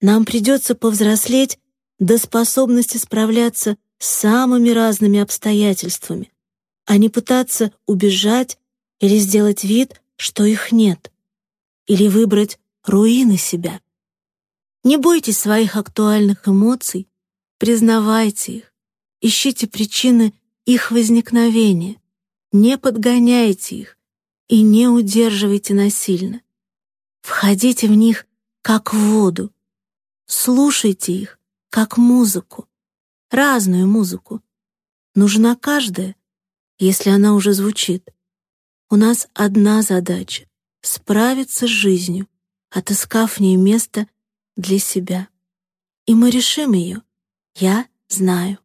Нам придется повзрослеть до способности справляться с самыми разными обстоятельствами, а не пытаться убежать или сделать вид, что их нет, или выбрать руины себя. Не бойтесь своих актуальных эмоций, признавайте их, ищите причины их возникновения, не подгоняйте их и не удерживайте насильно. Входите в них, как в воду. Слушайте их, как музыку. Разную музыку. Нужна каждая, если она уже звучит. У нас одна задача — справиться с жизнью, отыскав в ней место для себя. И мы решим ее, я знаю.